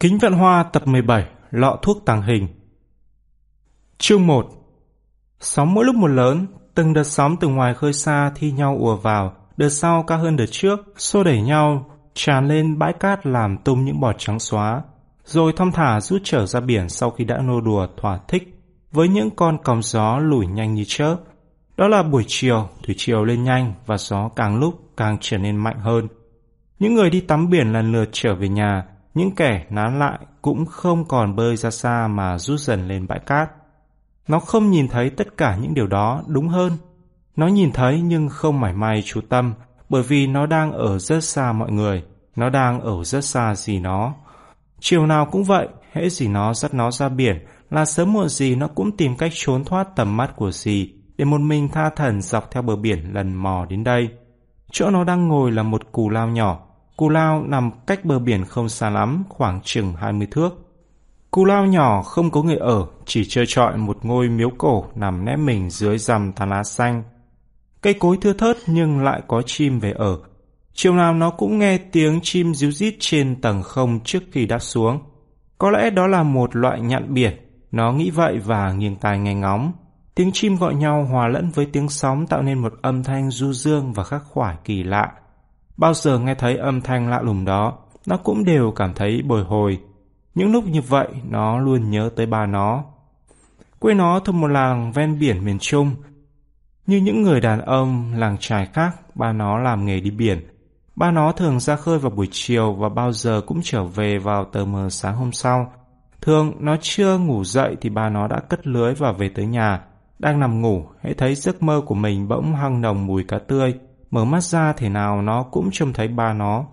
Kính Vạn Hoa tập 17 Lọ thuốc tàng hình Chương 1 Sóng mỗi lúc một lớn, từng đợt sóng từ ngoài khơi xa thi nhau ùa vào, đợt sau cao hơn đợt trước, xô đẩy nhau, tràn lên bãi cát làm tung những bọt trắng xóa, rồi thong thả rút trở ra biển sau khi đã nô đùa thỏa thích với những con còng gió lủi nhanh như chớp. Đó là buổi chiều, thủy chiều lên nhanh và gió càng lúc càng trở nên mạnh hơn. Những người đi tắm biển lần lượt trở về nhà, những kẻ nán lại cũng không còn bơi ra xa mà rút dần lên bãi cát. Nó không nhìn thấy tất cả những điều đó đúng hơn. Nó nhìn thấy nhưng không mảy may chú tâm bởi vì nó đang ở rất xa mọi người. Nó đang ở rất xa gì nó. Chiều nào cũng vậy, hễ gì nó dắt nó ra biển là sớm muộn gì nó cũng tìm cách trốn thoát tầm mắt của gì để một mình tha thần dọc theo bờ biển lần mò đến đây. Chỗ nó đang ngồi là một cù lao nhỏ, Cù lao nằm cách bờ biển không xa lắm, khoảng chừng 20 thước. Cù lao nhỏ không có người ở, chỉ trơ trọi một ngôi miếu cổ nằm nép mình dưới rằm tán lá xanh. Cây cối thưa thớt nhưng lại có chim về ở. Chiều nào nó cũng nghe tiếng chim ríu rít trên tầng không trước khi đáp xuống. Có lẽ đó là một loại nhạn biển. Nó nghĩ vậy và nghiêng tai nghe ngóng. Tiếng chim gọi nhau hòa lẫn với tiếng sóng tạo nên một âm thanh du dương và khắc khoải kỳ lạ. Bao giờ nghe thấy âm thanh lạ lùng đó, nó cũng đều cảm thấy bồi hồi. Những lúc như vậy, nó luôn nhớ tới ba nó. Quê nó thuộc một làng ven biển miền Trung. Như những người đàn ông làng trài khác, ba nó làm nghề đi biển. Ba nó thường ra khơi vào buổi chiều và bao giờ cũng trở về vào tờ mờ sáng hôm sau. Thường nó chưa ngủ dậy thì ba nó đã cất lưới và về tới nhà. Đang nằm ngủ, hãy thấy giấc mơ của mình bỗng hăng nồng mùi cá tươi mở mắt ra thế nào nó cũng trông thấy ba nó.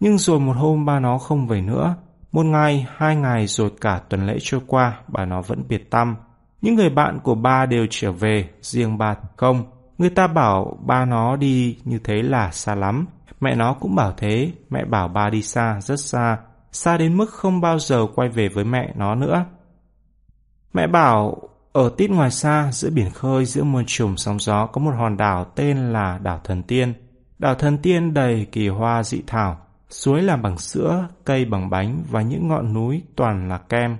Nhưng rồi một hôm ba nó không về nữa. Một ngày, hai ngày rồi cả tuần lễ trôi qua, bà nó vẫn biệt tâm. Những người bạn của ba đều trở về, riêng ba không. Người ta bảo ba nó đi như thế là xa lắm. Mẹ nó cũng bảo thế, mẹ bảo ba đi xa, rất xa, xa đến mức không bao giờ quay về với mẹ nó nữa. Mẹ bảo ở tít ngoài xa, giữa biển khơi, giữa muôn trùng sóng gió có một hòn đảo tên là đảo Thần Tiên. Đảo Thần Tiên đầy kỳ hoa dị thảo, suối làm bằng sữa, cây bằng bánh và những ngọn núi toàn là kem.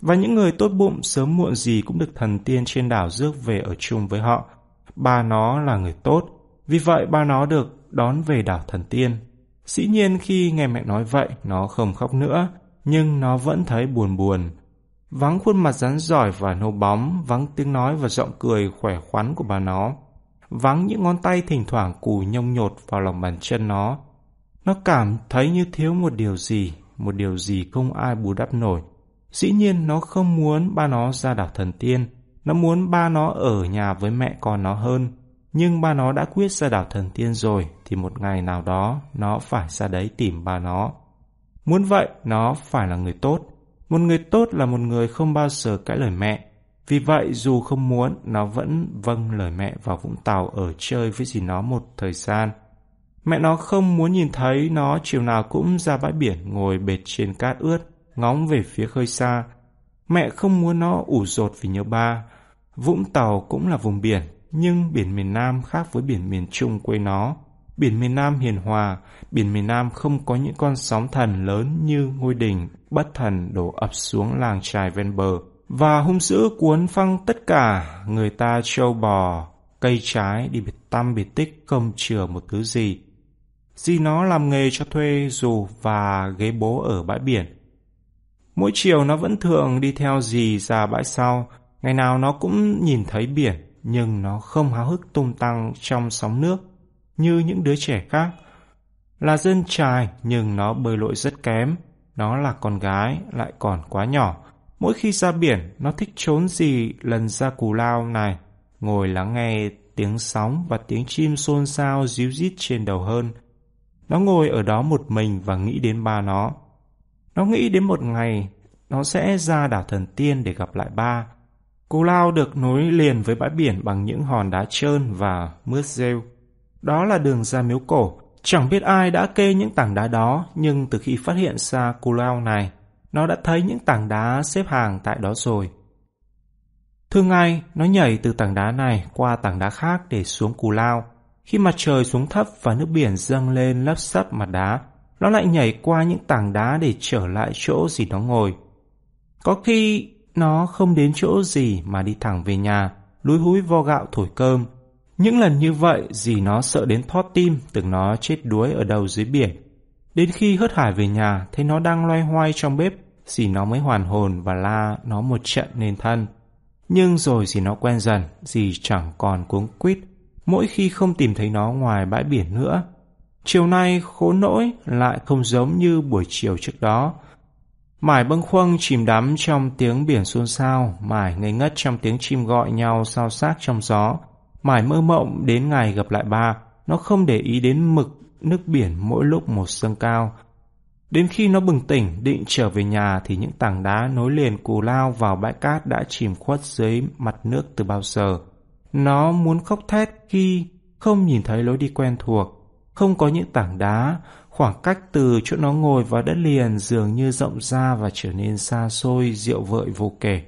Và những người tốt bụng sớm muộn gì cũng được thần tiên trên đảo rước về ở chung với họ. Ba nó là người tốt, vì vậy ba nó được đón về đảo thần tiên. Dĩ nhiên khi nghe mẹ nói vậy, nó không khóc nữa, nhưng nó vẫn thấy buồn buồn Vắng khuôn mặt rắn giỏi và nâu bóng, vắng tiếng nói và giọng cười khỏe khoắn của bà nó. Vắng những ngón tay thỉnh thoảng cù nhông nhột vào lòng bàn chân nó. Nó cảm thấy như thiếu một điều gì, một điều gì không ai bù đắp nổi. Dĩ nhiên nó không muốn ba nó ra đảo thần tiên, nó muốn ba nó ở nhà với mẹ con nó hơn. Nhưng ba nó đã quyết ra đảo thần tiên rồi thì một ngày nào đó nó phải ra đấy tìm ba nó. Muốn vậy nó phải là người tốt một người tốt là một người không bao giờ cãi lời mẹ. Vì vậy dù không muốn, nó vẫn vâng lời mẹ vào Vũng Tàu ở chơi với dì nó một thời gian. Mẹ nó không muốn nhìn thấy nó chiều nào cũng ra bãi biển ngồi bệt trên cát ướt, ngóng về phía khơi xa. Mẹ không muốn nó ủ rột vì nhớ ba. Vũng Tàu cũng là vùng biển, nhưng biển miền Nam khác với biển miền Trung quê nó. Biển miền Nam hiền hòa, biển miền Nam không có những con sóng thần lớn như ngôi đình bất thần đổ ập xuống làng trài ven bờ và hung dữ cuốn phăng tất cả người ta trâu bò, cây trái đi biệt tăm biệt tích không chừa một thứ gì. di nó làm nghề cho thuê dù và ghế bố ở bãi biển. Mỗi chiều nó vẫn thường đi theo dì ra bãi sau, ngày nào nó cũng nhìn thấy biển, nhưng nó không háo hức tung tăng trong sóng nước như những đứa trẻ khác. Là dân trài nhưng nó bơi lội rất kém. Nó là con gái, lại còn quá nhỏ. Mỗi khi ra biển, nó thích trốn gì lần ra cù lao này, ngồi lắng nghe tiếng sóng và tiếng chim xôn xao díu rít trên đầu hơn. Nó ngồi ở đó một mình và nghĩ đến ba nó. Nó nghĩ đến một ngày nó sẽ ra đảo thần tiên để gặp lại ba. Cù lao được nối liền với bãi biển bằng những hòn đá trơn và mướt rêu. Đó là đường ra miếu cổ. Chẳng biết ai đã kê những tảng đá đó, nhưng từ khi phát hiện ra cù lao này, nó đã thấy những tảng đá xếp hàng tại đó rồi. Thường ngày, nó nhảy từ tảng đá này qua tảng đá khác để xuống cù lao. Khi mặt trời xuống thấp và nước biển dâng lên lấp sấp mặt đá, nó lại nhảy qua những tảng đá để trở lại chỗ gì nó ngồi. Có khi nó không đến chỗ gì mà đi thẳng về nhà, lúi húi vo gạo thổi cơm. Những lần như vậy dì nó sợ đến thót tim tưởng nó chết đuối ở đầu dưới biển. Đến khi hớt hải về nhà thấy nó đang loay hoay trong bếp dì nó mới hoàn hồn và la nó một trận nên thân. Nhưng rồi dì nó quen dần, dì chẳng còn cuống quýt mỗi khi không tìm thấy nó ngoài bãi biển nữa. Chiều nay khốn nỗi lại không giống như buổi chiều trước đó. Mải bâng khuâng chìm đắm trong tiếng biển xôn xao, mải ngây ngất trong tiếng chim gọi nhau sao xác trong gió. Mải mơ mộng đến ngày gặp lại ba, nó không để ý đến mực nước biển mỗi lúc một dâng cao. Đến khi nó bừng tỉnh định trở về nhà thì những tảng đá nối liền cù lao vào bãi cát đã chìm khuất dưới mặt nước từ bao giờ. Nó muốn khóc thét khi không nhìn thấy lối đi quen thuộc, không có những tảng đá, khoảng cách từ chỗ nó ngồi vào đất liền dường như rộng ra và trở nên xa xôi, rượu vợi vô kể.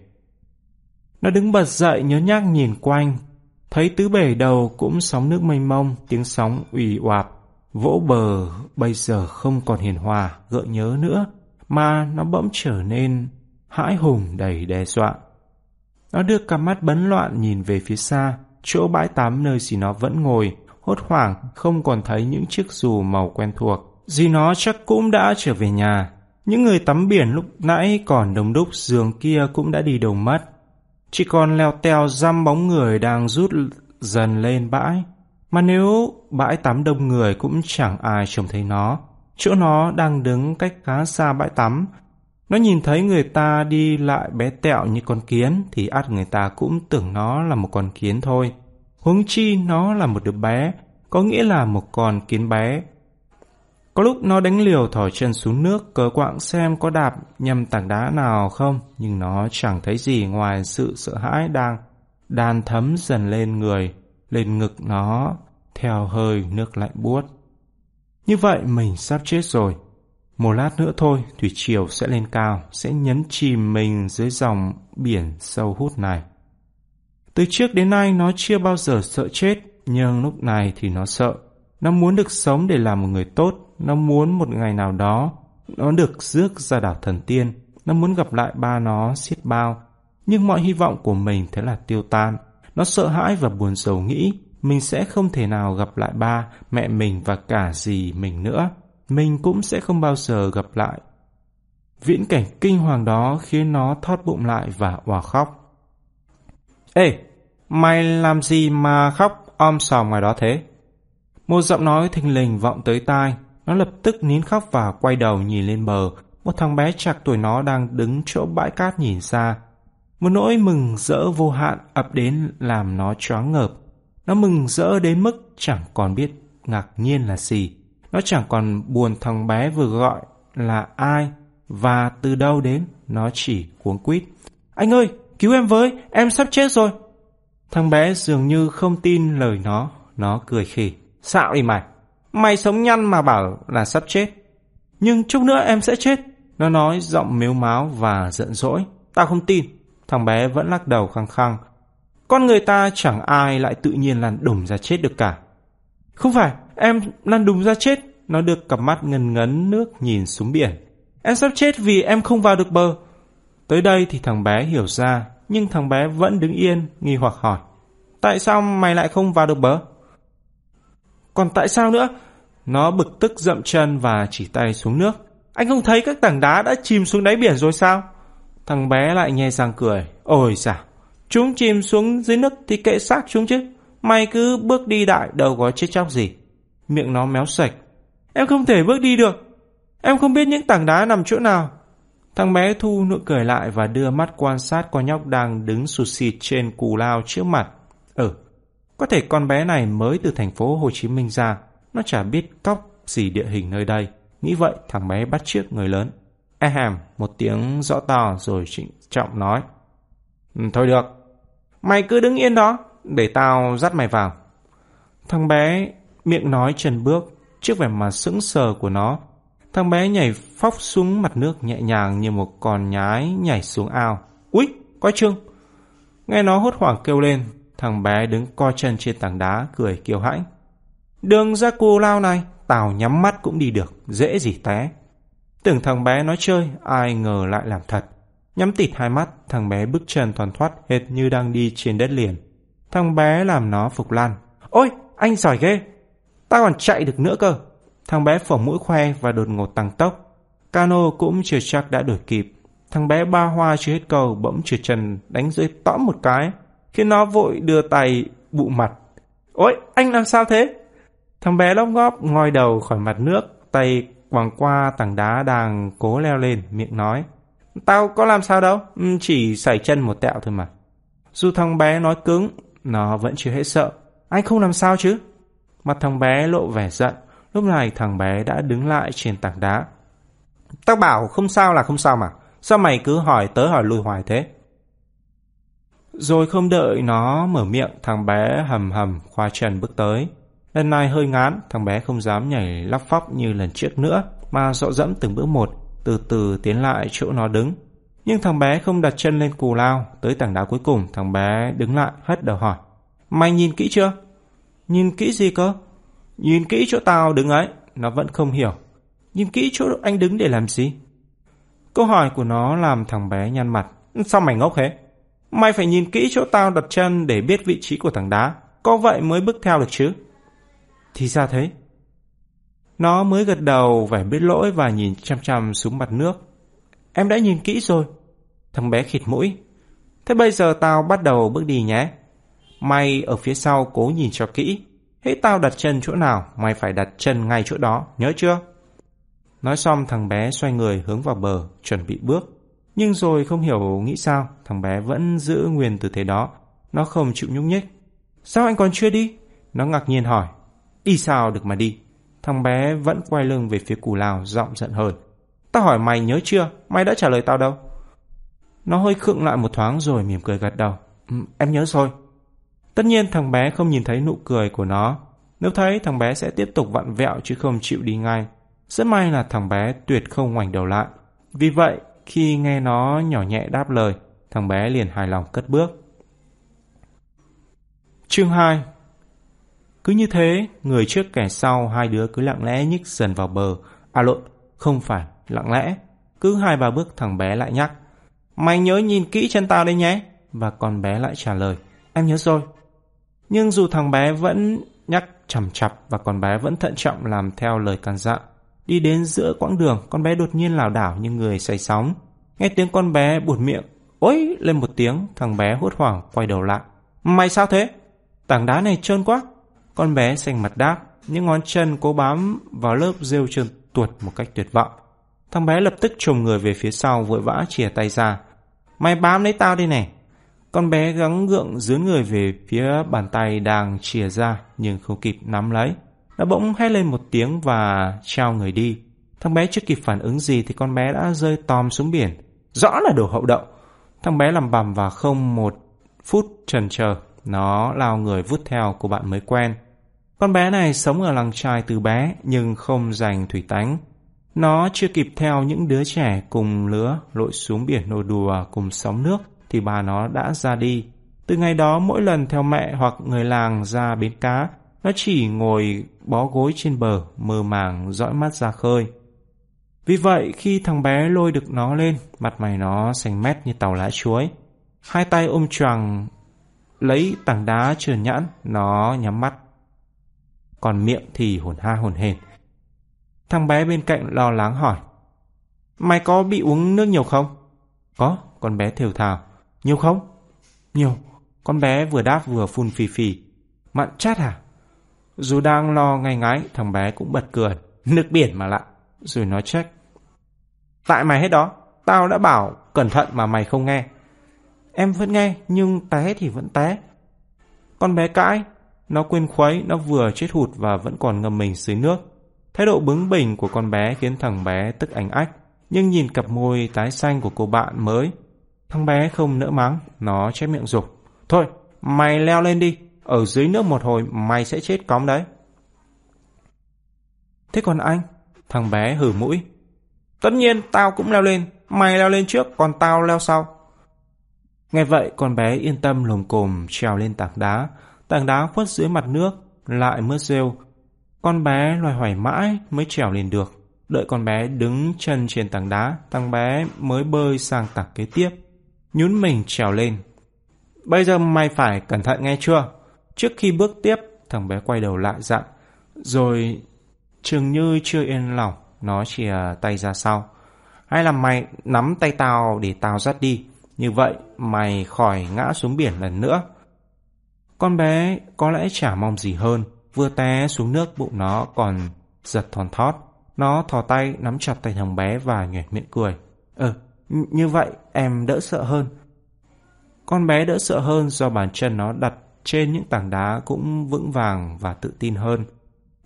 Nó đứng bật dậy nhớ nhác nhìn quanh, thấy tứ bể đầu cũng sóng nước mênh mông, tiếng sóng ủy oạp, vỗ bờ bây giờ không còn hiền hòa, gợi nhớ nữa, mà nó bỗng trở nên hãi hùng đầy đe dọa. Nó đưa cặp mắt bấn loạn nhìn về phía xa, chỗ bãi tắm nơi gì nó vẫn ngồi, hốt hoảng không còn thấy những chiếc dù màu quen thuộc. gì nó chắc cũng đã trở về nhà. Những người tắm biển lúc nãy còn đông đúc giường kia cũng đã đi đầu mất. Chỉ còn leo teo dăm bóng người đang rút dần lên bãi. Mà nếu bãi tắm đông người cũng chẳng ai trông thấy nó. Chỗ nó đang đứng cách khá xa bãi tắm, nó nhìn thấy người ta đi lại bé tẹo như con kiến thì ắt người ta cũng tưởng nó là một con kiến thôi. Huống chi nó là một đứa bé, có nghĩa là một con kiến bé. Có lúc nó đánh liều thỏ chân xuống nước cờ quạng xem có đạp nhầm tảng đá nào không, nhưng nó chẳng thấy gì ngoài sự sợ hãi đang đàn thấm dần lên người, lên ngực nó, theo hơi nước lạnh buốt. Như vậy mình sắp chết rồi. Một lát nữa thôi, thủy triều sẽ lên cao, sẽ nhấn chìm mình dưới dòng biển sâu hút này. Từ trước đến nay nó chưa bao giờ sợ chết, nhưng lúc này thì nó sợ. Nó muốn được sống để làm một người tốt, nó muốn một ngày nào đó nó được rước ra đảo thần tiên, nó muốn gặp lại ba nó xiết bao. Nhưng mọi hy vọng của mình thế là tiêu tan. Nó sợ hãi và buồn rầu nghĩ mình sẽ không thể nào gặp lại ba, mẹ mình và cả gì mình nữa mình cũng sẽ không bao giờ gặp lại. Viễn cảnh kinh hoàng đó khiến nó thoát bụng lại và òa khóc. Ê, mày làm gì mà khóc om sòm ngoài đó thế? Một giọng nói thình lình vọng tới tai, nó lập tức nín khóc và quay đầu nhìn lên bờ. Một thằng bé chạc tuổi nó đang đứng chỗ bãi cát nhìn xa. Một nỗi mừng rỡ vô hạn ập đến làm nó choáng ngợp. Nó mừng rỡ đến mức chẳng còn biết ngạc nhiên là gì. Nó chẳng còn buồn thằng bé vừa gọi là ai và từ đâu đến, nó chỉ cuống quýt. Anh ơi, cứu em với, em sắp chết rồi. Thằng bé dường như không tin lời nó, nó cười khỉ. Xạo đi mày, mày sống nhăn mà bảo là sắp chết. Nhưng chút nữa em sẽ chết. Nó nói giọng mếu máo và giận dỗi. Tao không tin. Thằng bé vẫn lắc đầu khăng khăng. Con người ta chẳng ai lại tự nhiên lăn đùng ra chết được cả. Không phải, em lăn đùng ra chết. Nó được cặp mắt ngần ngấn nước nhìn xuống biển. Em sắp chết vì em không vào được bờ. Tới đây thì thằng bé hiểu ra, nhưng thằng bé vẫn đứng yên, nghi hoặc hỏi. Tại sao mày lại không vào được bờ? Còn tại sao nữa? Nó bực tức dậm chân và chỉ tay xuống nước. Anh không thấy các tảng đá đã chìm xuống đáy biển rồi sao? Thằng bé lại nghe răng cười. Ôi dạ, chúng chìm xuống dưới nước thì kệ xác chúng chứ. Mày cứ bước đi đại đâu có chết chóc gì. Miệng nó méo sạch. Em không thể bước đi được. Em không biết những tảng đá nằm chỗ nào. Thằng bé thu nụ cười lại và đưa mắt quan sát con nhóc đang đứng sụt xịt trên cù lao trước mặt. Ừ, có thể con bé này mới từ thành phố Hồ Chí Minh ra, nó chả biết cóc gì địa hình nơi đây. Nghĩ vậy thằng bé bắt chiếc người lớn. e hàm một tiếng rõ to rồi trịnh trọng nói. Ừ, thôi được, mày cứ đứng yên đó, để tao dắt mày vào. Thằng bé miệng nói chân bước, trước vẻ mặt sững sờ của nó. Thằng bé nhảy phóc xuống mặt nước nhẹ nhàng như một con nhái nhảy xuống ao. Úi, coi chừng Nghe nó hốt hoảng kêu lên, thằng bé đứng co chân trên tảng đá cười kiêu hãnh. Đường ra cù lao này, tao nhắm mắt cũng đi được, dễ gì té. Tưởng thằng bé nói chơi, ai ngờ lại làm thật. Nhắm tịt hai mắt, thằng bé bước chân toàn thoát hệt như đang đi trên đất liền. Thằng bé làm nó phục lan. Ôi, anh giỏi ghê! Tao còn chạy được nữa cơ. Thằng bé phỏng mũi khoe và đột ngột tăng tốc. Cano cũng chưa chắc đã đuổi kịp. Thằng bé ba hoa chưa hết cầu bỗng trượt chân đánh rơi tõm một cái, khiến nó vội đưa tay bụ mặt. Ôi, anh làm sao thế? Thằng bé lóc góp ngoi đầu khỏi mặt nước, tay quàng qua tảng đá đang cố leo lên, miệng nói. Tao có làm sao đâu, chỉ sảy chân một tẹo thôi mà. Dù thằng bé nói cứng, nó vẫn chưa hết sợ. Anh không làm sao chứ? Mặt thằng bé lộ vẻ giận, lúc này thằng bé đã đứng lại trên tảng đá. Tao bảo không sao là không sao mà, sao mày cứ hỏi tới hỏi lui hoài thế? Rồi không đợi nó mở miệng, thằng bé hầm hầm khoa trần bước tới. Lần này hơi ngán, thằng bé không dám nhảy lóc phóc như lần trước nữa, mà dọ dẫm từng bước một, từ từ tiến lại chỗ nó đứng. Nhưng thằng bé không đặt chân lên cù lao, tới tảng đá cuối cùng, thằng bé đứng lại hất đầu hỏi. Mày nhìn kỹ chưa? Nhìn kỹ gì cơ? Nhìn kỹ chỗ tao đứng ấy, nó vẫn không hiểu. Nhìn kỹ chỗ anh đứng để làm gì? Câu hỏi của nó làm thằng bé nhăn mặt. Sao mày ngốc thế? Mày phải nhìn kỹ chỗ tao đặt chân để biết vị trí của thằng đá. Có vậy mới bước theo được chứ. Thì ra thế. Nó mới gật đầu vẻ biết lỗi và nhìn chăm chăm xuống mặt nước. Em đã nhìn kỹ rồi. Thằng bé khịt mũi. Thế bây giờ tao bắt đầu bước đi nhé. Mày ở phía sau cố nhìn cho kỹ. Hễ tao đặt chân chỗ nào, mày phải đặt chân ngay chỗ đó, nhớ chưa? Nói xong thằng bé xoay người hướng vào bờ, chuẩn bị bước. Nhưng rồi không hiểu nghĩ sao, thằng bé vẫn giữ nguyên tư thế đó. Nó không chịu nhúc nhích. Sao anh còn chưa đi? Nó ngạc nhiên hỏi. Đi sao được mà đi? Thằng bé vẫn quay lưng về phía cù lao, giọng giận hờn. Tao hỏi mày nhớ chưa? Mày đã trả lời tao đâu? Nó hơi khựng lại một thoáng rồi mỉm cười gật đầu. Ừ, em nhớ rồi. Tất nhiên thằng bé không nhìn thấy nụ cười của nó. Nếu thấy thằng bé sẽ tiếp tục vặn vẹo chứ không chịu đi ngay. Rất may là thằng bé tuyệt không ngoảnh đầu lại. Vì vậy, khi nghe nó nhỏ nhẹ đáp lời, thằng bé liền hài lòng cất bước. Chương 2 cứ như thế, người trước kẻ sau hai đứa cứ lặng lẽ nhích dần vào bờ. À lộn, không phải, lặng lẽ. Cứ hai ba bước thằng bé lại nhắc. Mày nhớ nhìn kỹ chân tao đây nhé. Và con bé lại trả lời. Em nhớ rồi. Nhưng dù thằng bé vẫn nhắc chầm chập và con bé vẫn thận trọng làm theo lời can dặn, đi đến giữa quãng đường, con bé đột nhiên lảo đảo như người say sóng. Nghe tiếng con bé buột miệng, ôi lên một tiếng, thằng bé hốt hoảng quay đầu lại. Mày sao thế? Tảng đá này trơn quá. Con bé xanh mặt đáp, những ngón chân cố bám vào lớp rêu trơn tuột một cách tuyệt vọng. Thằng bé lập tức trồm người về phía sau vội vã chìa tay ra. Mày bám lấy tao đi nè. Con bé gắng gượng dướn người về phía bàn tay đang chìa ra nhưng không kịp nắm lấy. Nó bỗng hét lên một tiếng và trao người đi. Thằng bé chưa kịp phản ứng gì thì con bé đã rơi tòm xuống biển. Rõ là đồ hậu đậu. Thằng bé làm bầm và không một phút trần chờ nó lao người vút theo của bạn mới quen. Con bé này sống ở làng trai từ bé nhưng không dành thủy tánh. Nó chưa kịp theo những đứa trẻ cùng lứa lội xuống biển nô đùa cùng sóng nước thì bà nó đã ra đi. Từ ngày đó mỗi lần theo mẹ hoặc người làng ra bến cá, nó chỉ ngồi bó gối trên bờ, mơ màng dõi mắt ra khơi. Vì vậy khi thằng bé lôi được nó lên, mặt mày nó xanh mét như tàu lá chuối. Hai tay ôm choàng lấy tảng đá trườn nhãn, nó nhắm mắt. Còn miệng thì hồn ha hồn hển. Thằng bé bên cạnh lo lắng hỏi. Mày có bị uống nước nhiều không? Có, con bé thều thào. Nhiều không? Nhiều. Con bé vừa đáp vừa phun phì phì. Mặn chát à? Dù đang lo ngay ngái, thằng bé cũng bật cười. Nước biển mà lạ. Rồi nói trách. Tại mày hết đó. Tao đã bảo cẩn thận mà mày không nghe. Em vẫn nghe, nhưng té thì vẫn té. Con bé cãi. Nó quên khuấy, nó vừa chết hụt và vẫn còn ngâm mình dưới nước. Thái độ bướng bỉnh của con bé khiến thằng bé tức ảnh ách. Nhưng nhìn cặp môi tái xanh của cô bạn mới, thằng bé không nỡ mắng, nó chép miệng dục. Thôi, mày leo lên đi, ở dưới nước một hồi mày sẽ chết cóng đấy. Thế còn anh? Thằng bé hử mũi. Tất nhiên tao cũng leo lên, mày leo lên trước còn tao leo sau. Nghe vậy con bé yên tâm lồm cồm trèo lên tảng đá, tảng đá khuất dưới mặt nước, lại mưa rêu. Con bé loài hoài mãi mới trèo lên được. Đợi con bé đứng chân trên tảng đá, thằng bé mới bơi sang tảng kế tiếp. Nhún mình trèo lên. Bây giờ mày phải cẩn thận nghe chưa? Trước khi bước tiếp, thằng bé quay đầu lại dặn. Rồi chừng như chưa yên lòng, nó chìa tay ra sau. Hay là mày nắm tay tao để tao dắt đi. Như vậy mày khỏi ngã xuống biển lần nữa. Con bé có lẽ chả mong gì hơn. Vừa té xuống nước bụng nó còn giật thòn thót. Nó thò tay nắm chặt tay thằng bé và nhoẻn miệng cười. Ừ, như vậy em đỡ sợ hơn. Con bé đỡ sợ hơn do bàn chân nó đặt trên những tảng đá cũng vững vàng và tự tin hơn.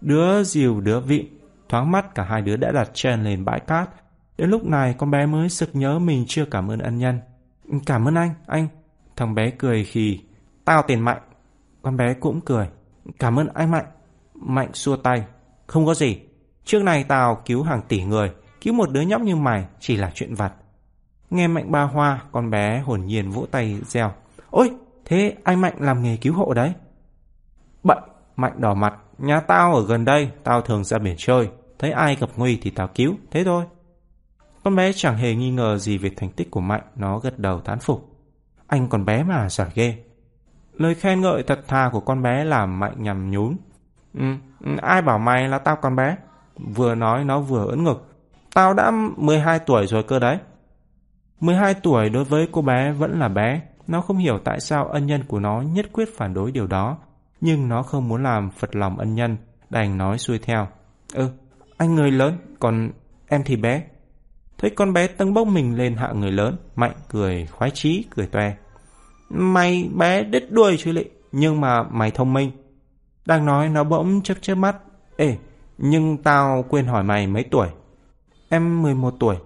Đứa dìu đứa vịn, thoáng mắt cả hai đứa đã đặt chân lên bãi cát. Đến lúc này con bé mới sực nhớ mình chưa cảm ơn ân nhân. Cảm ơn anh, anh. Thằng bé cười khi Tao tiền Mạnh. Con bé cũng cười. Cảm ơn anh Mạnh. Mạnh xua tay. Không có gì. Trước này tao cứu hàng tỷ người. Cứu một đứa nhóc như mày chỉ là chuyện vặt. Nghe Mạnh ba hoa, con bé hồn nhiên vỗ tay reo. Ôi, thế anh Mạnh làm nghề cứu hộ đấy. Bậy, Mạnh đỏ mặt. Nhà tao ở gần đây, tao thường ra biển chơi. Thấy ai gặp nguy thì tao cứu, thế thôi. Con bé chẳng hề nghi ngờ gì về thành tích của Mạnh, nó gật đầu tán phục. Anh còn bé mà giỏi ghê. Lời khen ngợi thật thà của con bé làm Mạnh nhằm nhún. Ừ, ừ, ai bảo mày là tao còn bé? Vừa nói nó vừa ưỡn ngực. Tao đã 12 tuổi rồi cơ đấy. 12 tuổi đối với cô bé vẫn là bé. Nó không hiểu tại sao ân nhân của nó nhất quyết phản đối điều đó. Nhưng nó không muốn làm phật lòng ân nhân, đành nói xuôi theo. Ừ, anh người lớn, còn em thì bé. Thấy con bé tâng bốc mình lên hạ người lớn, Mạnh cười khoái chí, cười toe. Mày bé đứt đuôi chứ lị, nhưng mà mày thông minh. Đang nói nó bỗng chớp chớp mắt. Ê, nhưng tao quên hỏi mày mấy tuổi. Em 11 tuổi.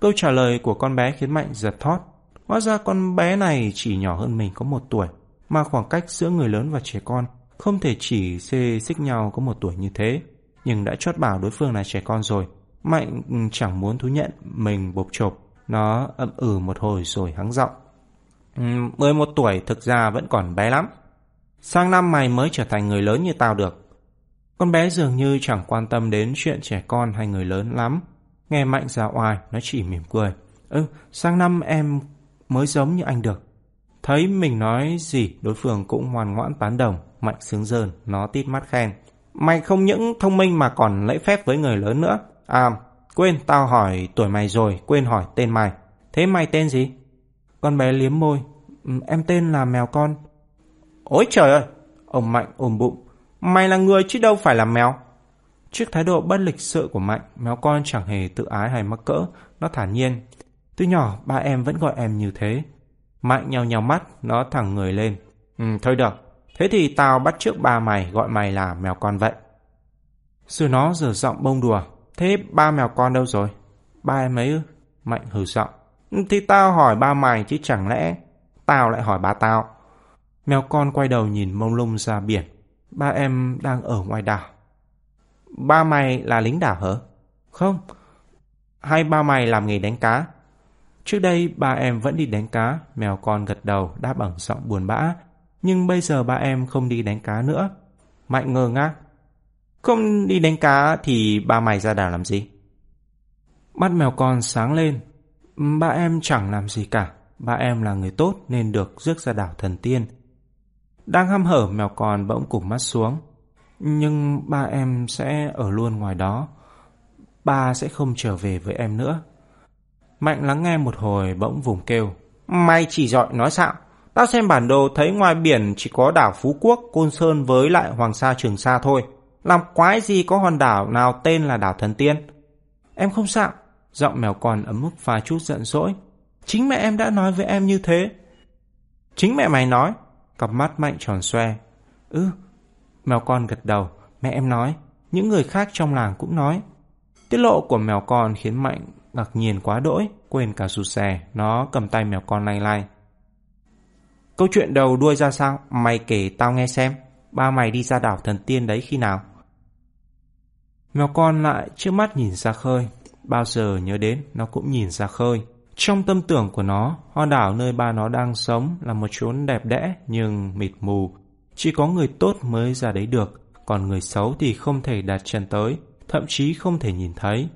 Câu trả lời của con bé khiến Mạnh giật thót. Hóa ra con bé này chỉ nhỏ hơn mình có một tuổi, mà khoảng cách giữa người lớn và trẻ con không thể chỉ xê xích nhau có một tuổi như thế. Nhưng đã chót bảo đối phương là trẻ con rồi, Mạnh chẳng muốn thú nhận mình bộp chộp. Nó ậm ừ một hồi rồi hắng giọng. Ừ, 11 tuổi thực ra vẫn còn bé lắm. Sang năm mày mới trở thành người lớn như tao được. Con bé dường như chẳng quan tâm đến chuyện trẻ con hay người lớn lắm. Nghe Mạnh ra oai, nó chỉ mỉm cười. Ừ, sang năm em mới giống như anh được. Thấy mình nói gì, đối phương cũng ngoan ngoãn tán đồng. Mạnh sướng dơn, nó tít mắt khen. Mày không những thông minh mà còn lễ phép với người lớn nữa. À, quên, tao hỏi tuổi mày rồi, quên hỏi tên mày. Thế mày tên gì? Con bé liếm môi. Ừ, em tên là mèo con. Ôi trời ơi! Ông Mạnh ôm bụng. Mày là người chứ đâu phải là mèo. Trước thái độ bất lịch sự của Mạnh, mèo con chẳng hề tự ái hay mắc cỡ. Nó thản nhiên. Từ nhỏ, ba em vẫn gọi em như thế. Mạnh nhào nhào mắt, nó thẳng người lên. Ừ, thôi được. Thế thì tao bắt trước ba mày gọi mày là mèo con vậy. Rồi nó giở giọng bông đùa. Thế ba mèo con đâu rồi? Ba em ấy ư? Mạnh hừ giọng. Thì tao hỏi ba mày chứ chẳng lẽ tao lại hỏi ba tao. Mèo con quay đầu nhìn mông lung ra biển. Ba em đang ở ngoài đảo. Ba mày là lính đảo hả? Không. Hay ba mày làm nghề đánh cá? Trước đây ba em vẫn đi đánh cá, mèo con gật đầu đáp bằng giọng buồn bã. Nhưng bây giờ ba em không đi đánh cá nữa. Mạnh ngơ ngác. Không đi đánh cá thì ba mày ra đảo làm gì? Mắt mèo con sáng lên. Ba em chẳng làm gì cả. Ba em là người tốt nên được rước ra đảo thần tiên. Đang hăm hở mèo con bỗng cụp mắt xuống. Nhưng ba em sẽ ở luôn ngoài đó. Ba sẽ không trở về với em nữa. Mạnh lắng nghe một hồi bỗng vùng kêu. Mày chỉ dọi nói xạo. Tao xem bản đồ thấy ngoài biển chỉ có đảo Phú Quốc, Côn Sơn với lại Hoàng Sa Trường Sa thôi. Làm quái gì có hòn đảo nào tên là đảo thần tiên? Em không xạo, Giọng mèo con ấm mức pha chút giận dỗi. Chính mẹ em đã nói với em như thế. Chính mẹ mày nói. Cặp mắt mạnh tròn xoe. Ừ. Mèo con gật đầu. Mẹ em nói. Những người khác trong làng cũng nói. Tiết lộ của mèo con khiến Mạnh ngạc nhiên quá đỗi. Quên cả rụt xè. Nó cầm tay mèo con lay lay. Câu chuyện đầu đuôi ra sao? Mày kể tao nghe xem. Ba mày đi ra đảo thần tiên đấy khi nào? Mèo con lại trước mắt nhìn ra khơi. Bao giờ nhớ đến nó cũng nhìn ra khơi. Trong tâm tưởng của nó, hòn đảo nơi ba nó đang sống là một chốn đẹp đẽ nhưng mịt mù. Chỉ có người tốt mới ra đấy được. còn người xấu thì không thể đặt chân tới, thậm chí không thể nhìn thấy.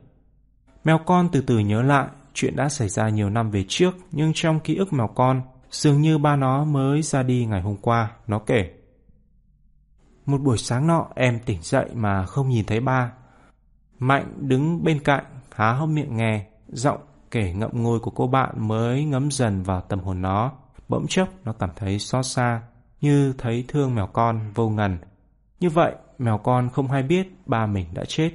Mèo con từ từ nhớ lại, chuyện đã xảy ra nhiều năm về trước, nhưng trong ký ức mèo con, dường như ba nó mới ra đi ngày hôm qua, nó kể. Một buổi sáng nọ em tỉnh dậy mà không nhìn thấy ba. Mạnh đứng bên cạnh, há hốc miệng nghe, giọng kể ngậm ngùi của cô bạn mới ngấm dần vào tâm hồn nó. Bỗng chốc nó cảm thấy xót xa, như thấy thương mèo con vô ngần. Như vậy, mèo con không hay biết ba mình đã chết.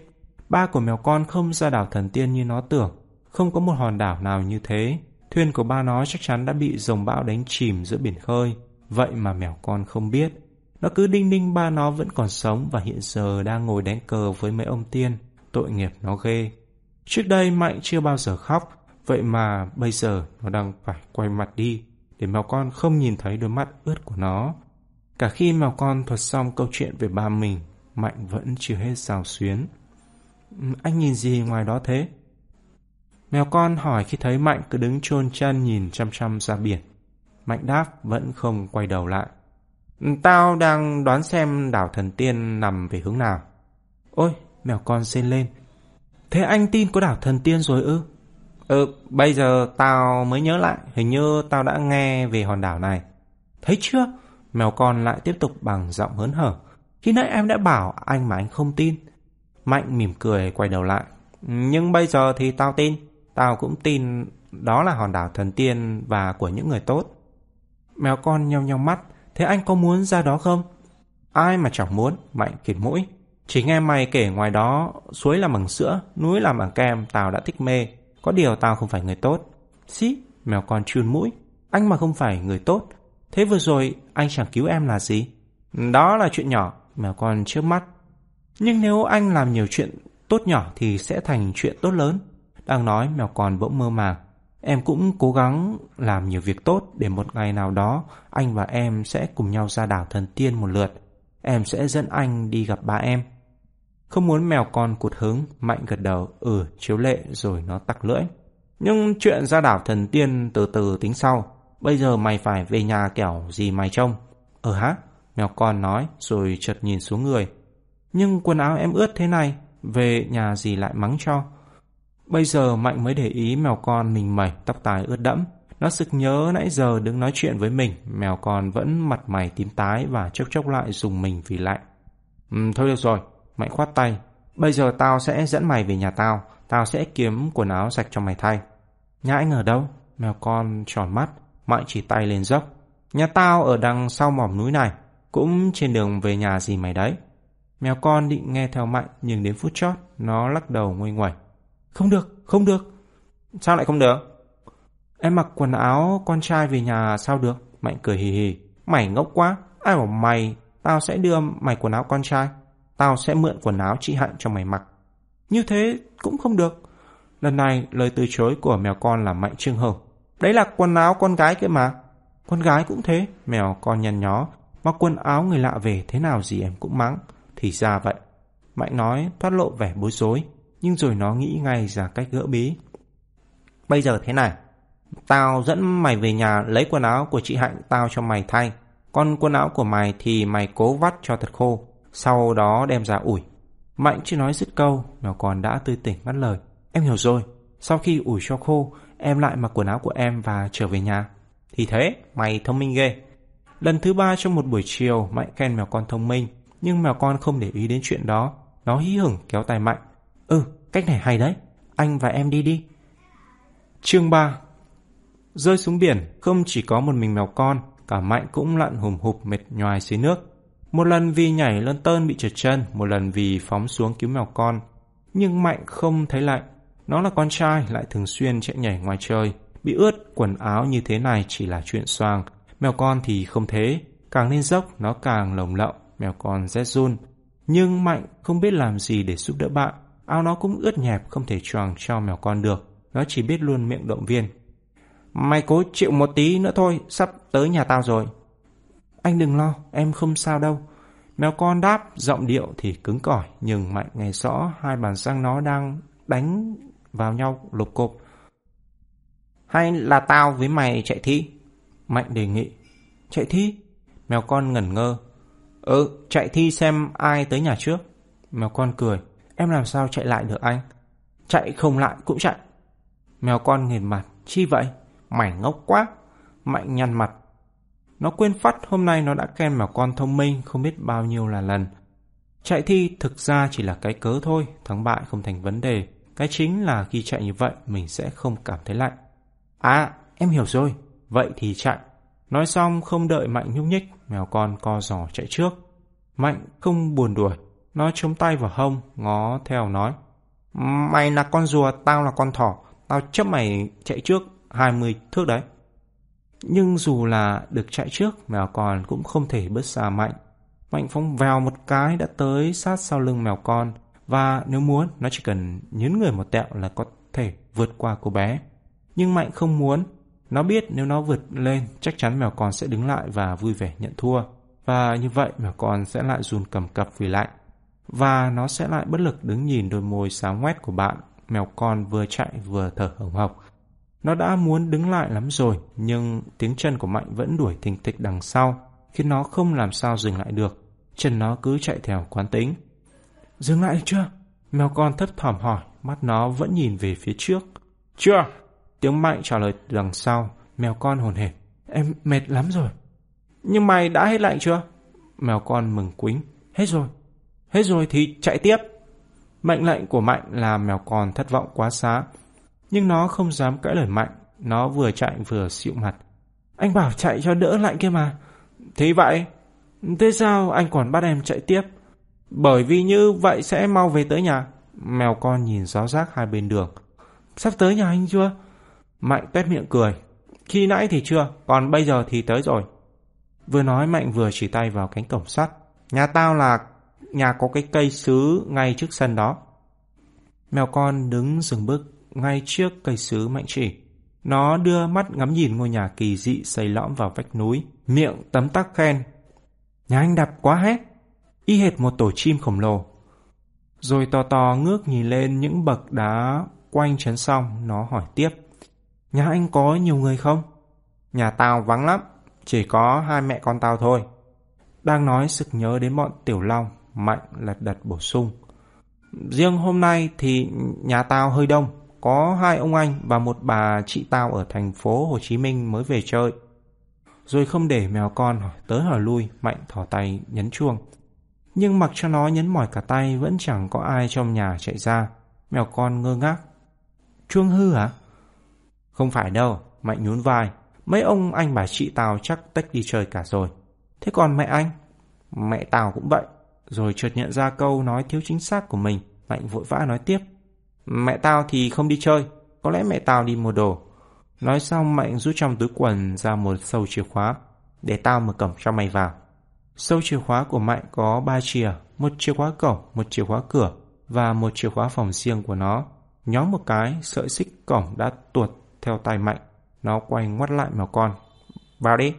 Ba của mèo con không ra đảo thần tiên như nó tưởng, không có một hòn đảo nào như thế. Thuyền của ba nó chắc chắn đã bị dòng bão đánh chìm giữa biển khơi. Vậy mà mèo con không biết. Nó cứ đinh ninh ba nó vẫn còn sống và hiện giờ đang ngồi đánh cờ với mấy ông tiên. Tội nghiệp nó ghê. Trước đây Mạnh chưa bao giờ khóc, vậy mà bây giờ nó đang phải quay mặt đi để mèo con không nhìn thấy đôi mắt ướt của nó. Cả khi mèo con thuật xong câu chuyện về ba mình, Mạnh vẫn chưa hết xào xuyến. Ừ, anh nhìn gì ngoài đó thế? Mèo con hỏi khi thấy Mạnh cứ đứng chôn chân nhìn chăm chăm ra biển. Mạnh đáp vẫn không quay đầu lại. Ừ, tao đang đoán xem đảo thần tiên nằm về hướng nào. Ôi, mèo con xên lên. Thế anh tin có đảo thần tiên rồi ư? Ừ, bây giờ tao mới nhớ lại, hình như tao đã nghe về hòn đảo này. Thấy chưa? Mèo con lại tiếp tục bằng giọng hớn hở. Khi nãy em đã bảo anh mà anh không tin. Mạnh mỉm cười quay đầu lại. Nhưng bây giờ thì tao tin. Tao cũng tin đó là hòn đảo thần tiên và của những người tốt. Mèo con nheo nheo mắt. Thế anh có muốn ra đó không? Ai mà chẳng muốn, Mạnh khịt mũi. Chỉ nghe mày kể ngoài đó, suối làm bằng sữa, núi làm bằng kem, tao đã thích mê. Có điều tao không phải người tốt. Xí, mèo con chun mũi. Anh mà không phải người tốt. Thế vừa rồi anh chẳng cứu em là gì? Đó là chuyện nhỏ, mèo con trước mắt. Nhưng nếu anh làm nhiều chuyện tốt nhỏ thì sẽ thành chuyện tốt lớn. Đang nói mèo con bỗng mơ màng. Em cũng cố gắng làm nhiều việc tốt để một ngày nào đó anh và em sẽ cùng nhau ra đảo thần tiên một lượt. Em sẽ dẫn anh đi gặp ba em. Không muốn mèo con cụt hứng, Mạnh gật đầu, ừ, chiếu lệ rồi nó tặc lưỡi. Nhưng chuyện ra đảo thần tiên từ từ tính sau. Bây giờ mày phải về nhà kẻo gì mày trông. Ừ ờ hả? Mèo con nói rồi chợt nhìn xuống người. Nhưng quần áo em ướt thế này, về nhà gì lại mắng cho. Bây giờ Mạnh mới để ý mèo con mình mẩy, tóc tai ướt đẫm. Nó sực nhớ nãy giờ đứng nói chuyện với mình, mèo con vẫn mặt mày tím tái và chốc chốc lại dùng mình vì lạnh. Ừ, thôi được rồi, Mạnh khoát tay. Bây giờ tao sẽ dẫn mày về nhà tao, tao sẽ kiếm quần áo sạch cho mày thay. Nhà anh ở đâu? Mèo con tròn mắt, Mạnh chỉ tay lên dốc. Nhà tao ở đằng sau mỏm núi này, cũng trên đường về nhà gì mày đấy. Mèo con định nghe theo Mạnh nhưng đến phút chót nó lắc đầu nguôi nguẩy. Không được, không được. Sao lại không được? Em mặc quần áo con trai về nhà sao được? Mạnh cười hì hì. Mày ngốc quá, ai bảo mày, tao sẽ đưa mày quần áo con trai. Tao sẽ mượn quần áo chị Hạnh cho mày mặc. Như thế cũng không được. Lần này lời từ chối của mèo con là Mạnh Trương hồng. Đấy là quần áo con gái kia mà. Con gái cũng thế, mèo con nhăn nhó. Mặc quần áo người lạ về thế nào gì em cũng mắng. Thì ra vậy. Mạnh nói thoát lộ vẻ bối rối, nhưng rồi nó nghĩ ngay ra cách gỡ bí. Bây giờ thế này, tao dẫn mày về nhà lấy quần áo của chị Hạnh tao cho mày thay. Còn quần áo của mày thì mày cố vắt cho thật khô, sau đó đem ra ủi. Mạnh chưa nói dứt câu, mèo con đã tươi tỉnh ngắt lời. Em hiểu rồi, sau khi ủi cho khô, em lại mặc quần áo của em và trở về nhà. Thì thế, mày thông minh ghê. Lần thứ ba trong một buổi chiều, Mạnh khen mèo con thông minh, nhưng mèo con không để ý đến chuyện đó. Nó hí hửng kéo tay Mạnh. Ừ, cách này hay đấy. Anh và em đi đi. Chương 3 Rơi xuống biển, không chỉ có một mình mèo con, cả Mạnh cũng lặn hùm hụp mệt nhoài dưới nước. Một lần vì nhảy lên tơn bị trượt chân, một lần vì phóng xuống cứu mèo con. Nhưng Mạnh không thấy lạnh. Nó là con trai lại thường xuyên chạy nhảy ngoài trời. Bị ướt, quần áo như thế này chỉ là chuyện xoàng. Mèo con thì không thế. Càng lên dốc, nó càng lồng lộng mèo con rét run. Nhưng Mạnh không biết làm gì để giúp đỡ bạn. Áo nó cũng ướt nhẹp không thể choàng cho mèo con được. Nó chỉ biết luôn miệng động viên. Mày cố chịu một tí nữa thôi, sắp tới nhà tao rồi. Anh đừng lo, em không sao đâu. Mèo con đáp, giọng điệu thì cứng cỏi, nhưng Mạnh nghe rõ hai bàn răng nó đang đánh vào nhau lục cộp. Hay là tao với mày chạy thi? Mạnh đề nghị. Chạy thi? Mèo con ngẩn ngơ. Ừ, chạy thi xem ai tới nhà trước. Mèo con cười. Em làm sao chạy lại được anh? Chạy không lại cũng chạy. Mèo con nghiền mặt. Chi vậy? Mày ngốc quá. Mạnh nhăn mặt. Nó quên phát hôm nay nó đã khen mèo con thông minh không biết bao nhiêu là lần. Chạy thi thực ra chỉ là cái cớ thôi, thắng bại không thành vấn đề. Cái chính là khi chạy như vậy mình sẽ không cảm thấy lạnh. À, em hiểu rồi. Vậy thì chạy. Nói xong không đợi Mạnh nhúc nhích, mèo con co giò chạy trước. Mạnh không buồn đuổi, nó chống tay vào hông, ngó theo nói. Mày là con rùa, tao là con thỏ, tao chấp mày chạy trước 20 thước đấy. Nhưng dù là được chạy trước, mèo con cũng không thể bớt xa Mạnh. Mạnh phóng vèo một cái đã tới sát sau lưng mèo con, và nếu muốn, nó chỉ cần nhấn người một tẹo là có thể vượt qua cô bé. Nhưng Mạnh không muốn, nó biết nếu nó vượt lên, chắc chắn mèo con sẽ đứng lại và vui vẻ nhận thua. Và như vậy mèo con sẽ lại run cầm cập vì lạnh. Và nó sẽ lại bất lực đứng nhìn đôi môi sáng ngoét của bạn. Mèo con vừa chạy vừa thở hồng hộc. Nó đã muốn đứng lại lắm rồi, nhưng tiếng chân của Mạnh vẫn đuổi thình thịch đằng sau, khiến nó không làm sao dừng lại được. Chân nó cứ chạy theo quán tính. Dừng lại chưa? Mèo con thất thỏm hỏi, mắt nó vẫn nhìn về phía trước. Chưa! Tiếng Mạnh trả lời đằng sau, mèo con hồn hển. Em mệt lắm rồi. Nhưng mày đã hết lạnh chưa? Mèo con mừng quính. Hết rồi. Hết rồi thì chạy tiếp. Mệnh lệnh của Mạnh làm mèo con thất vọng quá xá. Nhưng nó không dám cãi lời Mạnh. Nó vừa chạy vừa xịu mặt. Anh bảo chạy cho đỡ lạnh kia mà. Thế vậy? Thế sao anh còn bắt em chạy tiếp? Bởi vì như vậy sẽ mau về tới nhà. Mèo con nhìn gió rác hai bên đường. Sắp tới nhà anh chưa? Mạnh tuét miệng cười. Khi nãy thì chưa, còn bây giờ thì tới rồi. Vừa nói Mạnh vừa chỉ tay vào cánh cổng sắt. Nhà tao là nhà có cái cây sứ ngay trước sân đó. Mèo con đứng dừng bước ngay trước cây sứ Mạnh chỉ. Nó đưa mắt ngắm nhìn ngôi nhà kỳ dị xây lõm vào vách núi, miệng tấm tắc khen. Nhà anh đẹp quá hết, y hệt một tổ chim khổng lồ. Rồi to to ngước nhìn lên những bậc đá quanh chấn xong, nó hỏi tiếp. Nhà anh có nhiều người không? Nhà tao vắng lắm, chỉ có hai mẹ con tao thôi. Đang nói sực nhớ đến bọn Tiểu Long, Mạnh lật đật bổ sung. Riêng hôm nay thì nhà tao hơi đông, có hai ông anh và một bà chị tao ở thành phố Hồ Chí Minh mới về chơi. Rồi không để mèo con hỏi tới hỏi lui, Mạnh thỏ tay nhấn chuông. Nhưng mặc cho nó nhấn mỏi cả tay vẫn chẳng có ai trong nhà chạy ra. Mèo con ngơ ngác. Chuông hư hả? Không phải đâu, Mạnh nhún vai. Mấy ông anh bà chị tao chắc tách đi chơi cả rồi. Thế còn mẹ anh? Mẹ tao cũng vậy. Rồi chợt nhận ra câu nói thiếu chính xác của mình. Mạnh vội vã nói tiếp. Mẹ tao thì không đi chơi. Có lẽ mẹ tao đi mua đồ. Nói xong Mạnh rút trong túi quần ra một sâu chìa khóa. Để tao mở cổng cho mày vào. Sâu chìa khóa của Mạnh có ba chìa. Một chìa khóa cổng, một chìa khóa cửa và một chìa khóa phòng riêng của nó. Nhóm một cái, sợi xích cổng đã tuột theo tay Mạnh. Nó quay ngoắt lại mèo con. Vào đi.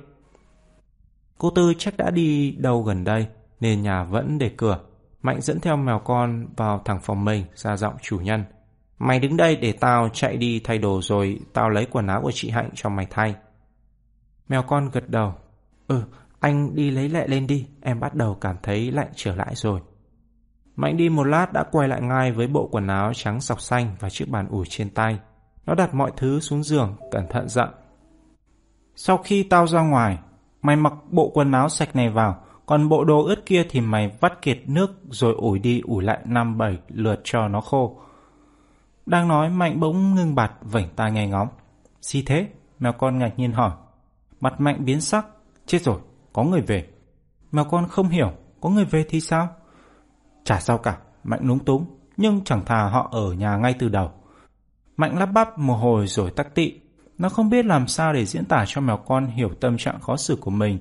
Cô Tư chắc đã đi đâu gần đây nên nhà vẫn để cửa. Mạnh dẫn theo mèo con vào thẳng phòng mình ra giọng chủ nhân. Mày đứng đây để tao chạy đi thay đồ rồi tao lấy quần áo của chị Hạnh cho mày thay. Mèo con gật đầu. Ừ, anh đi lấy lẹ lên đi, em bắt đầu cảm thấy lạnh trở lại rồi. Mạnh đi một lát đã quay lại ngay với bộ quần áo trắng sọc xanh và chiếc bàn ủi trên tay. Nó đặt mọi thứ xuống giường, cẩn thận dặn. Sau khi tao ra ngoài, mày mặc bộ quần áo sạch này vào, còn bộ đồ ướt kia thì mày vắt kiệt nước rồi ủi đi ủi lại năm bảy lượt cho nó khô. Đang nói Mạnh bỗng ngưng bặt vảnh tai nghe ngóng. Gì thế? Mèo con ngạc nhiên hỏi. Mặt Mạnh biến sắc. Chết rồi, có người về. Mèo con không hiểu, có người về thì sao? Chả sao cả, Mạnh lúng túng, nhưng chẳng thà họ ở nhà ngay từ đầu. Mạnh lắp bắp một hồi rồi tắc tị. Nó không biết làm sao để diễn tả cho mèo con hiểu tâm trạng khó xử của mình.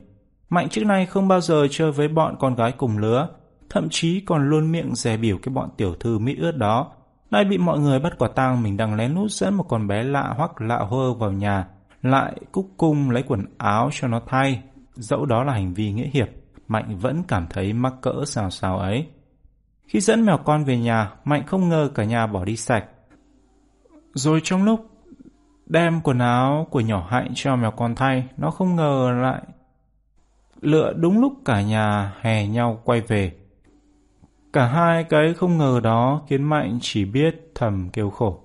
Mạnh trước nay không bao giờ chơi với bọn con gái cùng lứa, thậm chí còn luôn miệng dè biểu cái bọn tiểu thư mỹ ướt đó. Nay bị mọi người bắt quả tang mình đang lén lút dẫn một con bé lạ hoặc lạ hơ vào nhà, lại cúc cung lấy quần áo cho nó thay. Dẫu đó là hành vi nghĩa hiệp, Mạnh vẫn cảm thấy mắc cỡ xào xào ấy. Khi dẫn mèo con về nhà, Mạnh không ngờ cả nhà bỏ đi sạch. Rồi trong lúc đem quần áo của nhỏ hạnh cho mèo con thay, nó không ngờ lại lựa đúng lúc cả nhà hè nhau quay về. Cả hai cái không ngờ đó khiến Mạnh chỉ biết thầm kêu khổ.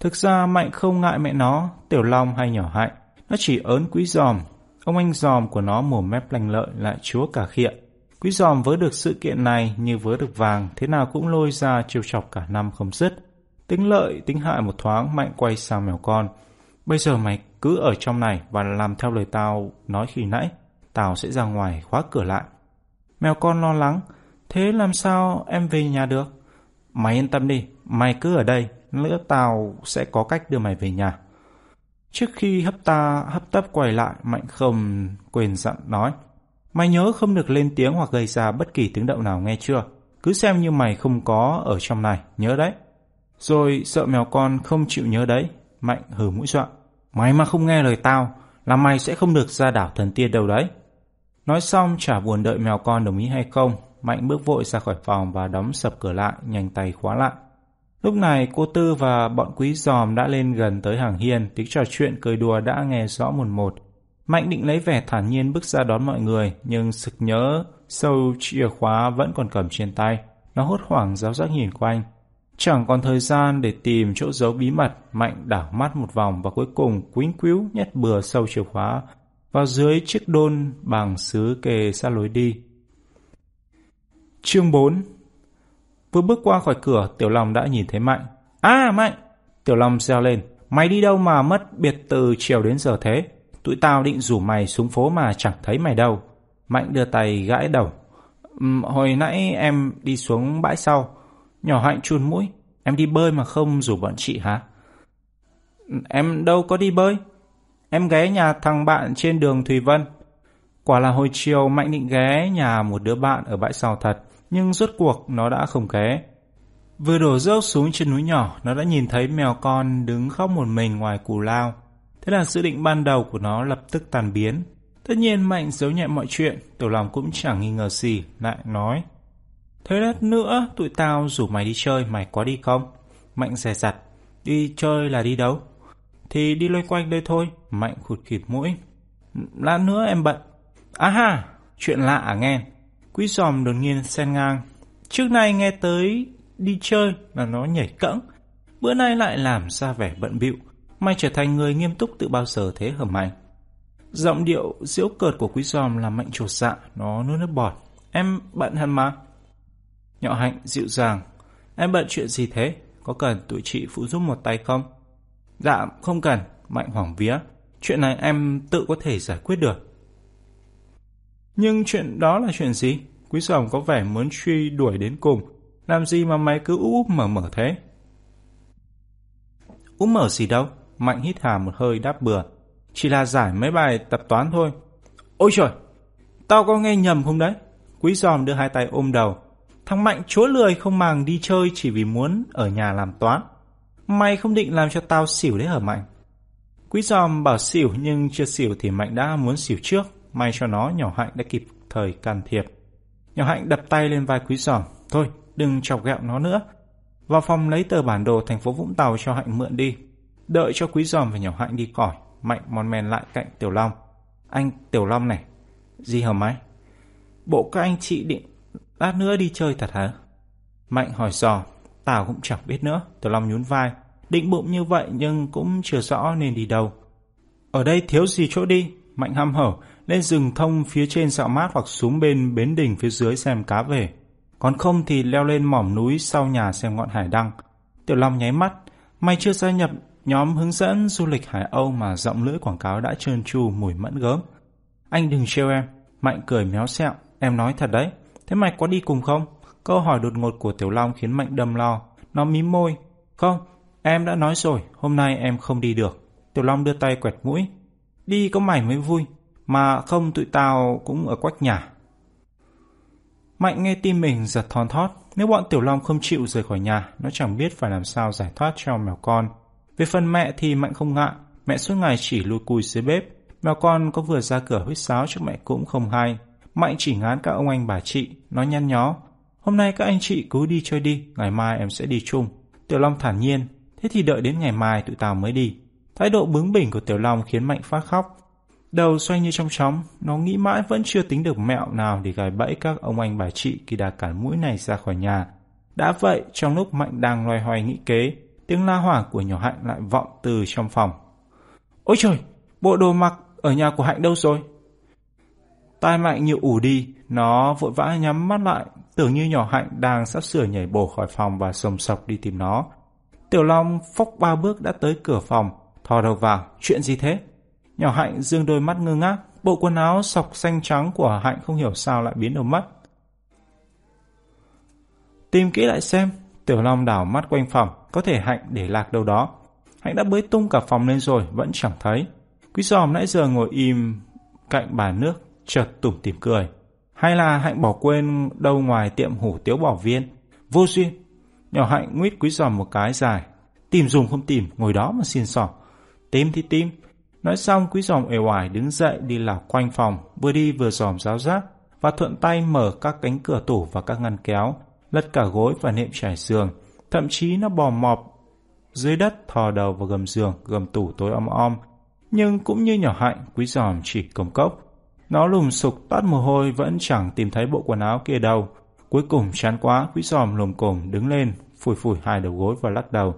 Thực ra Mạnh không ngại mẹ nó, Tiểu Long hay nhỏ hạnh. Nó chỉ ớn quý giòm. Ông anh giòm của nó mồm mép lành lợi lại chúa cả khịa. Quý giòm vớ được sự kiện này như vớ được vàng, thế nào cũng lôi ra chiêu chọc cả năm không dứt. Tính lợi, tính hại một thoáng, Mạnh quay sang mèo con. Bây giờ mày cứ ở trong này và làm theo lời tao nói khi nãy. Tao sẽ ra ngoài khóa cửa lại. Mèo con lo lắng. Thế làm sao em về nhà được? Mày yên tâm đi, mày cứ ở đây, nữa tao sẽ có cách đưa mày về nhà. Trước khi hấp ta hấp tấp quay lại, Mạnh không quên dặn nói. Mày nhớ không được lên tiếng hoặc gây ra bất kỳ tiếng động nào nghe chưa? Cứ xem như mày không có ở trong này, nhớ đấy. Rồi sợ mèo con không chịu nhớ đấy, Mạnh hử mũi dọa. Mày mà không nghe lời tao, là mày sẽ không được ra đảo thần tiên đâu đấy. Nói xong chả buồn đợi mèo con đồng ý hay không, Mạnh bước vội ra khỏi phòng và đóng sập cửa lại, nhanh tay khóa lại. Lúc này cô Tư và bọn quý giòm đã lên gần tới hàng hiên, tiếng trò chuyện cười đùa đã nghe rõ một một. Mạnh định lấy vẻ thản nhiên bước ra đón mọi người, nhưng sực nhớ sâu chìa khóa vẫn còn cầm trên tay. Nó hốt hoảng giáo giác nhìn quanh. Chẳng còn thời gian để tìm chỗ giấu bí mật, Mạnh đảo mắt một vòng và cuối cùng quýnh quýu nhét bừa sâu chìa khóa vào dưới chiếc đôn bằng sứ kề xa lối đi. Chương 4 Vừa bước qua khỏi cửa, Tiểu Long đã nhìn thấy Mạnh. À, Mạnh! Tiểu Long reo lên. Mày đi đâu mà mất biệt từ chiều đến giờ thế? Tụi tao định rủ mày xuống phố mà chẳng thấy mày đâu. Mạnh đưa tay gãi đầu. Hồi nãy em đi xuống bãi sau. Nhỏ hạnh chun mũi. Em đi bơi mà không rủ bọn chị hả? Em đâu có đi bơi. Em ghé nhà thằng bạn trên đường Thùy Vân. Quả là hồi chiều Mạnh định ghé nhà một đứa bạn ở bãi sào thật nhưng rốt cuộc nó đã không ghé Vừa đổ dốc xuống trên núi nhỏ, nó đã nhìn thấy mèo con đứng khóc một mình ngoài cù lao. Thế là dự định ban đầu của nó lập tức tàn biến. Tất nhiên Mạnh giấu nhẹ mọi chuyện, tiểu lòng cũng chẳng nghi ngờ gì, lại nói. Thế lát nữa tụi tao rủ mày đi chơi, mày có đi không? Mạnh rè rặt, đi chơi là đi đâu? Thì đi loanh quanh đây thôi, Mạnh khụt khịt mũi. Lát nữa em bận. À ha, chuyện lạ à nghe. Quý giòm đột nhiên xen ngang. Trước nay nghe tới đi chơi là nó nhảy cẫng. Bữa nay lại làm ra vẻ bận bịu. Mày trở thành người nghiêm túc từ bao giờ thế hả mày? Giọng điệu diễu cợt của quý giòm làm mạnh trột dạ, nó nuốt nước bọt. Em bận hẳn mà. Nhọ hạnh dịu dàng. Em bận chuyện gì thế? Có cần tụi chị phụ giúp một tay không? Dạ, không cần. Mạnh hoảng vía. Chuyện này em tự có thể giải quyết được. Nhưng chuyện đó là chuyện gì? Quý sòng có vẻ muốn truy đuổi đến cùng. Làm gì mà mày cứ úp mở mở thế? Úp mở gì đâu? Mạnh hít hà một hơi đáp bừa. Chỉ là giải mấy bài tập toán thôi. Ôi trời! Tao có nghe nhầm không đấy? Quý giòm đưa hai tay ôm đầu. Thằng Mạnh chúa lười không màng đi chơi chỉ vì muốn ở nhà làm toán. Mày không định làm cho tao xỉu đấy hả Mạnh? Quý giòm bảo xỉu nhưng chưa xỉu thì Mạnh đã muốn xỉu trước. May cho nó nhỏ hạnh đã kịp thời can thiệp. Nhỏ hạnh đập tay lên vai quý giòm. Thôi, đừng chọc ghẹo nó nữa. Vào phòng lấy tờ bản đồ thành phố Vũng Tàu cho hạnh mượn đi. Đợi cho quý giòm và nhỏ hạnh đi cỏi. Mạnh mon men lại cạnh Tiểu Long. Anh Tiểu Long này. Gì hả máy? Bộ các anh chị định lát nữa đi chơi thật hả? Mạnh hỏi dò. tào cũng chẳng biết nữa. Tiểu Long nhún vai. Định bụng như vậy nhưng cũng chưa rõ nên đi đâu. Ở đây thiếu gì chỗ đi. Mạnh hăm hở lên rừng thông phía trên sạo mát hoặc xuống bên bến đỉnh phía dưới xem cá về. Còn không thì leo lên mỏm núi sau nhà xem ngọn hải đăng. Tiểu Long nháy mắt, mày chưa gia nhập nhóm hướng dẫn du lịch Hải Âu mà giọng lưỡi quảng cáo đã trơn tru mùi mẫn gớm. Anh đừng trêu em, Mạnh cười méo xẹo, em nói thật đấy. Thế mày có đi cùng không? Câu hỏi đột ngột của Tiểu Long khiến Mạnh đâm lo. Nó mím môi. Không, em đã nói rồi, hôm nay em không đi được. Tiểu Long đưa tay quẹt mũi. Đi có mày mới vui, mà không tụi tao cũng ở quách nhà. Mạnh nghe tim mình giật thon thót. Nếu bọn Tiểu Long không chịu rời khỏi nhà, nó chẳng biết phải làm sao giải thoát cho mèo con. Về phần mẹ thì Mạnh không ngại. Mẹ suốt ngày chỉ lùi cùi dưới bếp. Mèo con có vừa ra cửa huýt sáo trước mẹ cũng không hay. Mạnh chỉ ngán các ông anh bà chị, nó nhăn nhó. Hôm nay các anh chị cứ đi chơi đi, ngày mai em sẽ đi chung. Tiểu Long thản nhiên, thế thì đợi đến ngày mai tụi tao mới đi. Thái độ bướng bỉnh của Tiểu Long khiến Mạnh phát khóc. Đầu xoay như trong chóng, nó nghĩ mãi vẫn chưa tính được mẹo nào để gài bẫy các ông anh bà chị khi đã cản mũi này ra khỏi nhà. Đã vậy, trong lúc Mạnh đang loay hoay nghĩ kế, tiếng la hoảng của nhỏ Hạnh lại vọng từ trong phòng. Ôi trời, bộ đồ mặc ở nhà của Hạnh đâu rồi? Tai Mạnh như ủ đi, nó vội vã nhắm mắt lại, tưởng như nhỏ Hạnh đang sắp sửa nhảy bổ khỏi phòng và sầm sọc đi tìm nó. Tiểu Long phốc ba bước đã tới cửa phòng, thò đầu vào, chuyện gì thế? Nhỏ Hạnh dương đôi mắt ngơ ngác, bộ quần áo sọc xanh trắng của Hạnh không hiểu sao lại biến đầu mất. Tìm kỹ lại xem, Tiểu Long đảo mắt quanh phòng, có thể Hạnh để lạc đâu đó. Hạnh đã bới tung cả phòng lên rồi, vẫn chẳng thấy. Quý giòm nãy giờ ngồi im cạnh bàn nước, chợt tủm tỉm cười. Hay là Hạnh bỏ quên đâu ngoài tiệm hủ tiếu bỏ viên? Vô duyên. Nhỏ Hạnh nguyết quý giòm một cái dài. Tìm dùng không tìm, ngồi đó mà xin sỏ. Tìm thì tìm. Nói xong quý giòm ề oải đứng dậy đi lảo quanh phòng, vừa đi vừa giòm giáo giác và thuận tay mở các cánh cửa tủ và các ngăn kéo, lật cả gối và nệm trải giường. Thậm chí nó bò mọp dưới đất thò đầu vào gầm giường, gầm tủ tối om om. Nhưng cũng như nhỏ hạnh, quý giòm chỉ công cốc. Nó lùm sục toát mồ hôi vẫn chẳng tìm thấy bộ quần áo kia đâu. Cuối cùng chán quá, quý giòm lồm cồm đứng lên, phủi phủi hai đầu gối và lắc đầu.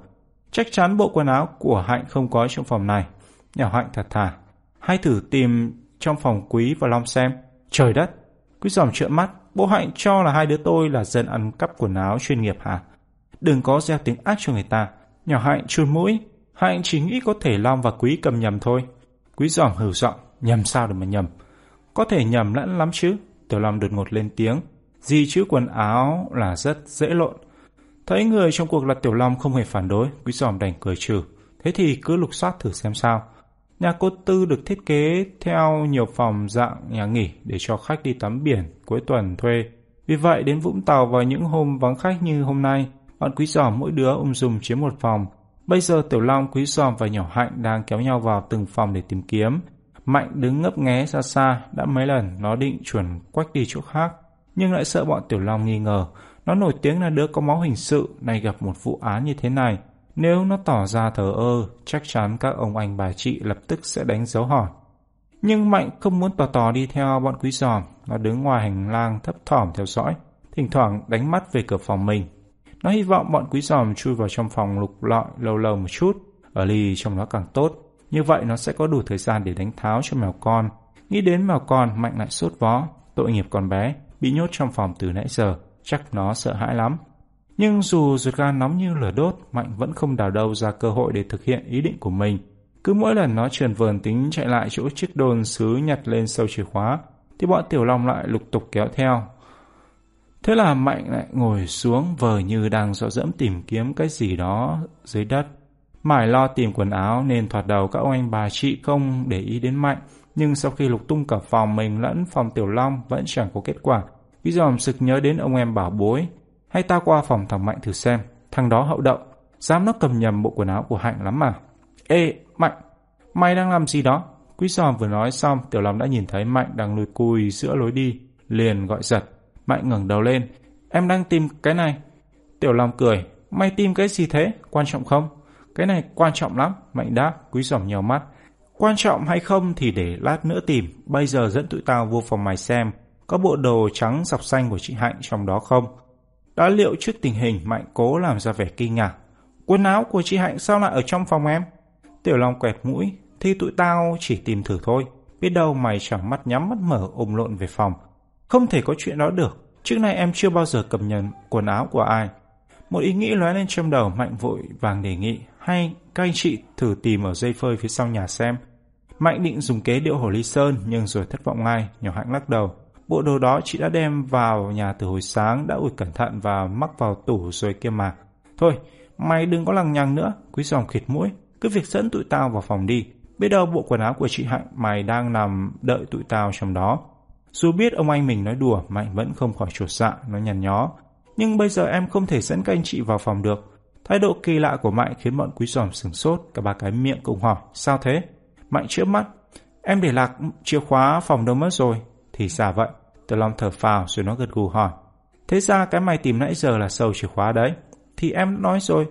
Chắc chắn bộ quần áo của Hạnh không có trong phòng này. Nhỏ Hạnh thật thà. Hãy thử tìm trong phòng Quý và Long xem. Trời đất! Quý giòm trợn mắt. Bố Hạnh cho là hai đứa tôi là dân ăn cắp quần áo chuyên nghiệp hả? Đừng có gieo tiếng ác cho người ta. Nhỏ Hạnh chun mũi. Hạnh chỉ nghĩ có thể Long và Quý cầm nhầm thôi. Quý giòm hử giọng. Nhầm sao để mà nhầm? Có thể nhầm lẫn lắm chứ. Tiểu Long đột ngột lên tiếng. Gì chữ quần áo là rất dễ lộn. Thấy người trong cuộc là Tiểu Long không hề phản đối, Quý Giòm đành cười trừ. Thế thì cứ lục soát thử xem sao. Nhà cô Tư được thiết kế theo nhiều phòng dạng nhà nghỉ để cho khách đi tắm biển cuối tuần thuê. Vì vậy đến Vũng Tàu vào những hôm vắng khách như hôm nay, bọn Quý Giòm mỗi đứa ôm dùng chiếm một phòng. Bây giờ Tiểu Long, Quý Giòm và Nhỏ Hạnh đang kéo nhau vào từng phòng để tìm kiếm. Mạnh đứng ngấp nghé xa xa, đã mấy lần nó định chuẩn quách đi chỗ khác, nhưng lại sợ bọn Tiểu Long nghi ngờ. Nó nổi tiếng là đứa có máu hình sự, này gặp một vụ án như thế này. Nếu nó tỏ ra thờ ơ, chắc chắn các ông anh bà chị lập tức sẽ đánh dấu hỏi. Nhưng Mạnh không muốn tò tò đi theo bọn quý giòm, nó đứng ngoài hành lang thấp thỏm theo dõi, thỉnh thoảng đánh mắt về cửa phòng mình. Nó hy vọng bọn quý giòm chui vào trong phòng lục lọi lâu lâu một chút, ở lì trong nó càng tốt. Như vậy nó sẽ có đủ thời gian để đánh tháo cho mèo con. Nghĩ đến mèo con, Mạnh lại sốt vó, tội nghiệp con bé, bị nhốt trong phòng từ nãy giờ, chắc nó sợ hãi lắm. Nhưng dù ruột gan nóng như lửa đốt, Mạnh vẫn không đào đâu ra cơ hội để thực hiện ý định của mình. Cứ mỗi lần nó trườn vườn tính chạy lại chỗ chiếc đồn sứ nhặt lên sâu chìa khóa, thì bọn Tiểu Long lại lục tục kéo theo. Thế là Mạnh lại ngồi xuống vờ như đang dọ dẫm tìm kiếm cái gì đó dưới đất. Mải lo tìm quần áo nên thoạt đầu các ông anh bà chị không để ý đến Mạnh, nhưng sau khi lục tung cả phòng mình lẫn phòng Tiểu Long vẫn chẳng có kết quả. Ví dòm sực nhớ đến ông em bảo bối, hay ta qua phòng thằng Mạnh thử xem, thằng đó hậu đậu, dám nó cầm nhầm bộ quần áo của Hạnh lắm mà. Ê, Mạnh, mày đang làm gì đó? Quý giòm vừa nói xong, Tiểu Long đã nhìn thấy Mạnh đang lùi cùi giữa lối đi, liền gọi giật. Mạnh ngẩng đầu lên, em đang tìm cái này. Tiểu Long cười, mày tìm cái gì thế, quan trọng không? Cái này quan trọng lắm, Mạnh đáp, quý giỏm nhiều mắt. Quan trọng hay không thì để lát nữa tìm, bây giờ dẫn tụi tao vô phòng mày xem, có bộ đồ trắng dọc xanh của chị Hạnh trong đó không? Đã liệu trước tình hình Mạnh cố làm ra vẻ kinh ngạc. Quần áo của chị Hạnh sao lại ở trong phòng em? Tiểu Long quẹt mũi, thì tụi tao chỉ tìm thử thôi. Biết đâu mày chẳng mắt nhắm mắt mở ôm lộn về phòng. Không thể có chuyện đó được. Trước nay em chưa bao giờ cầm nhận quần áo của ai. Một ý nghĩ lóe lên trong đầu Mạnh vội vàng đề nghị. Hay các anh chị thử tìm ở dây phơi phía sau nhà xem. Mạnh định dùng kế điệu hồ ly sơn nhưng rồi thất vọng ngay, nhỏ hạnh lắc đầu. Bộ đồ đó chị đã đem vào nhà từ hồi sáng, đã ủi cẩn thận và mắc vào tủ rồi kia mà. Thôi, mày đừng có lằng nhằng nữa, quý dòng khịt mũi. Cứ việc dẫn tụi tao vào phòng đi. Biết đâu bộ quần áo của chị Hạnh mày đang nằm đợi tụi tao trong đó. Dù biết ông anh mình nói đùa, Mạnh vẫn không khỏi chuột dạ, nó nhằn nhó. Nhưng bây giờ em không thể dẫn các anh chị vào phòng được. Thái độ kỳ lạ của Mạnh khiến bọn quý giòm sửng sốt, cả ba cái miệng cùng hỏi, sao thế? Mạnh chữa mắt, em để lạc chìa khóa phòng đâu mất rồi. Thì ra vậy, Tiểu Long thở phào rồi nó gật gù hỏi. Thế ra cái mày tìm nãy giờ là sâu chìa khóa đấy. Thì em nói rồi,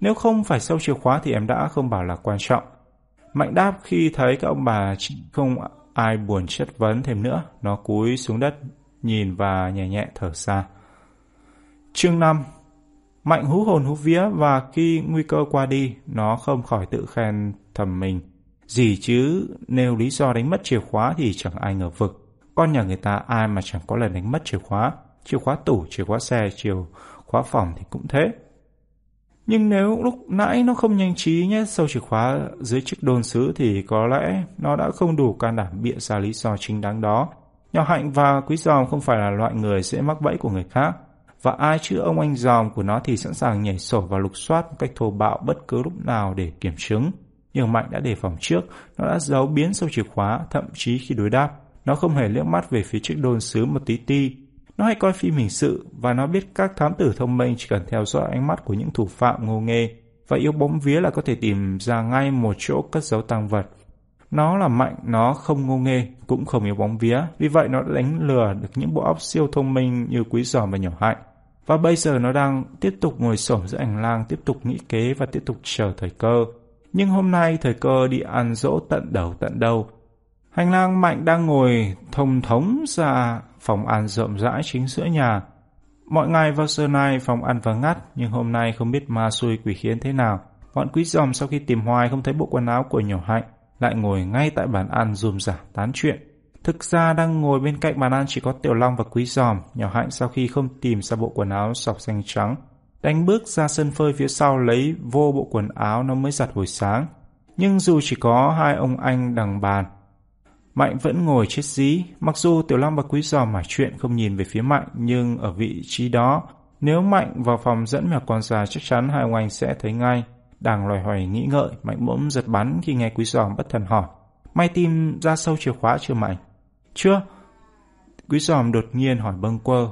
nếu không phải sâu chìa khóa thì em đã không bảo là quan trọng. Mạnh đáp khi thấy các ông bà không ai buồn chất vấn thêm nữa, nó cúi xuống đất, nhìn và nhẹ nhẹ thở ra. Chương 5 Mạnh hú hồn hú vía và khi nguy cơ qua đi, nó không khỏi tự khen thầm mình. Gì chứ, nếu lý do đánh mất chìa khóa thì chẳng ai ngờ vực. Con nhà người ta ai mà chẳng có lần đánh mất chìa khóa. Chìa khóa tủ, chìa khóa xe, chìa khóa phòng thì cũng thế. Nhưng nếu lúc nãy nó không nhanh trí nhét sâu chìa khóa dưới chiếc đôn sứ thì có lẽ nó đã không đủ can đảm bịa ra lý do chính đáng đó. Nhỏ hạnh và quý giòm không phải là loại người dễ mắc bẫy của người khác. Và ai chứ ông anh giòm của nó thì sẵn sàng nhảy sổ và lục soát một cách thô bạo bất cứ lúc nào để kiểm chứng. Nhưng Mạnh đã đề phòng trước, nó đã giấu biến sâu chìa khóa, thậm chí khi đối đáp, nó không hề liếc mắt về phía chiếc đôn sứ một tí ti. Nó hay coi phim hình sự và nó biết các thám tử thông minh chỉ cần theo dõi ánh mắt của những thủ phạm ngô nghê và yêu bóng vía là có thể tìm ra ngay một chỗ cất giấu tăng vật. Nó là mạnh, nó không ngô nghê, cũng không yêu bóng vía, vì vậy nó đã đánh lừa được những bộ óc siêu thông minh như quý giòm và nhỏ hạnh. Và bây giờ nó đang tiếp tục ngồi xổm giữa hành lang, tiếp tục nghĩ kế và tiếp tục chờ thời cơ. Nhưng hôm nay thời cơ đi ăn dỗ tận đầu tận đầu Hành lang mạnh đang ngồi thông thống ra phòng ăn rộng rãi chính giữa nhà. Mọi ngày vào giờ này phòng ăn vắng ngắt, nhưng hôm nay không biết ma xui quỷ khiến thế nào. Bọn quý dòm sau khi tìm hoài không thấy bộ quần áo của nhỏ hạnh, lại ngồi ngay tại bàn ăn dùm giả tán chuyện. Thực ra đang ngồi bên cạnh bàn ăn chỉ có Tiểu Long và Quý Giòm, nhỏ hạnh sau khi không tìm ra bộ quần áo sọc xanh trắng. Đánh bước ra sân phơi phía sau lấy vô bộ quần áo nó mới giặt buổi sáng. Nhưng dù chỉ có hai ông anh đằng bàn, Mạnh vẫn ngồi chết dí, mặc dù Tiểu Long và Quý Giòm mải chuyện không nhìn về phía Mạnh, nhưng ở vị trí đó, nếu Mạnh vào phòng dẫn mèo con già chắc chắn hai ông anh sẽ thấy ngay. Đang loài hoài nghĩ ngợi, Mạnh bỗng giật bắn khi nghe Quý Giòm bất thần hỏi. May tìm ra sâu chìa khóa chưa Mạnh? Chưa. Quý giòm đột nhiên hỏi bâng quơ.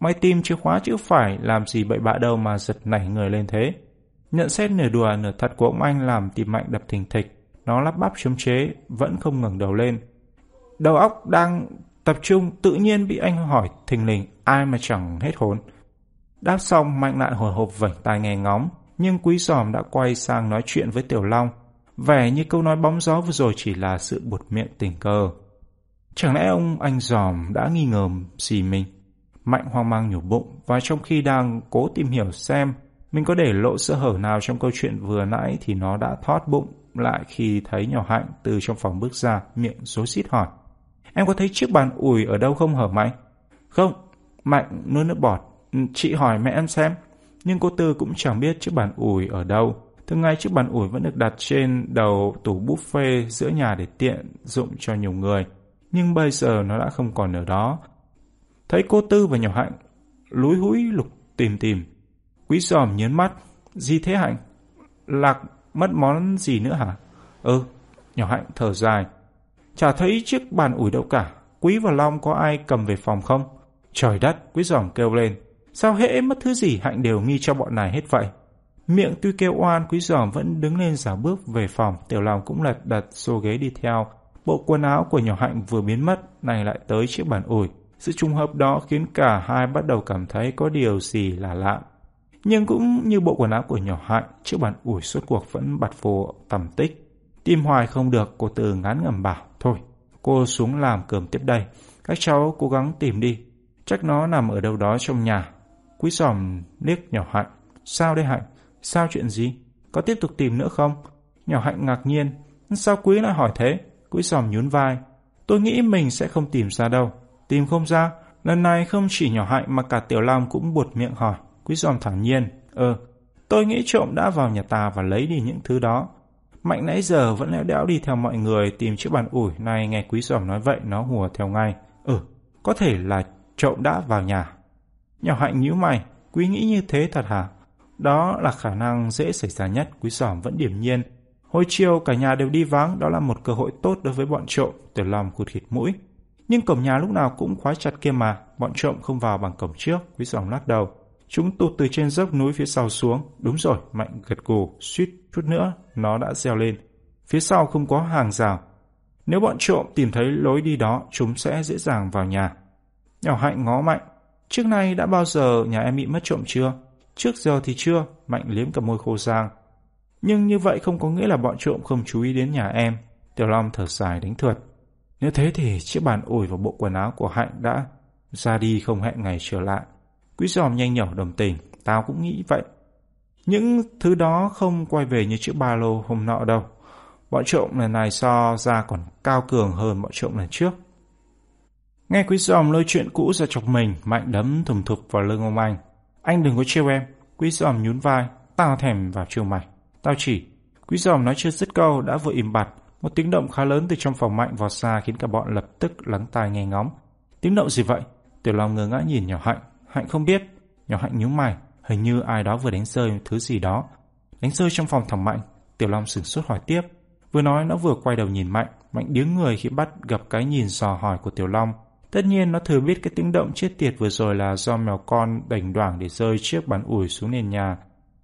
Máy tìm chìa khóa chứ phải làm gì bậy bạ đâu mà giật nảy người lên thế. Nhận xét nửa đùa nửa thật của ông anh làm tìm mạnh đập thình thịch. Nó lắp bắp chống chế, vẫn không ngẩng đầu lên. Đầu óc đang tập trung tự nhiên bị anh hỏi thình lình ai mà chẳng hết hồn. Đáp xong mạnh lại hồi hộp vảnh tai nghe ngóng, nhưng quý giòm đã quay sang nói chuyện với Tiểu Long. Vẻ như câu nói bóng gió vừa rồi chỉ là sự buột miệng tình cờ. Chẳng lẽ ông anh giòm đã nghi ngờ gì mình? Mạnh hoang mang nhủ bụng và trong khi đang cố tìm hiểu xem mình có để lộ sơ hở nào trong câu chuyện vừa nãy thì nó đã thoát bụng lại khi thấy nhỏ hạnh từ trong phòng bước ra miệng rối xít hỏi. Em có thấy chiếc bàn ủi ở đâu không hở Mạnh? Không, Mạnh nuốt nước bọt. Chị hỏi mẹ em xem. Nhưng cô Tư cũng chẳng biết chiếc bàn ủi ở đâu. Thường ngày chiếc bàn ủi vẫn được đặt trên đầu tủ buffet giữa nhà để tiện dụng cho nhiều người nhưng bây giờ nó đã không còn ở đó. Thấy cô Tư và nhỏ Hạnh lúi húi lục tìm tìm. Quý giòm nhớn mắt. Gì thế Hạnh? Lạc mất món gì nữa hả? Ừ, nhỏ Hạnh thở dài. Chả thấy chiếc bàn ủi đâu cả. Quý và Long có ai cầm về phòng không? Trời đất, quý giòm kêu lên. Sao hễ mất thứ gì Hạnh đều nghi cho bọn này hết vậy? Miệng tuy kêu oan, quý giòm vẫn đứng lên giả bước về phòng. Tiểu Long cũng lật đặt xô ghế đi theo. Bộ quần áo của nhỏ hạnh vừa biến mất, này lại tới chiếc bàn ủi. Sự trùng hợp đó khiến cả hai bắt đầu cảm thấy có điều gì là lạ. Nhưng cũng như bộ quần áo của nhỏ hạnh, chiếc bàn ủi suốt cuộc vẫn bật vô tầm tích. Tìm hoài không được, cô từ ngán ngầm bảo, thôi, cô xuống làm cơm tiếp đây. Các cháu cố gắng tìm đi, chắc nó nằm ở đâu đó trong nhà. Quý giòm liếc nhỏ hạnh, sao đây hạnh, sao chuyện gì, có tiếp tục tìm nữa không? Nhỏ hạnh ngạc nhiên, sao quý lại hỏi thế? Quý sòm nhún vai. Tôi nghĩ mình sẽ không tìm ra đâu. Tìm không ra, lần này không chỉ nhỏ hạnh mà cả Tiểu Long cũng buột miệng hỏi. Quý sòm thẳng nhiên. Ờ, tôi nghĩ trộm đã vào nhà ta và lấy đi những thứ đó. Mạnh nãy giờ vẫn lẽo đẽo đi theo mọi người tìm chiếc bàn ủi này nghe quý giòm nói vậy nó hùa theo ngay. Ừ, có thể là trộm đã vào nhà. Nhỏ hạnh nhíu mày, quý nghĩ như thế thật hả? Đó là khả năng dễ xảy ra nhất, quý giòm vẫn điểm nhiên. Hồi chiều cả nhà đều đi vắng, đó là một cơ hội tốt đối với bọn trộm, tiểu lòng cụt khịt mũi. Nhưng cổng nhà lúc nào cũng khóa chặt kia mà, bọn trộm không vào bằng cổng trước, quý dòng lắc đầu. Chúng tụt từ trên dốc núi phía sau xuống. Đúng rồi, Mạnh gật gù, suýt chút nữa, nó đã reo lên. Phía sau không có hàng rào. Nếu bọn trộm tìm thấy lối đi đó, chúng sẽ dễ dàng vào nhà. Nhỏ Hạnh ngó Mạnh. Trước nay đã bao giờ nhà em bị mất trộm chưa? Trước giờ thì chưa, Mạnh liếm cả môi khô giang. Nhưng như vậy không có nghĩa là bọn trộm không chú ý đến nhà em. Tiểu Long thở dài đánh thuật. Nếu thế thì chiếc bàn ủi và bộ quần áo của Hạnh đã ra đi không hẹn ngày trở lại. Quý giòm nhanh nhỏ đồng tình, tao cũng nghĩ vậy. Những thứ đó không quay về như chiếc ba lô hôm nọ đâu. Bọn trộm lần này so ra còn cao cường hơn bọn trộm lần trước. Nghe quý giòm lôi chuyện cũ ra chọc mình, mạnh đấm thùng thụp vào lưng ông anh. Anh đừng có trêu em, quý giòm nhún vai, tao thèm vào trêu mày. Tao chỉ, quý giòm nói chưa dứt câu đã vừa im bặt, một tiếng động khá lớn từ trong phòng mạnh vọt ra khiến cả bọn lập tức lắng tai nghe ngóng. Tiếng động gì vậy? Tiểu Long ngơ ngã nhìn nhỏ Hạnh. Hạnh không biết. Nhỏ Hạnh nhíu mày, hình như ai đó vừa đánh rơi thứ gì đó. Đánh rơi trong phòng thằng Mạnh. Tiểu Long sửng sốt hỏi tiếp. Vừa nói nó vừa quay đầu nhìn Mạnh. Mạnh điếng người khi bắt gặp cái nhìn dò hỏi của Tiểu Long. Tất nhiên nó thừa biết cái tiếng động chết tiệt vừa rồi là do mèo con đành đoảng để rơi chiếc bàn ủi xuống nền nhà.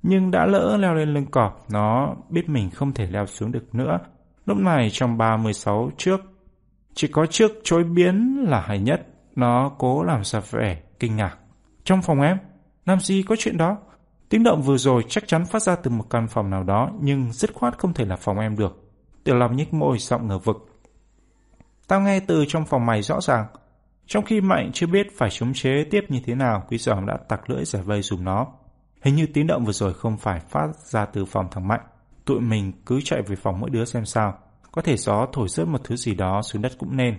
Nhưng đã lỡ leo lên lưng cọp, nó biết mình không thể leo xuống được nữa. Lúc này trong 36 trước, chỉ có trước chối biến là hay nhất. Nó cố làm ra vẻ kinh ngạc. Trong phòng em, làm gì có chuyện đó? Tiếng động vừa rồi chắc chắn phát ra từ một căn phòng nào đó, nhưng dứt khoát không thể là phòng em được. Tiểu Long nhích môi giọng ngờ vực. Tao nghe từ trong phòng mày rõ ràng. Trong khi Mạnh chưa biết phải chống chế tiếp như thế nào, Quý Giòm đã tặc lưỡi giải vây dùng nó. Hình như tiếng động vừa rồi không phải phát ra từ phòng thằng Mạnh. Tụi mình cứ chạy về phòng mỗi đứa xem sao. Có thể gió thổi rớt một thứ gì đó xuống đất cũng nên.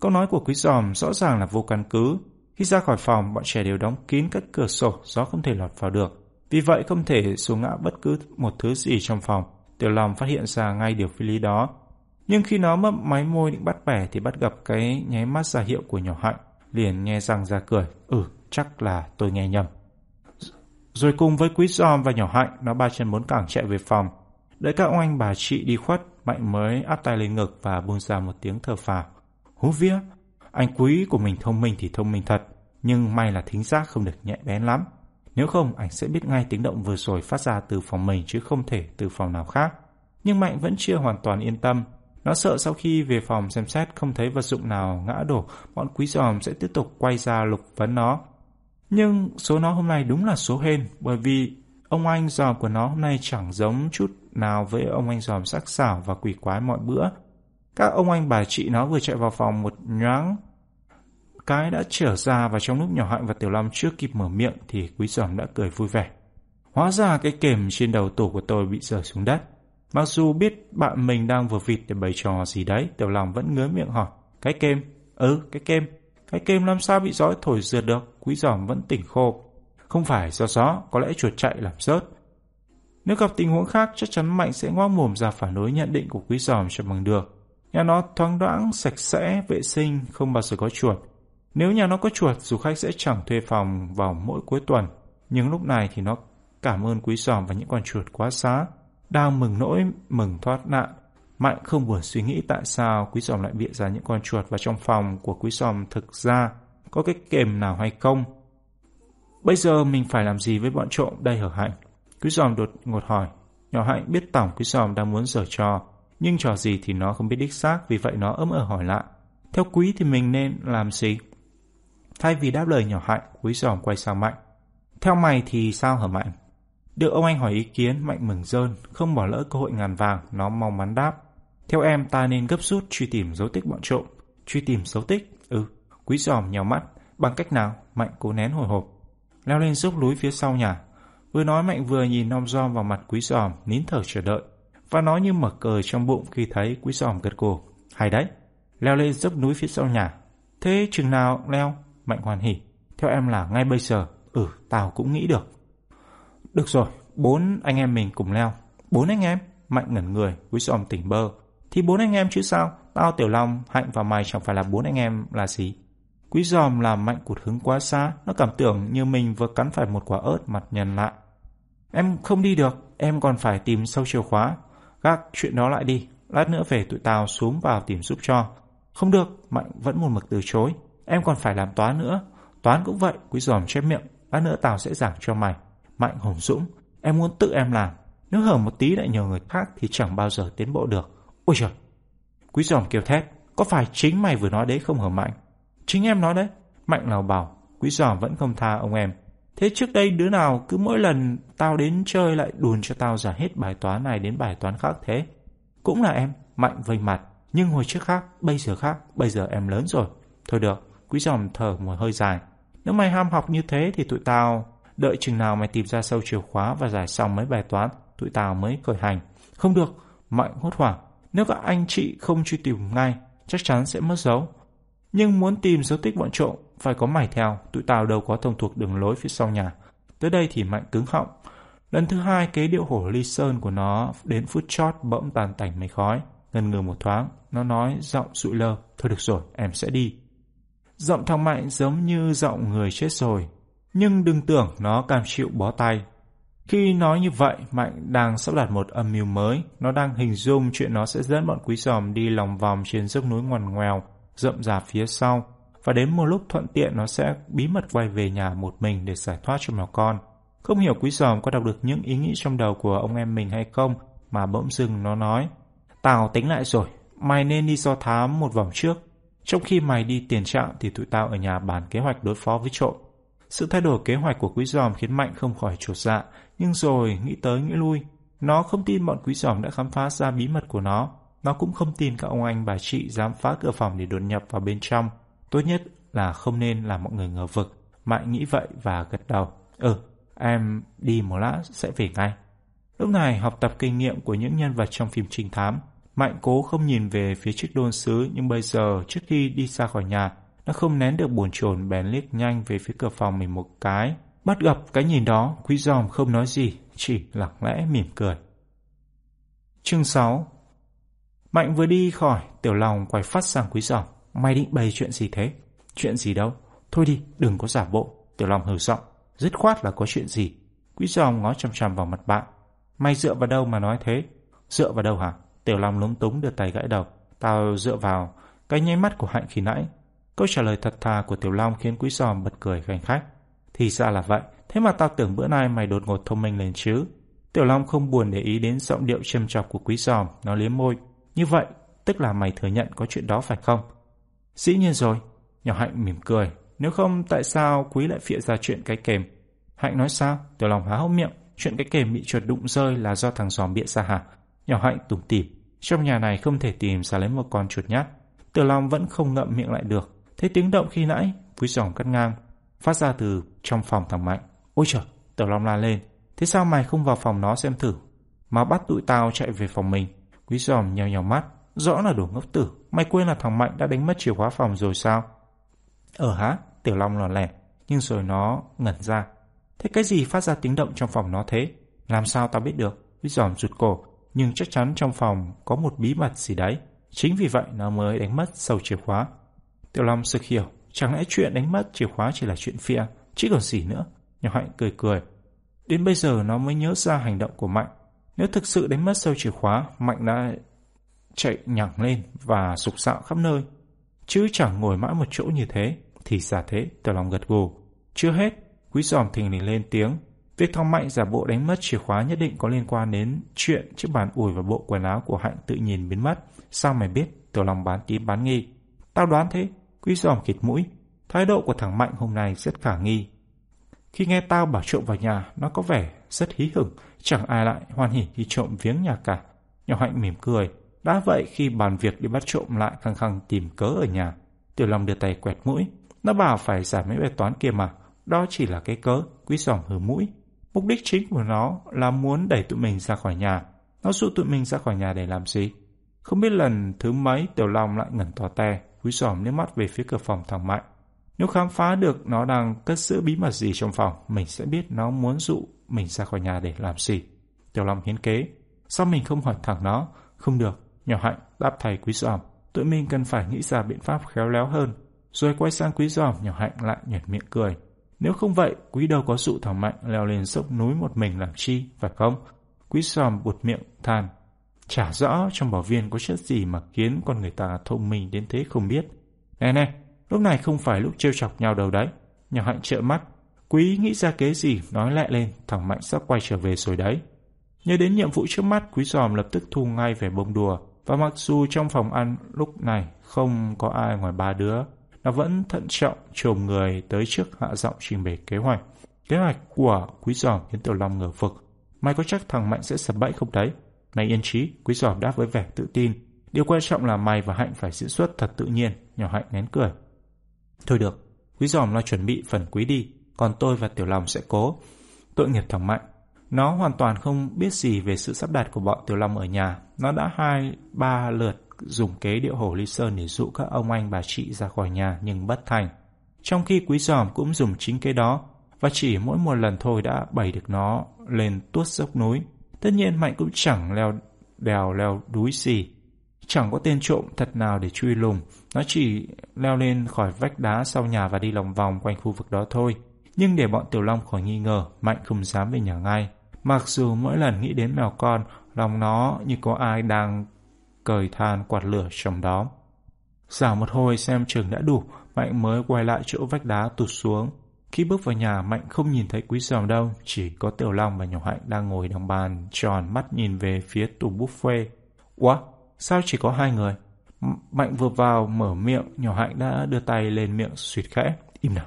Câu nói của quý giòm rõ ràng là vô căn cứ. Khi ra khỏi phòng, bọn trẻ đều đóng kín các cửa sổ, gió không thể lọt vào được. Vì vậy không thể xuống ngã bất cứ một thứ gì trong phòng. Tiểu lòng phát hiện ra ngay điều phi lý đó. Nhưng khi nó mấp máy môi định bắt bẻ thì bắt gặp cái nháy mắt ra hiệu của nhỏ hạnh. Liền nghe răng ra cười. Ừ, chắc là tôi nghe nhầm. Rồi cùng với quý giòm và nhỏ hạnh, nó ba chân bốn cẳng chạy về phòng. Đợi các ông anh bà chị đi khuất, Mạnh mới áp tay lên ngực và buông ra một tiếng thở phào. Hú vía, anh quý của mình thông minh thì thông minh thật, nhưng may là thính giác không được nhẹ bén lắm. Nếu không, anh sẽ biết ngay tiếng động vừa rồi phát ra từ phòng mình chứ không thể từ phòng nào khác. Nhưng Mạnh vẫn chưa hoàn toàn yên tâm. Nó sợ sau khi về phòng xem xét không thấy vật dụng nào ngã đổ, bọn quý giòm sẽ tiếp tục quay ra lục vấn nó. Nhưng số nó hôm nay đúng là số hên, bởi vì ông anh giòm của nó hôm nay chẳng giống chút nào với ông anh giòm sắc sảo và quỷ quái mọi bữa. Các ông anh bà chị nó vừa chạy vào phòng một nhoáng. Cái đã trở ra và trong lúc nhỏ hạnh và tiểu long chưa kịp mở miệng thì quý giòm đã cười vui vẻ. Hóa ra cái kềm trên đầu tổ của tôi bị rơi xuống đất. Mặc dù biết bạn mình đang vừa vịt để bày trò gì đấy, tiểu long vẫn ngớ miệng hỏi. Cái kem? Ừ, cái kem. Cái kem làm sao bị gió thổi rượt được? Quý giòm vẫn tỉnh khô. Không phải do gió, có lẽ chuột chạy làm rớt. Nếu gặp tình huống khác, chắc chắn Mạnh sẽ ngoác mồm ra phản đối nhận định của quý giòm cho bằng được. Nhà nó thoáng đoãng, sạch sẽ, vệ sinh, không bao giờ có chuột. Nếu nhà nó có chuột, du khách sẽ chẳng thuê phòng vào mỗi cuối tuần. Nhưng lúc này thì nó cảm ơn quý giòm và những con chuột quá xá. Đang mừng nỗi, mừng thoát nạn. Mạnh không buồn suy nghĩ tại sao quý giòm lại bịa ra những con chuột vào trong phòng của quý giòm thực ra có cái kềm nào hay không. Bây giờ mình phải làm gì với bọn trộm đây hở hạnh? Quý giòm đột ngột hỏi. Nhỏ hạnh biết tổng quý giòm đang muốn giở trò nhưng trò gì thì nó không biết đích xác vì vậy nó ấm ở hỏi lại. Theo quý thì mình nên làm gì? Thay vì đáp lời nhỏ hạnh, quý giòm quay sang Mạnh. Theo mày thì sao hở Mạnh? Được ông anh hỏi ý kiến, Mạnh mừng rơn, không bỏ lỡ cơ hội ngàn vàng, nó mong mắn đáp. Theo em ta nên gấp rút truy tìm dấu tích bọn trộm. Truy tìm dấu tích? Quý giòm nhào mắt. Bằng cách nào? Mạnh cố nén hồi hộp. Leo lên dốc núi phía sau nhà. Vừa nói Mạnh vừa nhìn nom giòm vào mặt quý giòm, nín thở chờ đợi và nó như mở cờ trong bụng khi thấy quý giòm gật cổ. Hay đấy, leo lên dốc núi phía sau nhà. Thế chừng nào leo? Mạnh hoàn hỉ. Theo em là ngay bây giờ. Ừ, tao cũng nghĩ được. Được rồi, bốn anh em mình cùng leo. Bốn anh em? Mạnh ngẩn người, quý giòm tỉnh bơ. Thì bốn anh em chứ sao? Tao Tiểu Long, Hạnh và mày chẳng phải là bốn anh em là gì? Quý giòm làm mạnh cụt hứng quá xa, nó cảm tưởng như mình vừa cắn phải một quả ớt mặt nhằn lại. Em không đi được, em còn phải tìm sâu chìa khóa. Gác chuyện đó lại đi, lát nữa về tụi tao xuống vào tìm giúp cho. Không được, Mạnh vẫn một mực từ chối. Em còn phải làm toán nữa. Toán cũng vậy, quý giòm chép miệng. Lát nữa tao sẽ giảng cho mày. Mạnh hùng dũng, em muốn tự em làm. Nếu hở một tí lại nhờ người khác thì chẳng bao giờ tiến bộ được. Ôi trời! Quý giòm kêu thét. Có phải chính mày vừa nói đấy không hở Mạnh? Chính em nói đấy. Mạnh lào bảo. Quý giòm vẫn không tha ông em. Thế trước đây đứa nào cứ mỗi lần tao đến chơi lại đùn cho tao giải hết bài toán này đến bài toán khác thế? Cũng là em, Mạnh vây mặt, Nhưng hồi trước khác, bây giờ khác, bây giờ em lớn rồi. Thôi được, quý giòm thở một hơi dài. Nếu mày ham học như thế thì tụi tao đợi chừng nào mày tìm ra sâu chìa khóa và giải xong mấy bài toán, tụi tao mới khởi hành. Không được, Mạnh hốt hoảng. Nếu các anh chị không truy tìm ngay, chắc chắn sẽ mất dấu. Nhưng muốn tìm dấu tích bọn trộm, phải có mải theo, tụi tao đâu có thông thuộc đường lối phía sau nhà. Tới đây thì Mạnh cứng họng. Lần thứ hai kế điệu hổ ly sơn của nó đến phút chót bỗng tàn tành mấy khói. Ngần ngừ một thoáng, nó nói giọng sụi lơ. Thôi được rồi, em sẽ đi. Giọng thằng Mạnh giống như giọng người chết rồi. Nhưng đừng tưởng nó cam chịu bó tay. Khi nói như vậy, Mạnh đang sắp đặt một âm mưu mới. Nó đang hình dung chuyện nó sẽ dẫn bọn quý giòm đi lòng vòng trên dốc núi ngoằn ngoèo, rậm rạp phía sau. Và đến một lúc thuận tiện nó sẽ bí mật quay về nhà một mình để giải thoát cho mèo con. Không hiểu quý giòm có đọc được những ý nghĩ trong đầu của ông em mình hay không mà bỗng dưng nó nói Tao tính lại rồi, mày nên đi do thám một vòng trước. Trong khi mày đi tiền trạng thì tụi tao ở nhà bàn kế hoạch đối phó với trộm. Sự thay đổi kế hoạch của quý giòm khiến Mạnh không khỏi trột dạ, nhưng rồi nghĩ tới nghĩ lui. Nó không tin bọn quý giòm đã khám phá ra bí mật của nó. Nó cũng không tin các ông anh bà chị dám phá cửa phòng để đột nhập vào bên trong. Tốt nhất là không nên làm mọi người ngờ vực. Mạnh nghĩ vậy và gật đầu. Ừ, em đi một lát sẽ về ngay. Lúc này học tập kinh nghiệm của những nhân vật trong phim trinh thám, Mạnh cố không nhìn về phía chiếc đôn sứ nhưng bây giờ trước khi đi ra khỏi nhà, nó không nén được buồn chồn bèn liếc nhanh về phía cửa phòng mình một cái. Bắt gặp cái nhìn đó, quý giòm không nói gì, chỉ lặng lẽ mỉm cười. Chương 6 Mạnh vừa đi khỏi, tiểu lòng quay phát sang quý giòm. Mày định bày chuyện gì thế? Chuyện gì đâu? Thôi đi, đừng có giả bộ. Tiểu lòng hừ giọng. Dứt khoát là có chuyện gì? Quý giòm ngó chằm chằm vào mặt bạn. Mày dựa vào đâu mà nói thế? Dựa vào đâu hả? Tiểu Long lúng túng đưa tay gãi đầu. Tao dựa vào cái nháy mắt của Hạnh khi nãy. Câu trả lời thật thà của Tiểu Long khiến Quý Giòm bật cười khanh khách. Thì ra là vậy, thế mà tao tưởng bữa nay mày đột ngột thông minh lên chứ. Tiểu Long không buồn để ý đến giọng điệu châm chọc của Quý Giòm, nó liếm môi. Như vậy, tức là mày thừa nhận có chuyện đó phải không? Dĩ nhiên rồi. Nhỏ Hạnh mỉm cười. Nếu không, tại sao Quý lại phịa ra chuyện cái kềm? Hạnh nói sao? Tiểu Long há hốc miệng. Chuyện cái kềm bị chuột đụng rơi là do thằng giòm bịa ra hả? Nhỏ Hạnh tủm tỉm. Trong nhà này không thể tìm ra lấy một con chuột nhát. Tiểu Long vẫn không ngậm miệng lại được. Thấy tiếng động khi nãy, quý giòm cắt ngang, phát ra từ trong phòng thằng Mạnh. Ôi trời, Tiểu Long la lên. Thế sao mày không vào phòng nó xem thử? Mà bắt tụi tao chạy về phòng mình. Quý giòm nhèo nhèo mắt. Rõ là đồ ngốc tử. Mày quên là thằng Mạnh đã đánh mất chìa khóa phòng rồi sao? Ờ hả? Tiểu Long lò lẻ. Nhưng rồi nó ngẩn ra. Thế cái gì phát ra tiếng động trong phòng nó thế? Làm sao tao biết được? Quý giòm rụt cổ nhưng chắc chắn trong phòng có một bí mật gì đấy. Chính vì vậy nó mới đánh mất sầu chìa khóa. Tiểu Long sực hiểu, chẳng lẽ chuyện đánh mất chìa khóa chỉ là chuyện phia, chứ còn gì nữa. Nhỏ Hạnh cười cười. Đến bây giờ nó mới nhớ ra hành động của Mạnh. Nếu thực sự đánh mất sâu chìa khóa, Mạnh đã chạy nhẳng lên và sục sạo khắp nơi. Chứ chẳng ngồi mãi một chỗ như thế. Thì giả thế, Tiểu lòng gật gù. Chưa hết, quý giòm thình lình lên tiếng. Việc thong mạnh giả bộ đánh mất chìa khóa nhất định có liên quan đến chuyện chiếc bàn ủi và bộ quần áo của Hạnh tự nhìn biến mất. Sao mày biết? Tiểu lòng bán tím bán nghi. Tao đoán thế. Quý giòm khịt mũi. Thái độ của thằng Mạnh hôm nay rất khả nghi. Khi nghe tao bảo trộm vào nhà, nó có vẻ rất hí hửng. Chẳng ai lại hoan hỉ đi trộm viếng nhà cả. Nhỏ Hạnh mỉm cười. Đã vậy khi bàn việc đi bắt trộm lại khăng khăng tìm cớ ở nhà. Tiểu Long đưa tay quẹt mũi. Nó bảo phải giải mấy bài toán kia mà. Đó chỉ là cái cớ. Quý giòm hừ mũi. Mục đích chính của nó là muốn đẩy tụi mình ra khỏi nhà. Nó dụ tụi mình ra khỏi nhà để làm gì? Không biết lần thứ mấy Tiểu Long lại ngẩn tò te, quý xòm nước mắt về phía cửa phòng thằng Mạnh. Nếu khám phá được nó đang cất giữ bí mật gì trong phòng, mình sẽ biết nó muốn dụ mình ra khỏi nhà để làm gì. Tiểu Long hiến kế. Sao mình không hỏi thẳng nó? Không được. Nhỏ Hạnh đáp thầy quý giòm. Tụi mình cần phải nghĩ ra biện pháp khéo léo hơn. Rồi quay sang quý giòm, nhỏ Hạnh lại nhuyễn miệng cười. Nếu không vậy, quý đâu có dụ thằng Mạnh leo lên dốc núi một mình làm chi, phải không? Quý Giòm bụt miệng than. Chả rõ trong bảo viên có chất gì mà khiến con người ta thông minh đến thế không biết. Nè nè, lúc này không phải lúc trêu chọc nhau đâu đấy. nhỏ hạnh trợ mắt. Quý nghĩ ra kế gì, nói lại lên, thằng Mạnh sắp quay trở về rồi đấy. Nhớ đến nhiệm vụ trước mắt, quý giòm lập tức thu ngay về bông đùa. Và mặc dù trong phòng ăn lúc này không có ai ngoài ba đứa, nó vẫn thận trọng trồm người tới trước hạ giọng trình bày kế hoạch. Kế hoạch của Quý Giòm khiến Tiểu Long ngờ vực. Mày có chắc thằng Mạnh sẽ sập bẫy không đấy? Này yên trí, Quý Giòm đáp với vẻ tự tin. Điều quan trọng là mày và Hạnh phải diễn xuất thật tự nhiên, nhỏ Hạnh nén cười. Thôi được, quý giòm lo chuẩn bị phần quý đi, còn tôi và Tiểu Long sẽ cố. Tội nghiệp thằng Mạnh, nó hoàn toàn không biết gì về sự sắp đặt của bọn Tiểu Long ở nhà. Nó đã hai, ba lượt dùng kế điệu hổ ly sơn để dụ các ông anh bà chị ra khỏi nhà nhưng bất thành. Trong khi quý giòm cũng dùng chính kế đó và chỉ mỗi một lần thôi đã bày được nó lên tuốt dốc núi. Tất nhiên Mạnh cũng chẳng leo đèo leo đuối gì. Chẳng có tên trộm thật nào để truy lùng. Nó chỉ leo lên khỏi vách đá sau nhà và đi lòng vòng quanh khu vực đó thôi. Nhưng để bọn Tiểu Long khỏi nghi ngờ, Mạnh không dám về nhà ngay. Mặc dù mỗi lần nghĩ đến mèo con, lòng nó như có ai đang cởi than quạt lửa trong đó. giả một hồi xem trường đã đủ, Mạnh mới quay lại chỗ vách đá tụt xuống. Khi bước vào nhà, Mạnh không nhìn thấy quý giòm đâu, chỉ có Tiểu Long và nhỏ Hạnh đang ngồi đằng bàn, tròn mắt nhìn về phía tủ buffet. quá sao chỉ có hai người? M Mạnh vừa vào, mở miệng, nhỏ Hạnh đã đưa tay lên miệng suyệt khẽ. Im nào.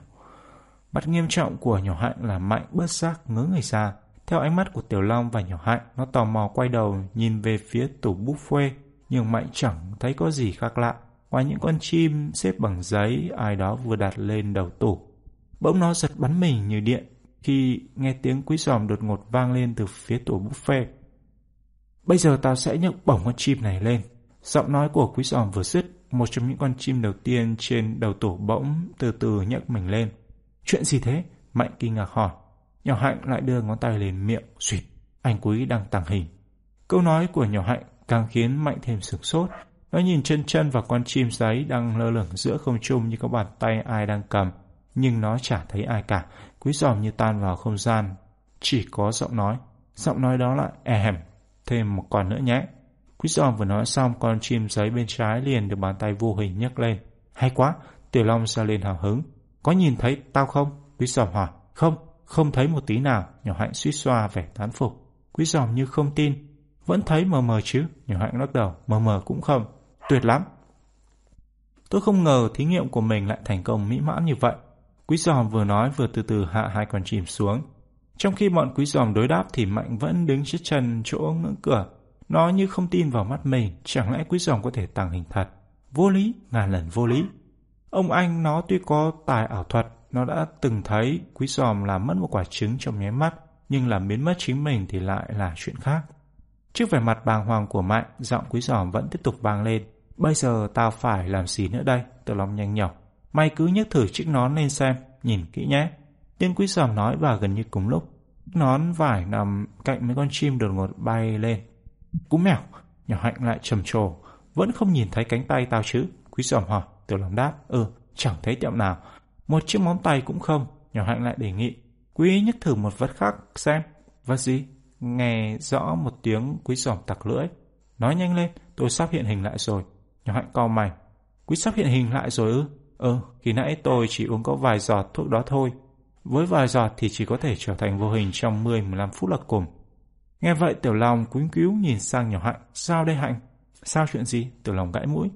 Mặt nghiêm trọng của nhỏ Hạnh là Mạnh bớt giác ngớ người ra. Theo ánh mắt của Tiểu Long và nhỏ Hạnh, nó tò mò quay đầu nhìn về phía tủ buffet, nhưng Mạnh chẳng thấy có gì khác lạ. Ngoài những con chim xếp bằng giấy ai đó vừa đặt lên đầu tủ. Bỗng nó giật bắn mình như điện khi nghe tiếng quý giòm đột ngột vang lên từ phía tủ buffet. Bây giờ tao sẽ nhấc bổng con chim này lên. Giọng nói của quý giòm vừa dứt, một trong những con chim đầu tiên trên đầu tủ bỗng từ từ nhấc mình lên. Chuyện gì thế? Mạnh kinh ngạc hỏi. Nhỏ Hạnh lại đưa ngón tay lên miệng, suyệt. Anh quý đang tàng hình. Câu nói của nhỏ Hạnh càng khiến Mạnh thêm sửng sốt. Nó nhìn chân chân và con chim giấy đang lơ lửng giữa không trung như có bàn tay ai đang cầm. Nhưng nó chả thấy ai cả. Quý giòm như tan vào không gian. Chỉ có giọng nói. Giọng nói đó lại ehem. Thêm một con nữa nhé. Quý giòm vừa nói xong con chim giấy bên trái liền được bàn tay vô hình nhấc lên. Hay quá, Tiểu Long ra lên hào hứng. Có nhìn thấy tao không? Quý giòm hỏi. Không, không thấy một tí nào. Nhỏ hạnh suýt xoa vẻ tán phục. Quý giòm như không tin. Vẫn thấy mờ mờ chứ. Nhỏ hạnh lắc đầu. Mờ mờ cũng không. Tuyệt lắm. Tôi không ngờ thí nghiệm của mình lại thành công mỹ mãn như vậy. Quý giòm vừa nói vừa từ từ hạ hai con chim xuống. Trong khi bọn quý giòm đối đáp thì Mạnh vẫn đứng chết chân chỗ ngưỡng cửa. Nó như không tin vào mắt mình, chẳng lẽ quý giòm có thể tàng hình thật. Vô lý, ngàn lần vô lý. Ông anh nó tuy có tài ảo thuật, nó đã từng thấy quý giòm làm mất một quả trứng trong nháy mắt, nhưng làm biến mất chính mình thì lại là chuyện khác. Trước vẻ mặt bàng hoàng của Mạnh, giọng quý giòm vẫn tiếp tục vang lên. Bây giờ tao phải làm gì nữa đây? Tự lòng nhanh nhỏ. Mày cứ nhấc thử chiếc nón lên xem, nhìn kỹ nhé. Tiên quý giòm nói và gần như cùng lúc. Nón vải nằm cạnh mấy con chim đột ngột bay lên. Cú mèo, nhỏ hạnh lại trầm trồ. Vẫn không nhìn thấy cánh tay tao chứ? Quý giòm hỏi, tiểu lòng đáp. Ừ, chẳng thấy tiệm nào. Một chiếc móng tay cũng không. Nhỏ hạnh lại đề nghị. Quý nhất thử một vật khác xem. Vật gì? Nghe rõ một tiếng quý giòm tặc lưỡi. Nói nhanh lên, tôi sắp hiện hình lại rồi. Nhỏ hạnh co mày. Quý sắp hiện hình lại rồi ư? Ừ, khi nãy tôi chỉ uống có vài giọt thuốc đó thôi. Với vài giọt thì chỉ có thể trở thành vô hình trong 10-15 phút là cùng. Nghe vậy Tiểu Long cúi cứu nhìn sang nhỏ Hạnh. Sao đây Hạnh? Sao chuyện gì? Tiểu Long gãi mũi.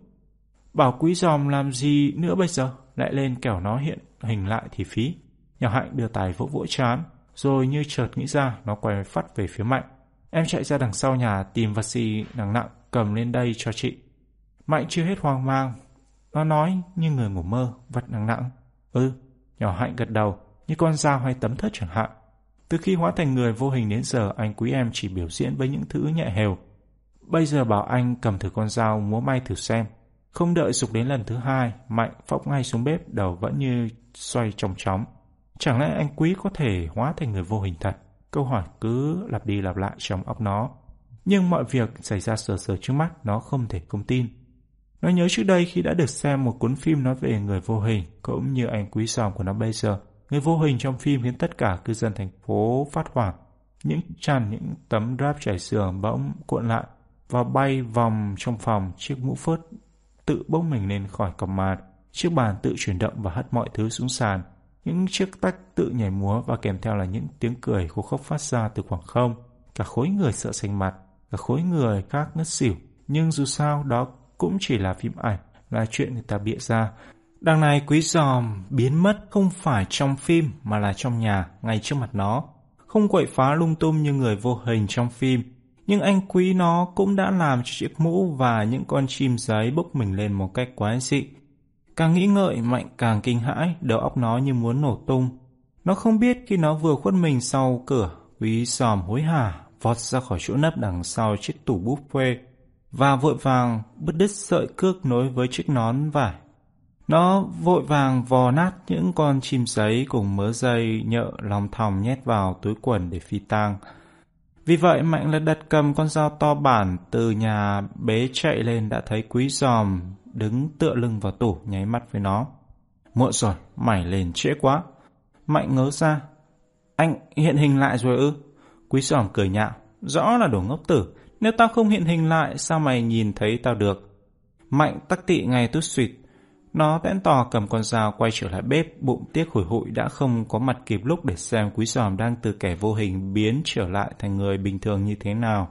Bảo quý giòm làm gì nữa bây giờ? Lại lên kẻo nó hiện hình lại thì phí. Nhỏ Hạnh đưa tài vỗ vỗ chán. Rồi như chợt nghĩ ra, nó quay phát về phía Mạnh. Em chạy ra đằng sau nhà tìm vật gì nặng nặng cầm lên đây cho chị. Mạnh chưa hết hoang mang, nó nói như người ngủ mơ, vật nặng nặng. Ừ, nhỏ hạnh gật đầu, như con dao hay tấm thớt chẳng hạn. Từ khi hóa thành người vô hình đến giờ, anh quý em chỉ biểu diễn với những thứ nhẹ hều. Bây giờ bảo anh cầm thử con dao múa may thử xem. Không đợi sục đến lần thứ hai, Mạnh phóc ngay xuống bếp, đầu vẫn như xoay trong chóng. Chẳng lẽ anh quý có thể hóa thành người vô hình thật? Câu hỏi cứ lặp đi lặp lại trong óc nó. Nhưng mọi việc xảy ra sờ sờ trước mắt, nó không thể không tin. Nó nhớ trước đây khi đã được xem một cuốn phim nói về người vô hình, cũng như anh quý giòm của nó bây giờ. Người vô hình trong phim khiến tất cả cư dân thành phố phát hoảng. Những tràn những tấm drap trải giường bỗng cuộn lại và bay vòng trong phòng chiếc mũ phớt tự bốc mình lên khỏi còng mạt. Chiếc bàn tự chuyển động và hất mọi thứ xuống sàn. Những chiếc tách tự nhảy múa và kèm theo là những tiếng cười khô khốc phát ra từ khoảng không. Cả khối người sợ xanh mặt, cả khối người khác ngất xỉu. Nhưng dù sao đó cũng chỉ là phim ảnh, là chuyện người ta bịa ra. Đằng này quý giòm biến mất không phải trong phim mà là trong nhà, ngay trước mặt nó. Không quậy phá lung tung như người vô hình trong phim. Nhưng anh quý nó cũng đã làm cho chiếc mũ và những con chim giấy bốc mình lên một cách quái dị. Càng nghĩ ngợi, Mạnh càng kinh hãi, đầu óc nó như muốn nổ tung. Nó không biết khi nó vừa khuất mình sau cửa, quý giòm hối hả, vọt ra khỏi chỗ nấp đằng sau chiếc tủ buffet và vội vàng bứt đứt sợi cước nối với chiếc nón vải. Nó vội vàng vò nát những con chim giấy cùng mớ dây nhợ lòng thòng nhét vào túi quần để phi tang. Vì vậy Mạnh là đặt cầm con dao to bản từ nhà bế chạy lên đã thấy quý giòm đứng tựa lưng vào tủ nháy mắt với nó. Muộn rồi, mày lên trễ quá. Mạnh ngớ ra. Anh hiện hình lại rồi ư? Quý giòm cười nhạo. Rõ là đồ ngốc tử. Nếu tao không hiện hình lại, sao mày nhìn thấy tao được? Mạnh tắc tị ngay tút suyệt. Nó tẽn tò cầm con dao quay trở lại bếp, bụng tiếc hủi hụi đã không có mặt kịp lúc để xem quý giòm đang từ kẻ vô hình biến trở lại thành người bình thường như thế nào.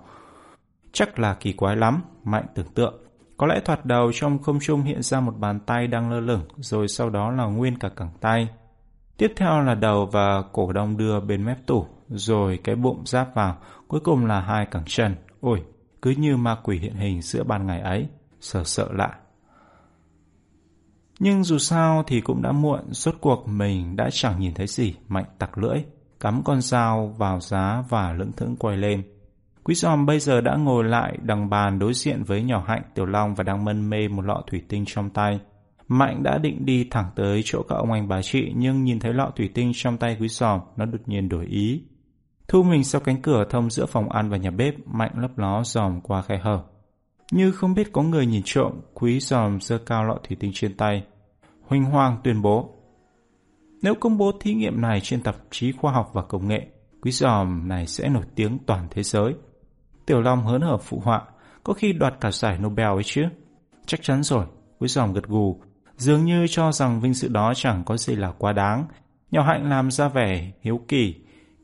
Chắc là kỳ quái lắm, Mạnh tưởng tượng. Có lẽ thoạt đầu trong không trung hiện ra một bàn tay đang lơ lửng, rồi sau đó là nguyên cả cẳng tay. Tiếp theo là đầu và cổ đông đưa bên mép tủ, rồi cái bụng giáp vào, cuối cùng là hai cẳng chân. Ôi, cứ như ma quỷ hiện hình giữa ban ngày ấy, sợ sợ lạ. Nhưng dù sao thì cũng đã muộn, suốt cuộc mình đã chẳng nhìn thấy gì, mạnh tặc lưỡi, cắm con dao vào giá và lững thững quay lên. Quý giòm bây giờ đã ngồi lại đằng bàn đối diện với nhỏ hạnh Tiểu Long và đang mân mê một lọ thủy tinh trong tay. Mạnh đã định đi thẳng tới chỗ các ông anh bà chị nhưng nhìn thấy lọ thủy tinh trong tay quý giòm, nó đột nhiên đổi ý. Thu mình sau cánh cửa thông giữa phòng ăn và nhà bếp, Mạnh lấp ló dòm qua khe hở. Như không biết có người nhìn trộm, quý giòm giơ cao lọ thủy tinh trên tay. Huỳnh Hoàng tuyên bố Nếu công bố thí nghiệm này trên tạp chí khoa học và công nghệ, quý giòm này sẽ nổi tiếng toàn thế giới. Tiểu Long hớn hở phụ họa, có khi đoạt cả giải Nobel ấy chứ. Chắc chắn rồi, quý giòm gật gù, dường như cho rằng vinh dự đó chẳng có gì là quá đáng. Nhỏ hạnh làm ra vẻ hiếu kỳ,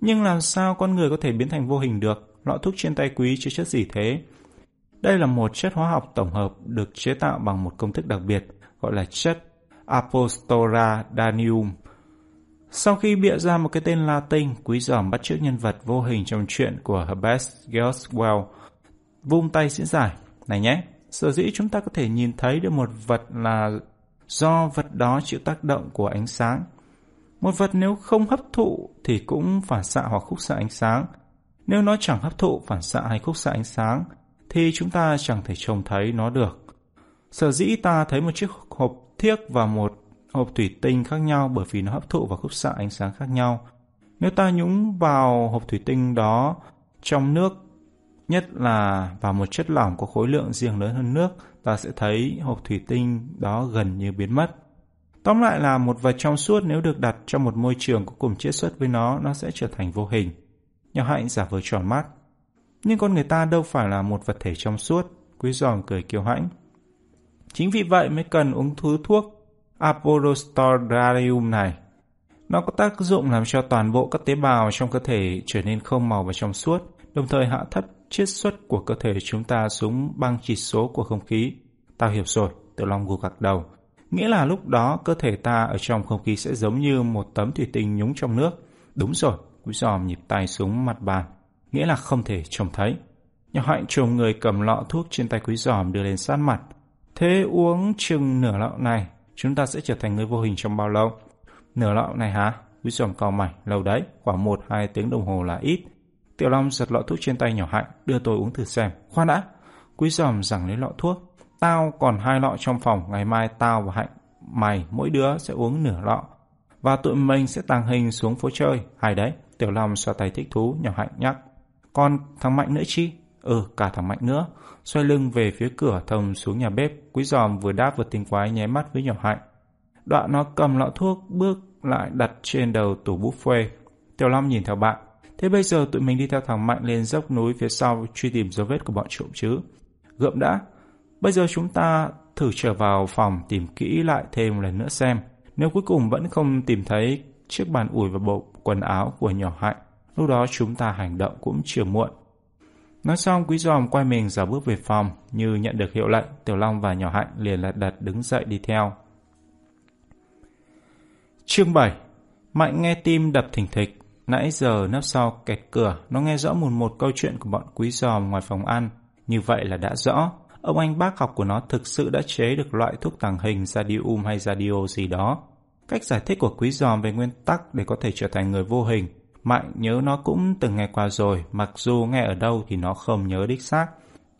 nhưng làm sao con người có thể biến thành vô hình được? Lọ thuốc trên tay quý chứa chất gì thế? Đây là một chất hóa học tổng hợp được chế tạo bằng một công thức đặc biệt gọi là chất Apostora Danium. Sau khi bịa ra một cái tên Latin, quý giòm bắt chước nhân vật vô hình trong chuyện của Herbert Goswell, vung tay diễn giải. Này nhé, sở dĩ chúng ta có thể nhìn thấy được một vật là do vật đó chịu tác động của ánh sáng. Một vật nếu không hấp thụ thì cũng phản xạ hoặc khúc xạ ánh sáng. Nếu nó chẳng hấp thụ, phản xạ hay khúc xạ ánh sáng, thì chúng ta chẳng thể trông thấy nó được. Sở dĩ ta thấy một chiếc hộp thiếc và một hộp thủy tinh khác nhau bởi vì nó hấp thụ và khúc xạ ánh sáng khác nhau. Nếu ta nhúng vào hộp thủy tinh đó trong nước, nhất là vào một chất lỏng có khối lượng riêng lớn hơn nước, ta sẽ thấy hộp thủy tinh đó gần như biến mất. Tóm lại là một vật trong suốt nếu được đặt trong một môi trường có cùng chiết xuất với nó, nó sẽ trở thành vô hình. Nhà hạnh giả vờ tròn mắt. Nhưng con người ta đâu phải là một vật thể trong suốt, quý giòm cười kiêu hãnh. Chính vì vậy mới cần uống thứ thuốc Apodostorium này. Nó có tác dụng làm cho toàn bộ các tế bào trong cơ thể trở nên không màu và trong suốt, đồng thời hạ thấp chiết xuất của cơ thể chúng ta xuống băng chỉ số của không khí. Tao hiểu rồi, tự Long gù gật đầu. Nghĩa là lúc đó cơ thể ta ở trong không khí sẽ giống như một tấm thủy tinh nhúng trong nước. Đúng rồi, quý giòm nhịp tay xuống mặt bàn. Nghĩa là không thể trông thấy. Nhà hạnh trông người cầm lọ thuốc trên tay quý giòm đưa lên sát mặt. Thế uống chừng nửa lọ này, chúng ta sẽ trở thành người vô hình trong bao lâu? Nửa lọ này hả? Quý giòm cao mày, lâu đấy, khoảng 1-2 tiếng đồng hồ là ít. Tiểu Long giật lọ thuốc trên tay nhỏ hạnh, đưa tôi uống thử xem. Khoan đã! Quý giòm rằng lấy lọ thuốc. Tao còn hai lọ trong phòng, ngày mai tao và Hạnh, mày mỗi đứa sẽ uống nửa lọ. Và tụi mình sẽ tàng hình xuống phố chơi. Hay đấy, Tiểu Long xoa tay thích thú, nhỏ Hạnh nhắc. Còn thằng Mạnh nữa chi? Ừ, cả thằng Mạnh nữa. Xoay lưng về phía cửa thông xuống nhà bếp, quý giòm vừa đáp vừa tinh quái nháy mắt với nhỏ Hạnh. Đoạn nó cầm lọ thuốc bước lại đặt trên đầu tủ buffet. Tiểu Long nhìn theo bạn. Thế bây giờ tụi mình đi theo thằng Mạnh lên dốc núi phía sau truy tìm dấu vết của bọn trộm chứ. Gượm đã, Bây giờ chúng ta thử trở vào phòng tìm kỹ lại thêm một lần nữa xem. Nếu cuối cùng vẫn không tìm thấy chiếc bàn ủi và bộ quần áo của nhỏ hạnh, lúc đó chúng ta hành động cũng chưa muộn. Nói xong quý giòm quay mình ra bước về phòng, như nhận được hiệu lệnh, Tiểu Long và nhỏ hạnh liền lật đật đứng dậy đi theo. Chương 7 Mạnh nghe tim đập thình thịch, Nãy giờ nấp sau kẹt cửa, nó nghe rõ một một câu chuyện của bọn quý giòm ngoài phòng ăn. Như vậy là đã rõ, ông anh bác học của nó thực sự đã chế được loại thuốc tàng hình Radium hay Radio gì đó. Cách giải thích của quý giòm về nguyên tắc để có thể trở thành người vô hình, Mạnh nhớ nó cũng từng nghe qua rồi, mặc dù nghe ở đâu thì nó không nhớ đích xác.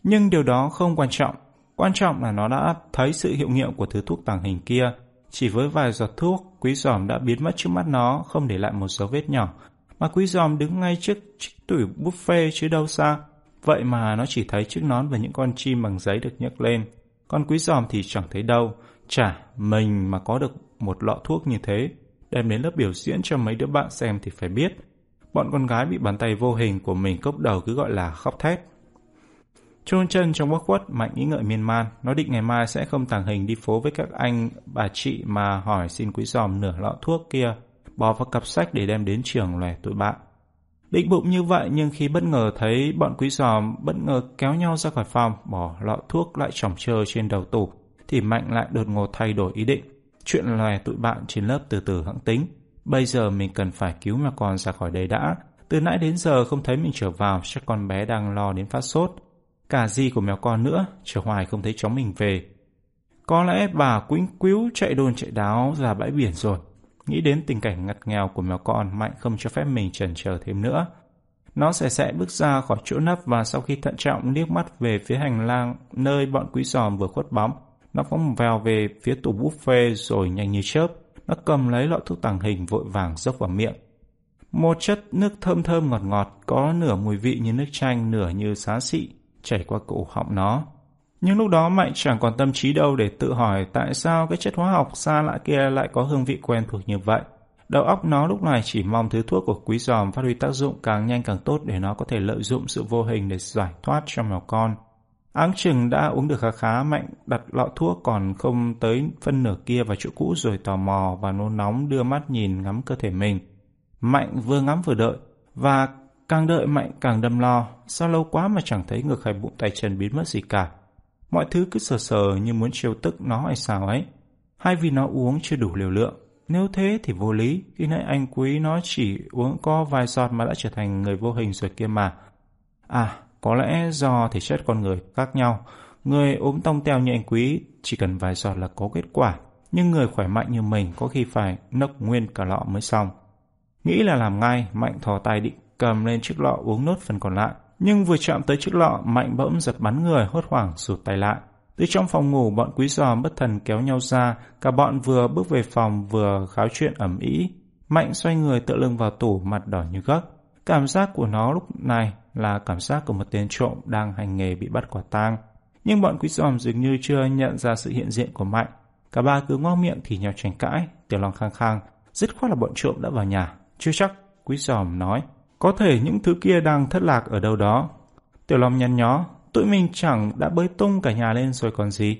Nhưng điều đó không quan trọng. Quan trọng là nó đã thấy sự hiệu nghiệm của thứ thuốc tàng hình kia. Chỉ với vài giọt thuốc, quý giòm đã biến mất trước mắt nó, không để lại một dấu vết nhỏ. Mà quý giòm đứng ngay trước chiếc tủ buffet chứ đâu xa. Vậy mà nó chỉ thấy chiếc nón và những con chim bằng giấy được nhấc lên. Còn quý giòm thì chẳng thấy đâu. Chả, mình mà có được một lọ thuốc như thế, đem đến lớp biểu diễn cho mấy đứa bạn xem thì phải biết. Bọn con gái bị bàn tay vô hình của mình cốc đầu cứ gọi là khóc thét. Trôn chân trong bóc quất, Mạnh nghĩ ngợi miên man. Nó định ngày mai sẽ không tàng hình đi phố với các anh, bà chị mà hỏi xin quý giòm nửa lọ thuốc kia, bỏ vào cặp sách để đem đến trường lòe tụi bạn. Định bụng như vậy nhưng khi bất ngờ thấy bọn quý giòm bất ngờ kéo nhau ra khỏi phòng, bỏ lọ thuốc lại trỏng trơ trên đầu tủ, thì Mạnh lại đột ngột thay đổi ý định. Chuyện lòe tụi bạn trên lớp từ từ hãng tính. Bây giờ mình cần phải cứu mèo con ra khỏi đây đã. Từ nãy đến giờ không thấy mình trở vào, chắc con bé đang lo đến phát sốt. Cả gì của mèo con nữa, chờ hoài không thấy chóng mình về. Có lẽ bà quýnh quýu chạy đôn chạy đáo ra bãi biển rồi. Nghĩ đến tình cảnh ngặt nghèo của mèo con, Mạnh không cho phép mình chần chờ thêm nữa. Nó sẽ sẽ bước ra khỏi chỗ nấp và sau khi thận trọng liếc mắt về phía hành lang nơi bọn quý giòm vừa khuất bóng, nó phóng vèo về phía tủ buffet rồi nhanh như chớp. Nó cầm lấy lọ thuốc tàng hình vội vàng dốc vào miệng. Một chất nước thơm thơm ngọt ngọt, có nửa mùi vị như nước chanh, nửa như xá xị, chảy qua cổ họng nó. Nhưng lúc đó Mạnh chẳng còn tâm trí đâu để tự hỏi tại sao cái chất hóa học xa lạ kia lại có hương vị quen thuộc như vậy. Đầu óc nó lúc này chỉ mong thứ thuốc của quý giòm phát huy tác dụng càng nhanh càng tốt để nó có thể lợi dụng sự vô hình để giải thoát cho mèo con. Áng chừng đã uống được khá khá mạnh đặt lọ thuốc còn không tới phân nửa kia vào chỗ cũ rồi tò mò và nôn nóng đưa mắt nhìn ngắm cơ thể mình. Mạnh vừa ngắm vừa đợi và càng đợi Mạnh càng đâm lo sao lâu quá mà chẳng thấy ngực hay bụng tay chân biến mất gì cả. Mọi thứ cứ sờ sờ như muốn chiêu tức nó hay sao ấy. Hay vì nó uống chưa đủ liều lượng. Nếu thế thì vô lý, khi nãy anh quý nó chỉ uống có vài giọt mà đã trở thành người vô hình rồi kia mà. À, có lẽ do thể chất con người khác nhau, người ốm tông teo như anh Quý chỉ cần vài giọt là có kết quả, nhưng người khỏe mạnh như mình có khi phải nốc nguyên cả lọ mới xong. Nghĩ là làm ngay, Mạnh thò tay định cầm lên chiếc lọ uống nốt phần còn lại. Nhưng vừa chạm tới chiếc lọ, Mạnh bỗng giật bắn người hốt hoảng rụt tay lại. Từ trong phòng ngủ, bọn quý giò bất thần kéo nhau ra, cả bọn vừa bước về phòng vừa kháo chuyện ẩm ý. Mạnh xoay người tựa lưng vào tủ mặt đỏ như gấc. Cảm giác của nó lúc này là cảm giác của một tên trộm đang hành nghề bị bắt quả tang. Nhưng bọn quý giòm dường như chưa nhận ra sự hiện diện của Mạnh. Cả ba cứ ngoác miệng thì nhau tranh cãi, tiểu Long khang khang. Dứt khoát là bọn trộm đã vào nhà. Chưa chắc, quý giòm nói. Có thể những thứ kia đang thất lạc ở đâu đó. Tiểu Long nhăn nhó, tụi mình chẳng đã bới tung cả nhà lên rồi còn gì.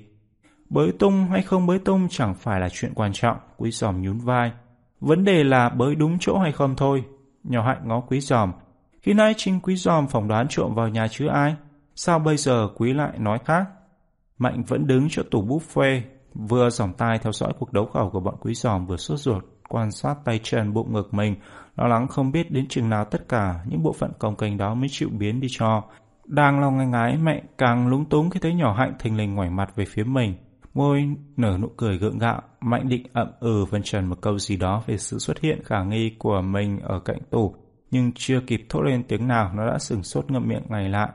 Bới tung hay không bới tung chẳng phải là chuyện quan trọng, quý giòm nhún vai. Vấn đề là bới đúng chỗ hay không thôi. Nhỏ hạnh ngó quý giòm, khi nãy Trinh quý giòm phỏng đoán trộm vào nhà chứ ai? Sao bây giờ quý lại nói khác? Mạnh vẫn đứng chỗ tủ buffet, vừa dòng tai theo dõi cuộc đấu khẩu của bọn quý giòm vừa sốt ruột, quan sát tay chân bụng ngực mình, lo lắng không biết đến chừng nào tất cả những bộ phận công kênh đó mới chịu biến đi cho. Đang lo ngai ngái, mẹ càng lúng túng khi thấy nhỏ hạnh thình lình ngoảnh mặt về phía mình. Môi nở nụ cười gượng gạo, mạnh định ậm ừ vân trần một câu gì đó về sự xuất hiện khả nghi của mình ở cạnh tủ nhưng chưa kịp thốt lên tiếng nào nó đã sừng sốt ngậm miệng ngày lạ.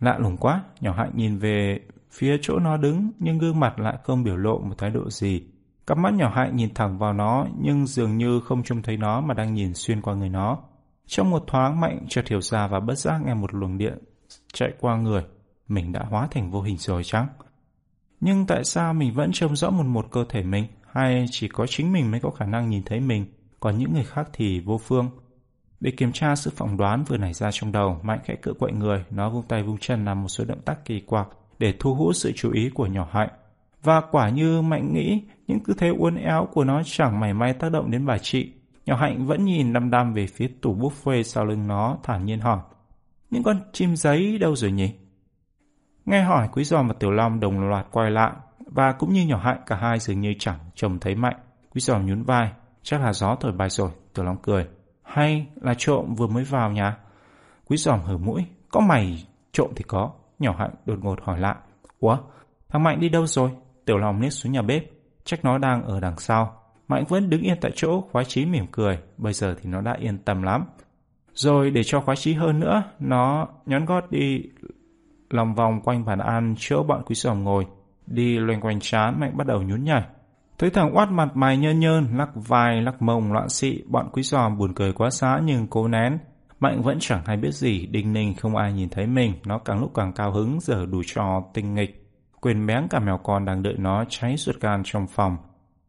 Lạ lùng quá, nhỏ hạnh nhìn về phía chỗ nó đứng nhưng gương mặt lại không biểu lộ một thái độ gì. Cặp mắt nhỏ hạnh nhìn thẳng vào nó nhưng dường như không trông thấy nó mà đang nhìn xuyên qua người nó. Trong một thoáng mạnh chợt hiểu ra và bất giác nghe một luồng điện chạy qua người. Mình đã hóa thành vô hình rồi chăng? Nhưng tại sao mình vẫn trông rõ một một cơ thể mình? Hay chỉ có chính mình mới có khả năng nhìn thấy mình, còn những người khác thì vô phương? Để kiểm tra sự phỏng đoán vừa nảy ra trong đầu, Mạnh khẽ cựa quậy người, nó vung tay vung chân làm một số động tác kỳ quặc để thu hút sự chú ý của nhỏ hạnh. Và quả như Mạnh nghĩ, những tư thế uốn éo của nó chẳng mảy may tác động đến bà chị. Nhỏ hạnh vẫn nhìn đăm đăm về phía tủ buffet sau lưng nó, thản nhiên hỏi. Những con chim giấy đâu rồi nhỉ? Nghe hỏi, Quý Giòm và Tiểu Long đồng loạt quay lại, và cũng như nhỏ hạnh cả hai dường như chẳng trông thấy Mạnh. Quý Giòm nhún vai, chắc là gió thổi bay rồi, Tiểu Long cười. Hay là trộm vừa mới vào nhà? Quý giòm hở mũi. Có mày trộm thì có. Nhỏ Hạnh đột ngột hỏi lại. Ủa? Thằng Mạnh đi đâu rồi? Tiểu lòng nít xuống nhà bếp. Chắc nó đang ở đằng sau. Mạnh vẫn đứng yên tại chỗ, khoái chí mỉm cười. Bây giờ thì nó đã yên tâm lắm. Rồi để cho khoái chí hơn nữa, nó nhón gót đi lòng vòng quanh bàn ăn chỗ bọn quý giòm ngồi. Đi loanh quanh chán, Mạnh bắt đầu nhún nhảy. Thấy thằng oát mặt mày nhơn nhơn, lắc vai, lắc mông, loạn xị, bọn quý giòm buồn cười quá xá nhưng cố nén. Mạnh vẫn chẳng hay biết gì, đinh ninh không ai nhìn thấy mình, nó càng lúc càng cao hứng, giờ đủ trò tinh nghịch. Quyền méng cả mèo con đang đợi nó cháy ruột gan trong phòng.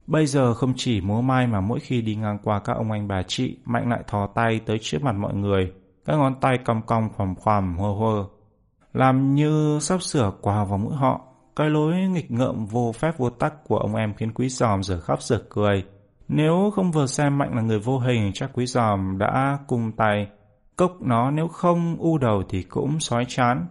Bây giờ không chỉ múa mai mà mỗi khi đi ngang qua các ông anh bà chị, Mạnh lại thò tay tới trước mặt mọi người. Các ngón tay cong cong khoằm khoằm hơ hơ. Làm như sắp sửa quà vào mũi họ. Cái lối nghịch ngợm vô phép vô tắc của ông em khiến quý giòm giờ khóc giờ cười. Nếu không vừa xem Mạnh là người vô hình chắc quý giòm đã cung tay. Cốc nó nếu không u đầu thì cũng sói chán.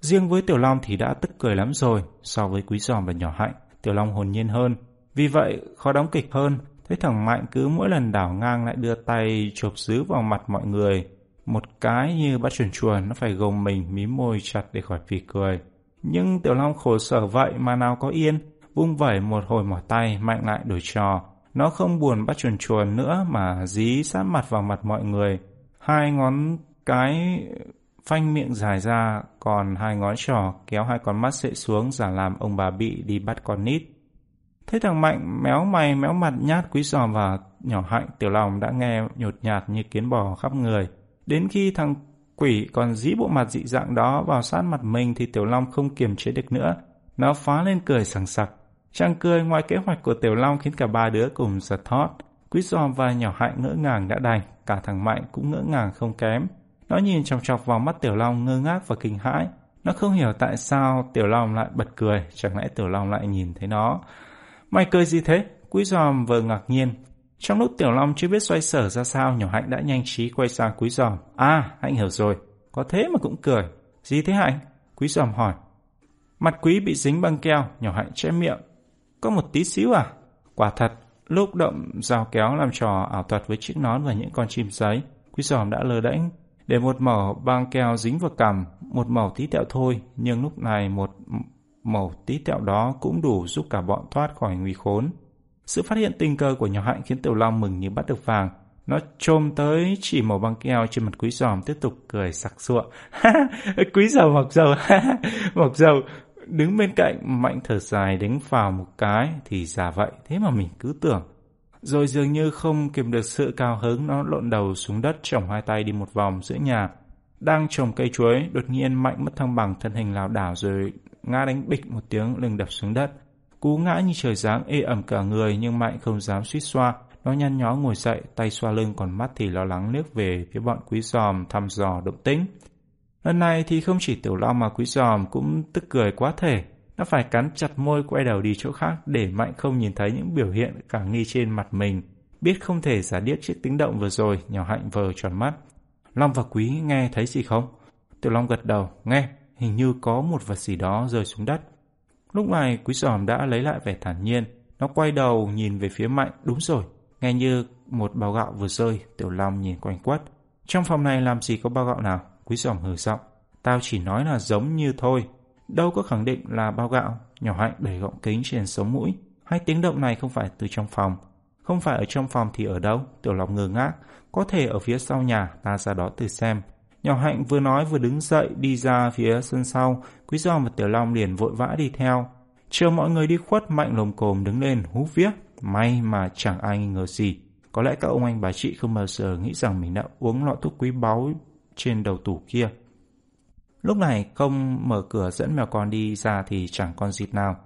Riêng với Tiểu Long thì đã tức cười lắm rồi so với quý giòm và nhỏ hạnh. Tiểu Long hồn nhiên hơn. Vì vậy, khó đóng kịch hơn. Thấy thằng Mạnh cứ mỗi lần đảo ngang lại đưa tay chộp dứ vào mặt mọi người. Một cái như bắt chuồn chuồn, nó phải gồng mình mí môi chặt để khỏi phì cười. Nhưng Tiểu Long khổ sở vậy mà nào có yên. Vung vẩy một hồi mỏi tay, Mạnh lại đổi trò. Nó không buồn bắt chuồn chuồn nữa mà dí sát mặt vào mặt mọi người. Hai ngón cái phanh miệng dài ra, còn hai ngón trỏ kéo hai con mắt sệ xuống giả làm ông bà bị đi bắt con nít. Thấy thằng Mạnh méo mày méo mặt nhát quý giòm và nhỏ hạnh tiểu lòng đã nghe nhột nhạt như kiến bò khắp người. Đến khi thằng quỷ còn dí bộ mặt dị dạng đó vào sát mặt mình thì tiểu long không kiềm chế được nữa. Nó phá lên cười sảng sặc. Trang cười ngoài kế hoạch của tiểu long khiến cả ba đứa cùng giật thót. Quý giòm và nhỏ hạnh ngỡ ngàng đã đành, cả thằng Mạnh cũng ngỡ ngàng không kém. Nó nhìn chòng chọc vào mắt tiểu long ngơ ngác và kinh hãi. Nó không hiểu tại sao tiểu long lại bật cười, chẳng lẽ tiểu long lại nhìn thấy nó. Mày cười gì thế? Quý giòm vừa ngạc nhiên. Trong lúc Tiểu Long chưa biết xoay sở ra sao, nhỏ Hạnh đã nhanh trí quay sang Quý giòm. À, Hạnh hiểu rồi. Có thế mà cũng cười. Gì thế Hạnh? Quý giòm hỏi. Mặt quý bị dính băng keo, nhỏ Hạnh che miệng. Có một tí xíu à? Quả thật, lúc động dao kéo làm trò ảo thuật với chiếc nón và những con chim giấy, Quý giòm đã lơ đễnh để một mẩu băng keo dính vào cằm, một mẩu tí tẹo thôi, nhưng lúc này một màu tí tẹo đó cũng đủ giúp cả bọn thoát khỏi nguy khốn. Sự phát hiện tình cờ của nhỏ hạnh khiến Tiểu Long mừng như bắt được vàng. Nó trôm tới chỉ màu băng keo trên mặt quý giòm tiếp tục cười sặc sụa. quý giòm mọc dầu, mọc dầu. Đứng bên cạnh mạnh thở dài đánh vào một cái thì giả vậy, thế mà mình cứ tưởng. Rồi dường như không kìm được sự cao hứng nó lộn đầu xuống đất trồng hai tay đi một vòng giữa nhà. Đang trồng cây chuối, đột nhiên mạnh mất thăng bằng thân hình lảo đảo rồi ngã đánh bịch một tiếng lưng đập xuống đất. Cú ngã như trời giáng ê ẩm cả người nhưng Mạnh không dám suýt xoa. Nó nhăn nhó ngồi dậy, tay xoa lưng còn mắt thì lo lắng liếc về phía bọn quý giòm thăm dò động tĩnh. Lần này thì không chỉ tiểu long mà quý giòm cũng tức cười quá thể. Nó phải cắn chặt môi quay đầu đi chỗ khác để Mạnh không nhìn thấy những biểu hiện cả nghi trên mặt mình. Biết không thể giả điếc trước tiếng động vừa rồi, nhỏ hạnh vờ tròn mắt. Long và quý nghe thấy gì không? Tiểu Long gật đầu, nghe, hình như có một vật gì đó rơi xuống đất. Lúc này quý giòm đã lấy lại vẻ thản nhiên, nó quay đầu nhìn về phía mạnh, đúng rồi, nghe như một bao gạo vừa rơi, tiểu long nhìn quanh quất. Trong phòng này làm gì có bao gạo nào? Quý giòm hừ giọng, tao chỉ nói là giống như thôi, đâu có khẳng định là bao gạo. Nhỏ hạnh đẩy gọng kính trên sống mũi, hai tiếng động này không phải từ trong phòng. Không phải ở trong phòng thì ở đâu? Tiểu Long ngơ ngác, có thể ở phía sau nhà, ta ra đó từ xem. Nhỏ Hạnh vừa nói vừa đứng dậy đi ra phía sân sau, Quý Giòm và Tiểu Long liền vội vã đi theo. Chờ mọi người đi khuất, Mạnh lồm cồm đứng lên hú vía May mà chẳng ai nghi ngờ gì. Có lẽ các ông anh bà chị không bao giờ nghĩ rằng mình đã uống lọ thuốc quý báu trên đầu tủ kia. Lúc này không mở cửa dẫn mèo con đi ra thì chẳng còn dịp nào.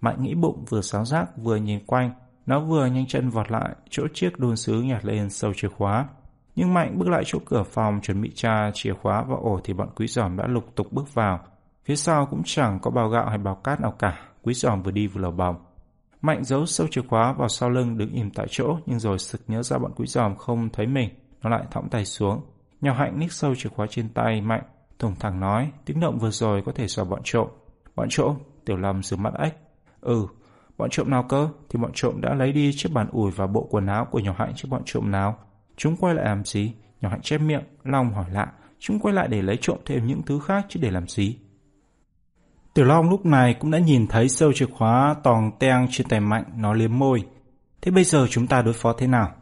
Mạnh nghĩ bụng vừa sáo rác vừa nhìn quanh, nó vừa nhanh chân vọt lại chỗ chiếc đôn sứ nhặt lên sâu chìa khóa. Nhưng Mạnh bước lại chỗ cửa phòng chuẩn bị tra chìa khóa và ổ thì bọn quý giòm đã lục tục bước vào. Phía sau cũng chẳng có bao gạo hay bao cát nào cả. Quý giòm vừa đi vừa lầu bòng. Mạnh giấu sâu chìa khóa vào sau lưng đứng im tại chỗ nhưng rồi sực nhớ ra bọn quý giòm không thấy mình. Nó lại thõng tay xuống. Nhỏ hạnh ních sâu chìa khóa trên tay Mạnh. Thùng thẳng nói tiếng động vừa rồi có thể do bọn trộm. Bọn trộm? Tiểu Lâm rửa mắt ếch. Ừ, bọn trộm nào cơ? Thì bọn trộm đã lấy đi chiếc bàn ủi và bộ quần áo của nhỏ hạnh chứ bọn trộm nào. Chúng quay lại làm gì? Nhỏ hạnh chép miệng, Long hỏi lạ. Chúng quay lại để lấy trộm thêm những thứ khác chứ để làm gì? Tiểu Long lúc này cũng đã nhìn thấy sâu chìa khóa tòng teng trên tay Mạnh, nó liếm môi. Thế bây giờ chúng ta đối phó thế nào?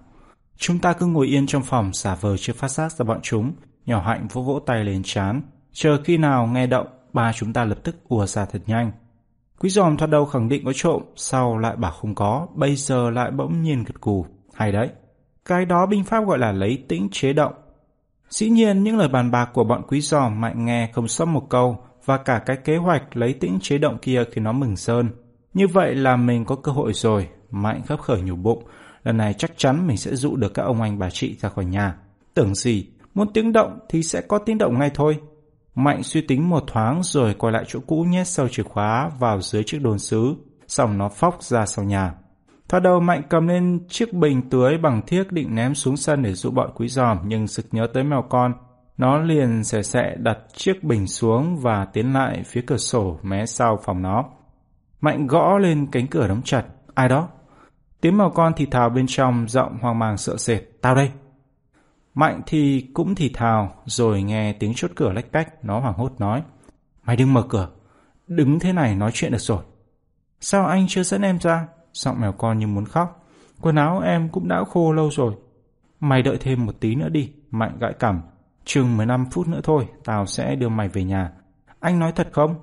Chúng ta cứ ngồi yên trong phòng xả vờ chưa phát giác ra bọn chúng. Nhỏ hạnh vỗ vỗ tay lên chán. Chờ khi nào nghe động, ba chúng ta lập tức ùa ra thật nhanh. Quý giòm thoát đầu khẳng định có trộm, sau lại bảo không có, bây giờ lại bỗng nhiên gật cù. Hay đấy. Cái đó binh pháp gọi là lấy tĩnh chế động. Dĩ nhiên những lời bàn bạc của bọn quý giò mạnh nghe không sót một câu và cả cái kế hoạch lấy tĩnh chế động kia khi nó mừng sơn. Như vậy là mình có cơ hội rồi, Mạnh khấp khởi nhủ bụng, lần này chắc chắn mình sẽ dụ được các ông anh bà chị ra khỏi nhà. Tưởng gì, muốn tiếng động thì sẽ có tiếng động ngay thôi. Mạnh suy tính một thoáng rồi quay lại chỗ cũ nhét sâu chìa khóa vào dưới chiếc đồn sứ, xong nó phóc ra sau nhà. Thoạt đầu Mạnh cầm lên chiếc bình tưới bằng thiếc định ném xuống sân để dụ bọn quý giòm, nhưng sực nhớ tới mèo con. Nó liền xẻ xẻ đặt chiếc bình xuống và tiến lại phía cửa sổ mé sau phòng nó. Mạnh gõ lên cánh cửa đóng chặt. Ai đó? Tiếng mèo con thì thào bên trong, giọng hoang mang sợ sệt. Tao đây. Mạnh thì cũng thì thào, rồi nghe tiếng chốt cửa lách cách, nó hoảng hốt nói. Mày đừng mở cửa. Đứng thế này nói chuyện được rồi. Sao anh chưa dẫn em ra? Giọng mèo con như muốn khóc. Quần áo em cũng đã khô lâu rồi. Mày đợi thêm một tí nữa đi. Mạnh gãi cằm. Chừng 15 phút nữa thôi, tao sẽ đưa mày về nhà. Anh nói thật không?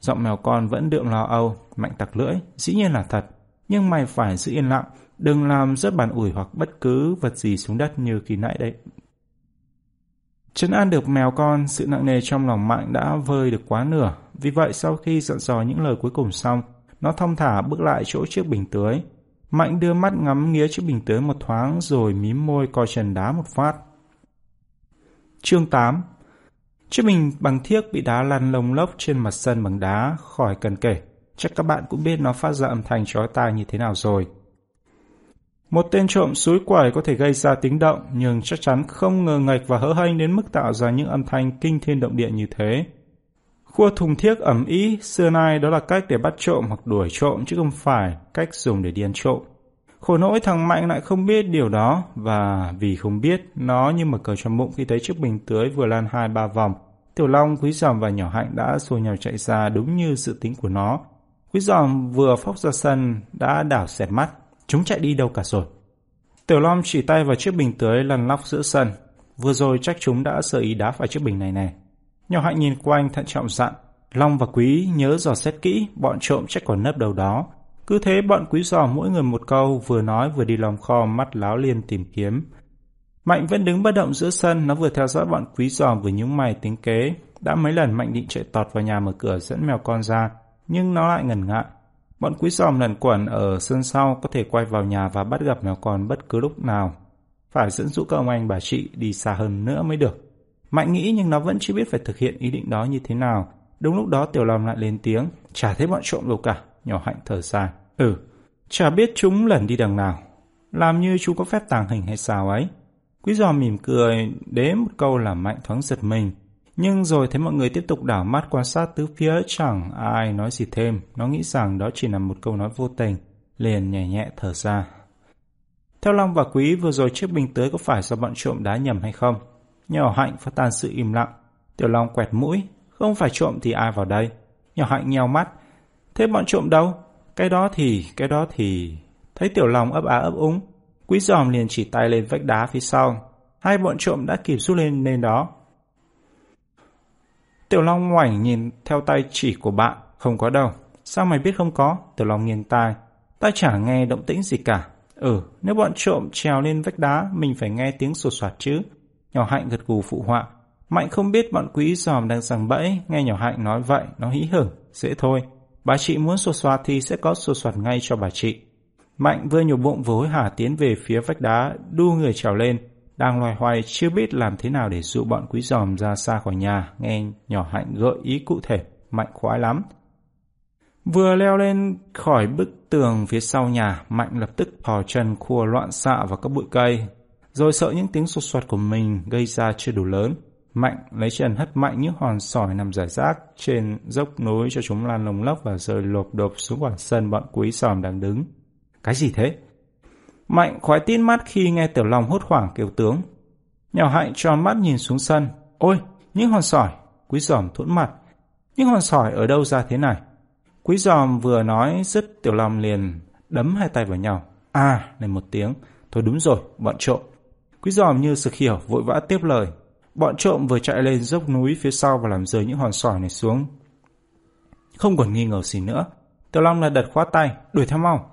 Giọng mèo con vẫn đượm lo âu, mạnh tặc lưỡi, dĩ nhiên là thật. Nhưng mày phải giữ yên lặng, đừng làm rớt bàn ủi hoặc bất cứ vật gì xuống đất như kỳ nãy đấy. Trấn an được mèo con, sự nặng nề trong lòng Mạnh đã vơi được quá nửa. Vì vậy sau khi dặn dò những lời cuối cùng xong, nó thông thả bước lại chỗ chiếc bình tưới. Mạnh đưa mắt ngắm nghía chiếc bình tưới một thoáng rồi mím môi coi trần đá một phát. Chương 8 Chiếc bình bằng thiếc bị đá lăn lông lốc trên mặt sân bằng đá, khỏi cần kể. Chắc các bạn cũng biết nó phát ra âm thanh chói tai như thế nào rồi. Một tên trộm suối quẩy có thể gây ra tiếng động, nhưng chắc chắn không ngờ ngạch và hỡ hênh đến mức tạo ra những âm thanh kinh thiên động địa như thế. Khua thùng thiếc ẩm ý, xưa nay đó là cách để bắt trộm hoặc đuổi trộm chứ không phải cách dùng để đi ăn trộm. Khổ nỗi thằng Mạnh lại không biết điều đó và vì không biết, nó như mở cờ trong bụng khi thấy chiếc bình tưới vừa lan hai ba vòng. Tiểu Long, Quý Giòm và Nhỏ Hạnh đã xô nhau chạy ra đúng như sự tính của nó. Quý Giòm vừa phóc ra sân đã đảo xẹt mắt. Chúng chạy đi đâu cả rồi? Tiểu Long chỉ tay vào chiếc bình tưới lăn lóc giữa sân. Vừa rồi chắc chúng đã sơ ý đá phải chiếc bình này này. Nhỏ Hạnh nhìn quanh thận trọng dặn. Long và Quý nhớ dò xét kỹ, bọn trộm chắc còn nấp đầu đó. Cứ thế bọn quý dò mỗi người một câu vừa nói vừa đi lòng kho mắt láo liên tìm kiếm. Mạnh vẫn đứng bất động giữa sân, nó vừa theo dõi bọn quý dò vừa nhúng mày tính kế. Đã mấy lần Mạnh định chạy tọt vào nhà mở cửa dẫn mèo con ra, nhưng nó lại ngần ngại. Bọn quý giòm lần quẩn ở sân sau có thể quay vào nhà và bắt gặp mèo con bất cứ lúc nào. Phải dẫn dụ các ông anh bà chị đi xa hơn nữa mới được. Mạnh nghĩ nhưng nó vẫn chưa biết phải thực hiện ý định đó như thế nào. Đúng lúc đó Tiểu Long lại lên tiếng, chả thấy bọn trộm đâu cả nhỏ hạnh thở dài. Ừ, chả biết chúng lần đi đằng nào. Làm như chú có phép tàng hình hay sao ấy. Quý giò mỉm cười, đế một câu làm mạnh thoáng giật mình. Nhưng rồi thấy mọi người tiếp tục đảo mắt quan sát tứ phía chẳng ai nói gì thêm. Nó nghĩ rằng đó chỉ là một câu nói vô tình. Liền nhẹ nhẹ thở ra. Theo Long và Quý vừa rồi chiếc bình tưới có phải do bọn trộm đá nhầm hay không? Nhỏ hạnh phát tan sự im lặng. Tiểu Long quẹt mũi. Không phải trộm thì ai vào đây? Nhỏ hạnh nheo mắt. Thế bọn trộm đâu? Cái đó thì, cái đó thì... Thấy tiểu long ấp á ấp úng, quý giòm liền chỉ tay lên vách đá phía sau. Hai bọn trộm đã kịp rút lên lên đó. Tiểu Long ngoảnh nhìn theo tay chỉ của bạn, không có đâu. Sao mày biết không có? Tiểu Long nghiêng tai. Ta chả nghe động tĩnh gì cả. Ừ, nếu bọn trộm trèo lên vách đá, mình phải nghe tiếng sột soạt chứ. Nhỏ hạnh gật gù phụ họa. Mạnh không biết bọn quý giòm đang sằng bẫy, nghe nhỏ hạnh nói vậy, nó hí hửng, dễ thôi. Bà chị muốn sột soạt thì sẽ có sột soạt ngay cho bà chị. Mạnh vừa nhổ bụng vừa hối hả tiến về phía vách đá, đu người trèo lên. Đang loài hoài chưa biết làm thế nào để dụ bọn quý giòm ra xa khỏi nhà, nghe nhỏ hạnh gợi ý cụ thể, mạnh khoái lắm. Vừa leo lên khỏi bức tường phía sau nhà, Mạnh lập tức thò chân khua loạn xạ vào các bụi cây, rồi sợ những tiếng sột soạt của mình gây ra chưa đủ lớn. Mạnh lấy chân hất mạnh những hòn sỏi nằm rải rác trên dốc núi cho chúng lan lồng lốc và rơi lộp đột xuống quả sân bọn quý sòm đang đứng. Cái gì thế? Mạnh khói tít mắt khi nghe Tiểu Long hốt hoảng kêu tướng. Nhỏ hạnh tròn mắt nhìn xuống sân. Ôi, những hòn sỏi. Quý giòm thốn mặt. Những hòn sỏi ở đâu ra thế này? Quý giòm vừa nói dứt Tiểu Long liền đấm hai tay vào nhau. À, lên một tiếng. Thôi đúng rồi, bọn trộm. Quý giòm như sực hiểu, vội vã tiếp lời. Bọn trộm vừa chạy lên dốc núi phía sau và làm rơi những hòn sỏi này xuống. Không còn nghi ngờ gì nữa. Tiểu Long là đật khóa tay, đuổi theo mau.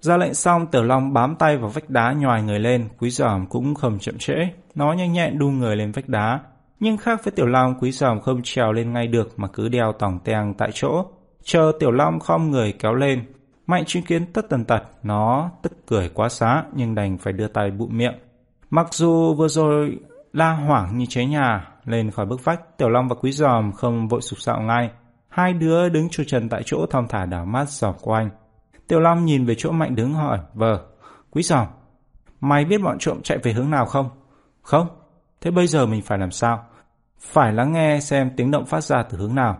Ra lệnh xong, Tiểu Long bám tay vào vách đá nhòi người lên, Quý Giòm cũng không chậm trễ. Nó nhanh nhẹn đu người lên vách đá. Nhưng khác với Tiểu Long, Quý Giòm không trèo lên ngay được mà cứ đeo tòng teng tại chỗ. Chờ Tiểu Long khom người kéo lên. Mạnh chứng kiến tất tần tật, nó tức cười quá xá nhưng đành phải đưa tay bụng miệng. Mặc dù vừa rồi la hoảng như cháy nhà lên khỏi bức vách, Tiểu Long và Quý Giòm không vội sụp sạo ngay. Hai đứa đứng trụ trần tại chỗ thong thả đảo mắt dọc quanh. Tiểu Long nhìn về chỗ Mạnh đứng hỏi, vờ, Quý Giòm, mày biết bọn trộm chạy về hướng nào không? Không, thế bây giờ mình phải làm sao? Phải lắng nghe xem tiếng động phát ra từ hướng nào.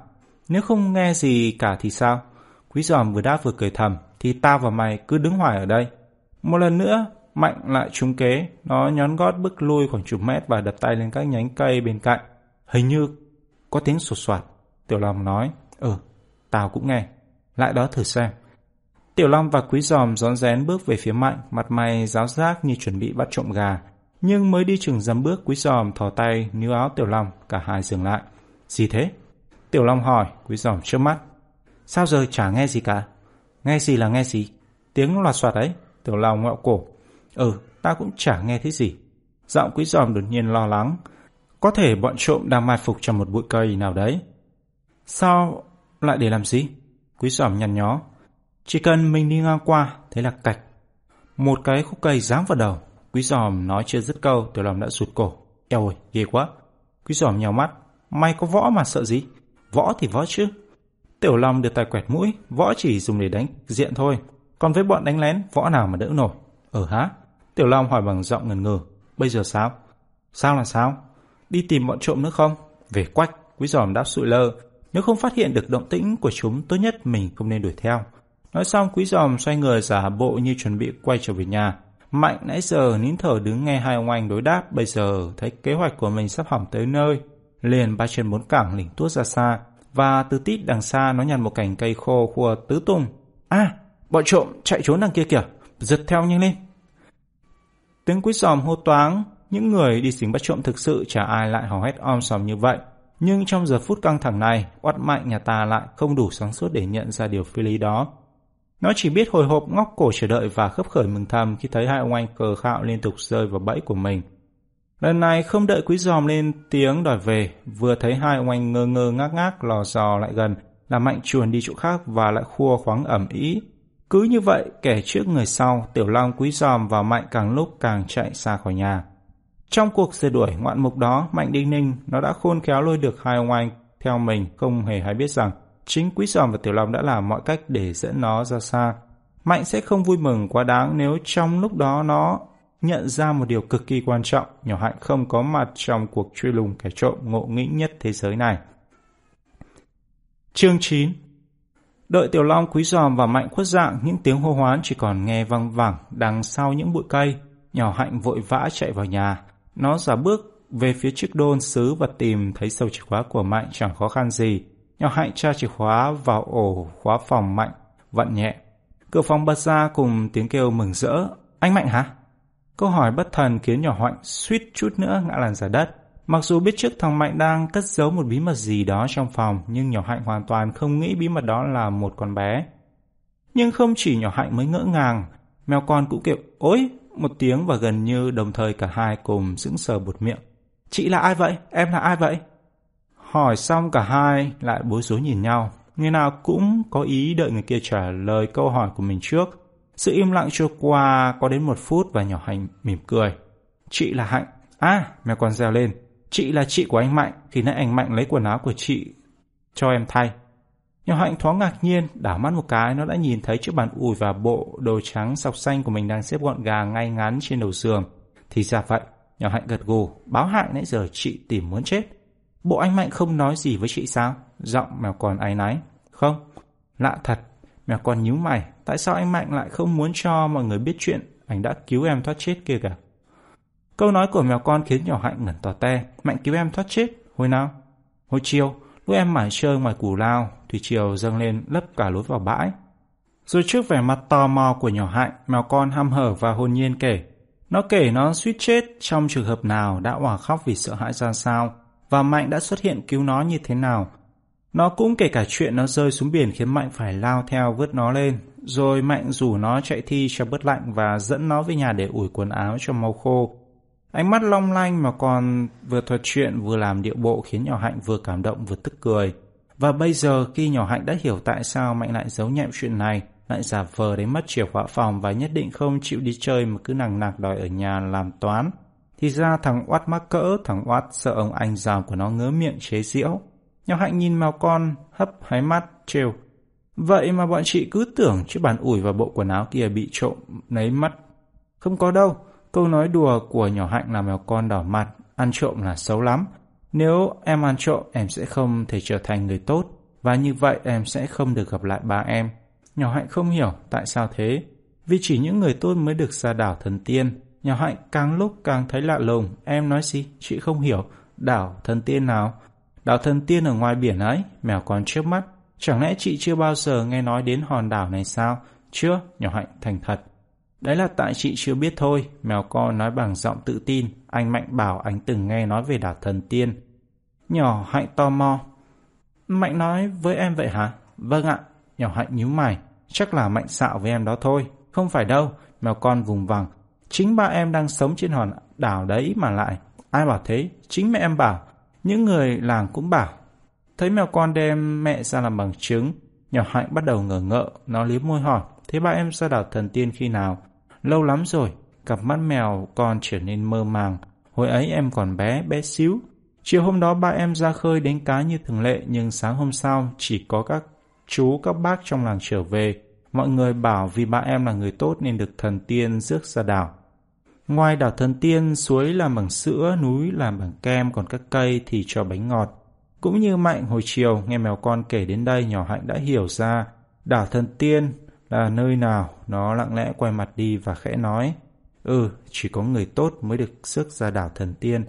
Nếu không nghe gì cả thì sao? Quý giòm vừa đáp vừa cười thầm, thì tao và mày cứ đứng hoài ở đây. Một lần nữa, Mạnh lại trúng kế, nó nhón gót bước lui khoảng chục mét và đập tay lên các nhánh cây bên cạnh. Hình như có tiếng sột soạt. Tiểu Long nói, ừ, tao cũng nghe. Lại đó thử xem. Tiểu Long và Quý Giòm rón rén bước về phía Mạnh, mặt mày giáo giác như chuẩn bị bắt trộm gà. Nhưng mới đi chừng dăm bước, Quý Giòm thò tay níu áo Tiểu Long, cả hai dừng lại. Gì thế? Tiểu Long hỏi, Quý Giòm trước mắt. Sao giờ chả nghe gì cả? Nghe gì là nghe gì? Tiếng loạt soạt ấy. Tiểu Long ngạo cổ. Ừ, ta cũng chả nghe thấy gì. Giọng quý giòm đột nhiên lo lắng. Có thể bọn trộm đang mai phục trong một bụi cây nào đấy. Sao lại để làm gì? Quý giòm nhăn nhó. Chỉ cần mình đi ngang qua, thế là cạch. Một cái khúc cây giáng vào đầu. Quý giòm nói chưa dứt câu, tiểu lòng đã sụt cổ. Eo ơi, ghê quá. Quý giòm nhào mắt. May có võ mà sợ gì? Võ thì võ chứ. Tiểu Long được tài quẹt mũi, võ chỉ dùng để đánh diện thôi. Còn với bọn đánh lén, võ nào mà đỡ nổi. Ờ Ở hả? Tiểu Long hỏi bằng giọng ngần ngừ. Bây giờ sao? Sao là sao? Đi tìm bọn trộm nữa không? Về quách, quý giòm đáp sụi lơ. Nếu không phát hiện được động tĩnh của chúng, tốt nhất mình không nên đuổi theo. Nói xong quý giòm xoay người giả bộ như chuẩn bị quay trở về nhà. Mạnh nãy giờ nín thở đứng nghe hai ông anh đối đáp, bây giờ thấy kế hoạch của mình sắp hỏng tới nơi. Liền ba chân bốn cẳng lỉnh tuốt ra xa, và từ tít đằng xa nó nhặt một cành cây khô khua tứ tung. À, bọn trộm chạy trốn đằng kia kìa, giật theo nhanh lên. Tiếng quý giòm hô toáng, những người đi xính bắt trộm thực sự chả ai lại hò hét om sòm như vậy. Nhưng trong giờ phút căng thẳng này, oát mạnh nhà ta lại không đủ sáng suốt để nhận ra điều phi lý đó. Nó chỉ biết hồi hộp ngóc cổ chờ đợi và khấp khởi mừng thầm khi thấy hai ông anh cờ khạo liên tục rơi vào bẫy của mình. Lần này không đợi quý giòm lên tiếng đòi về, vừa thấy hai ông anh ngơ ngơ ngác ngác lò dò lại gần, là mạnh chuồn đi chỗ khác và lại khua khoáng ẩm ý. Cứ như vậy, kẻ trước người sau, Tiểu Long quý giòm và Mạnh càng lúc càng chạy xa khỏi nhà. Trong cuộc rời đuổi ngoạn mục đó, Mạnh Đinh Ninh, nó đã khôn khéo lôi được hai ông anh theo mình không hề hay biết rằng chính quý giòm và Tiểu Long đã làm mọi cách để dẫn nó ra xa. Mạnh sẽ không vui mừng quá đáng nếu trong lúc đó nó nhận ra một điều cực kỳ quan trọng, nhỏ hạnh không có mặt trong cuộc truy lùng kẻ trộm ngộ nghĩnh nhất thế giới này. Chương 9 Đợi Tiểu Long quý giòm và mạnh khuất dạng, những tiếng hô hoán chỉ còn nghe văng vẳng đằng sau những bụi cây. Nhỏ hạnh vội vã chạy vào nhà. Nó giả bước về phía chiếc đôn sứ và tìm thấy sâu chìa khóa của mạnh chẳng khó khăn gì. Nhỏ hạnh tra chìa khóa vào ổ khóa phòng mạnh, vặn nhẹ. Cửa phòng bật ra cùng tiếng kêu mừng rỡ. Anh Mạnh hả? Câu hỏi bất thần khiến nhỏ hạnh suýt chút nữa ngã lăn ra đất. Mặc dù biết trước thằng Mạnh đang cất giấu một bí mật gì đó trong phòng, nhưng nhỏ hạnh hoàn toàn không nghĩ bí mật đó là một con bé. Nhưng không chỉ nhỏ hạnh mới ngỡ ngàng, mèo con cũng kêu ối một tiếng và gần như đồng thời cả hai cùng sững sờ bột miệng. Chị là ai vậy? Em là ai vậy? Hỏi xong cả hai lại bối rối nhìn nhau. Người nào cũng có ý đợi người kia trả lời câu hỏi của mình trước. Sự im lặng trôi qua có đến một phút và nhỏ Hạnh mỉm cười. Chị là Hạnh. À, mèo con reo lên. Chị là chị của anh Mạnh, khi nãy anh Mạnh lấy quần áo của chị cho em thay. Nhỏ Hạnh thoáng ngạc nhiên, đảo mắt một cái nó đã nhìn thấy chiếc bàn ủi và bộ đồ trắng sọc xanh của mình đang xếp gọn gàng ngay ngắn trên đầu giường. Thì ra vậy, nhỏ Hạnh gật gù, báo hại nãy giờ chị tìm muốn chết. Bộ anh Mạnh không nói gì với chị sao? Giọng mèo còn áy náy. Không, lạ thật, Mèo con nhíu mày, tại sao anh Mạnh lại không muốn cho mọi người biết chuyện anh đã cứu em thoát chết kia cả. Câu nói của mèo con khiến nhỏ Hạnh ngẩn tò te. Mạnh cứu em thoát chết. Hồi nào? Hồi chiều, lúc em mải chơi ngoài củ lao, thủy chiều dâng lên lấp cả lối vào bãi. Rồi trước vẻ mặt tò mò của nhỏ Hạnh, mèo con ham hở và hồn nhiên kể. Nó kể nó suýt chết trong trường hợp nào đã hòa khóc vì sợ hãi ra sao, và Mạnh đã xuất hiện cứu nó như thế nào. Nó cũng kể cả chuyện nó rơi xuống biển khiến Mạnh phải lao theo vớt nó lên, rồi Mạnh rủ nó chạy thi cho bớt lạnh và dẫn nó về nhà để ủi quần áo cho mau khô. Ánh mắt long lanh mà còn vừa thuật chuyện vừa làm điệu bộ khiến nhỏ Hạnh vừa cảm động vừa tức cười. Và bây giờ khi nhỏ Hạnh đã hiểu tại sao Mạnh lại giấu nhẹm chuyện này, lại giả vờ đến mất chìa khóa phòng và nhất định không chịu đi chơi mà cứ nằng nặc đòi ở nhà làm toán, thì ra thằng oát mắc cỡ, thằng oát sợ ông anh giàu của nó ngớ miệng chế giễu. Nhỏ Hạnh nhìn mèo con, hấp háy mắt, trêu. Vậy mà bọn chị cứ tưởng chiếc bàn ủi và bộ quần áo kia bị trộm lấy mất. Không có đâu, câu nói đùa của nhỏ Hạnh làm mèo con đỏ mặt, ăn trộm là xấu lắm. Nếu em ăn trộm, em sẽ không thể trở thành người tốt, và như vậy em sẽ không được gặp lại ba em. Nhỏ Hạnh không hiểu tại sao thế, vì chỉ những người tốt mới được ra đảo thần tiên. Nhỏ Hạnh càng lúc càng thấy lạ lùng, em nói gì, chị không hiểu, đảo thần tiên nào? Đảo thần tiên ở ngoài biển ấy, mèo con trước mắt, Chẳng lẽ chị chưa bao giờ nghe nói đến hòn đảo này sao? Chưa, nhỏ hạnh thành thật. Đấy là tại chị chưa biết thôi, mèo con nói bằng giọng tự tin. Anh Mạnh bảo anh từng nghe nói về đảo thần tiên. Nhỏ hạnh tò mò. Mạnh nói với em vậy hả? Vâng ạ, nhỏ hạnh nhíu mày. Chắc là Mạnh xạo với em đó thôi. Không phải đâu, mèo con vùng vằng. Chính ba em đang sống trên hòn đảo đấy mà lại. Ai bảo thế? Chính mẹ em bảo. Những người làng cũng bảo. Thấy mèo con đem mẹ ra làm bằng chứng, nhỏ hạnh bắt đầu ngờ ngợ, nó liếm môi hỏi, thế ba em ra đảo thần tiên khi nào? Lâu lắm rồi, cặp mắt mèo con trở nên mơ màng, hồi ấy em còn bé, bé xíu. Chiều hôm đó ba em ra khơi đánh cá như thường lệ, nhưng sáng hôm sau chỉ có các chú, các bác trong làng trở về. Mọi người bảo vì ba em là người tốt nên được thần tiên rước ra đảo. Ngoài đảo thần tiên, suối làm bằng sữa, núi làm bằng kem, còn các cây thì cho bánh ngọt. Cũng như Mạnh hồi chiều nghe mèo con kể đến đây nhỏ Hạnh đã hiểu ra đảo thần tiên là nơi nào nó lặng lẽ quay mặt đi và khẽ nói Ừ, chỉ có người tốt mới được sức ra đảo thần tiên.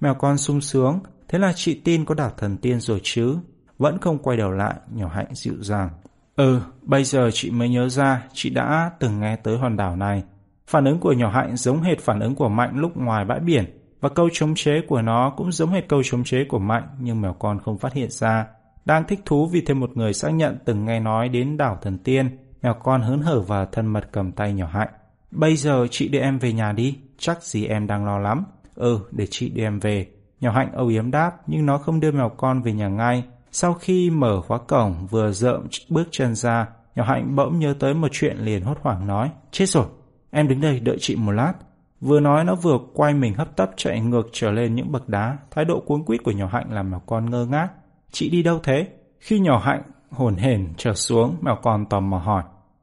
Mèo con sung sướng, thế là chị tin có đảo thần tiên rồi chứ. Vẫn không quay đầu lại, nhỏ hạnh dịu dàng. Ừ, bây giờ chị mới nhớ ra chị đã từng nghe tới hòn đảo này. Phản ứng của nhỏ hạnh giống hệt phản ứng của Mạnh lúc ngoài bãi biển và câu chống chế của nó cũng giống hệt câu chống chế của Mạnh nhưng mèo con không phát hiện ra. Đang thích thú vì thêm một người xác nhận từng nghe nói đến đảo thần tiên, mèo con hớn hở và thân mật cầm tay nhỏ hạnh. Bây giờ chị đưa em về nhà đi, chắc gì em đang lo lắm. Ừ, để chị đưa em về. Nhỏ hạnh âu yếm đáp nhưng nó không đưa mèo con về nhà ngay. Sau khi mở khóa cổng vừa rợm bước chân ra, nhỏ hạnh bỗng nhớ tới một chuyện liền hốt hoảng nói. Chết rồi, em đứng đây đợi chị một lát. Vừa nói nó vừa quay mình hấp tấp chạy ngược trở lên những bậc đá. Thái độ cuống quýt của nhỏ Hạnh làm mèo con ngơ ngác. Chị đi đâu thế? Khi nhỏ Hạnh hồn hển trở xuống, mèo con tò mò hỏi.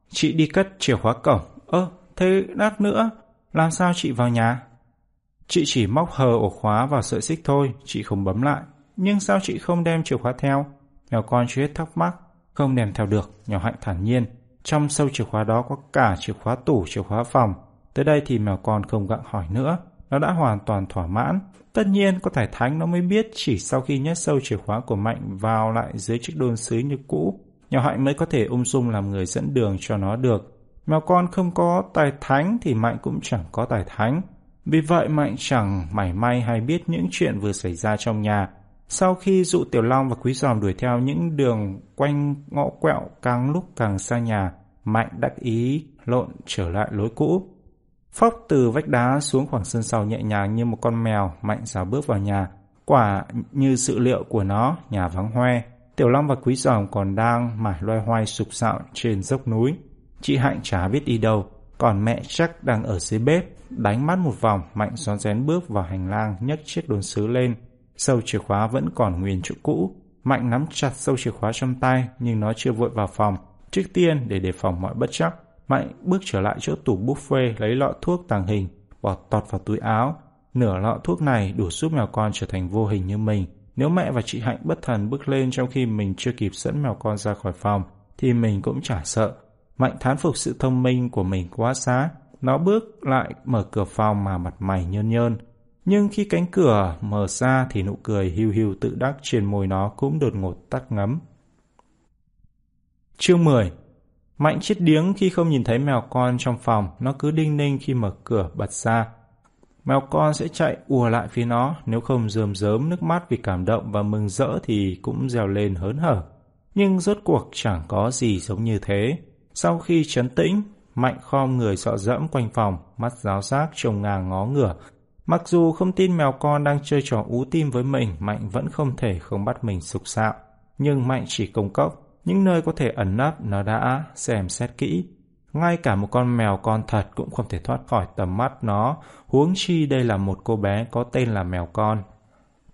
Chị đi cất chìa khóa cổng. Ơ, thế đắt nữa, làm sao chị vào nhà? Chị chỉ móc hờ ổ khóa vào sợi xích thôi, chị không bấm lại. Nhưng sao chị không đem chìa khóa theo? Mèo con chưa hết thắc mắc. Không đem theo được, nhỏ Hạnh thản nhiên. Trong sâu chìa khóa đó có cả chìa khóa tủ, chìa khóa phòng. Tới đây thì mèo con không gặng hỏi nữa. Nó đã hoàn toàn thỏa mãn. Tất nhiên có thể thánh nó mới biết chỉ sau khi nhét sâu chìa khóa của Mạnh vào lại dưới chiếc đôn sứ như cũ, nhỏ Hạnh mới có thể ung dung làm người dẫn đường cho nó được. Mèo con không có tài thánh thì Mạnh cũng chẳng có tài thánh. Vì vậy Mạnh chẳng mảy may hay biết những chuyện vừa xảy ra trong nhà. Sau khi dụ Tiểu Long và Quý Giòm đuổi theo những đường quanh ngõ quẹo càng lúc càng xa nhà, Mạnh đắc ý lộn trở lại lối cũ. Phóc từ vách đá xuống khoảng sân sau nhẹ nhàng như một con mèo mạnh dào bước vào nhà. Quả như sự liệu của nó, nhà vắng hoe. Tiểu Long và Quý Giòm còn đang mải loay hoay sục sạo trên dốc núi. Chị Hạnh chả biết đi đâu, còn mẹ chắc đang ở dưới bếp. Đánh mắt một vòng, Mạnh xón rén bước vào hành lang nhấc chiếc đồn sứ lên. Sâu chìa khóa vẫn còn nguyên chỗ cũ. Mạnh nắm chặt sâu chìa khóa trong tay nhưng nó chưa vội vào phòng. Trước tiên để đề phòng mọi bất chắc, Mạnh bước trở lại chỗ tủ buffet lấy lọ thuốc tàng hình, bỏ tọt vào túi áo. Nửa lọ thuốc này đủ giúp mèo con trở thành vô hình như mình. Nếu mẹ và chị Hạnh bất thần bước lên trong khi mình chưa kịp dẫn mèo con ra khỏi phòng, thì mình cũng chả sợ. Mạnh thán phục sự thông minh của mình quá xá. nó bước lại mở cửa phòng mà mặt mày nhơn nhơn. Nhưng khi cánh cửa mở ra thì nụ cười hiu hiu tự đắc trên môi nó cũng đột ngột tắt ngấm. Chương 10 Mạnh chết điếng khi không nhìn thấy mèo con trong phòng, nó cứ đinh ninh khi mở cửa bật ra. Mèo con sẽ chạy ùa lại phía nó, nếu không rơm rớm nước mắt vì cảm động và mừng rỡ thì cũng reo lên hớn hở. Nhưng rốt cuộc chẳng có gì giống như thế. Sau khi chấn tĩnh, Mạnh khom người sợ dẫm quanh phòng, mắt giáo giác trông ngang ngó ngửa. Mặc dù không tin mèo con đang chơi trò ú tim với mình, Mạnh vẫn không thể không bắt mình sục sạo. Nhưng Mạnh chỉ công cốc, những nơi có thể ẩn nấp nó đã xem xét kỹ. Ngay cả một con mèo con thật cũng không thể thoát khỏi tầm mắt nó, huống chi đây là một cô bé có tên là mèo con.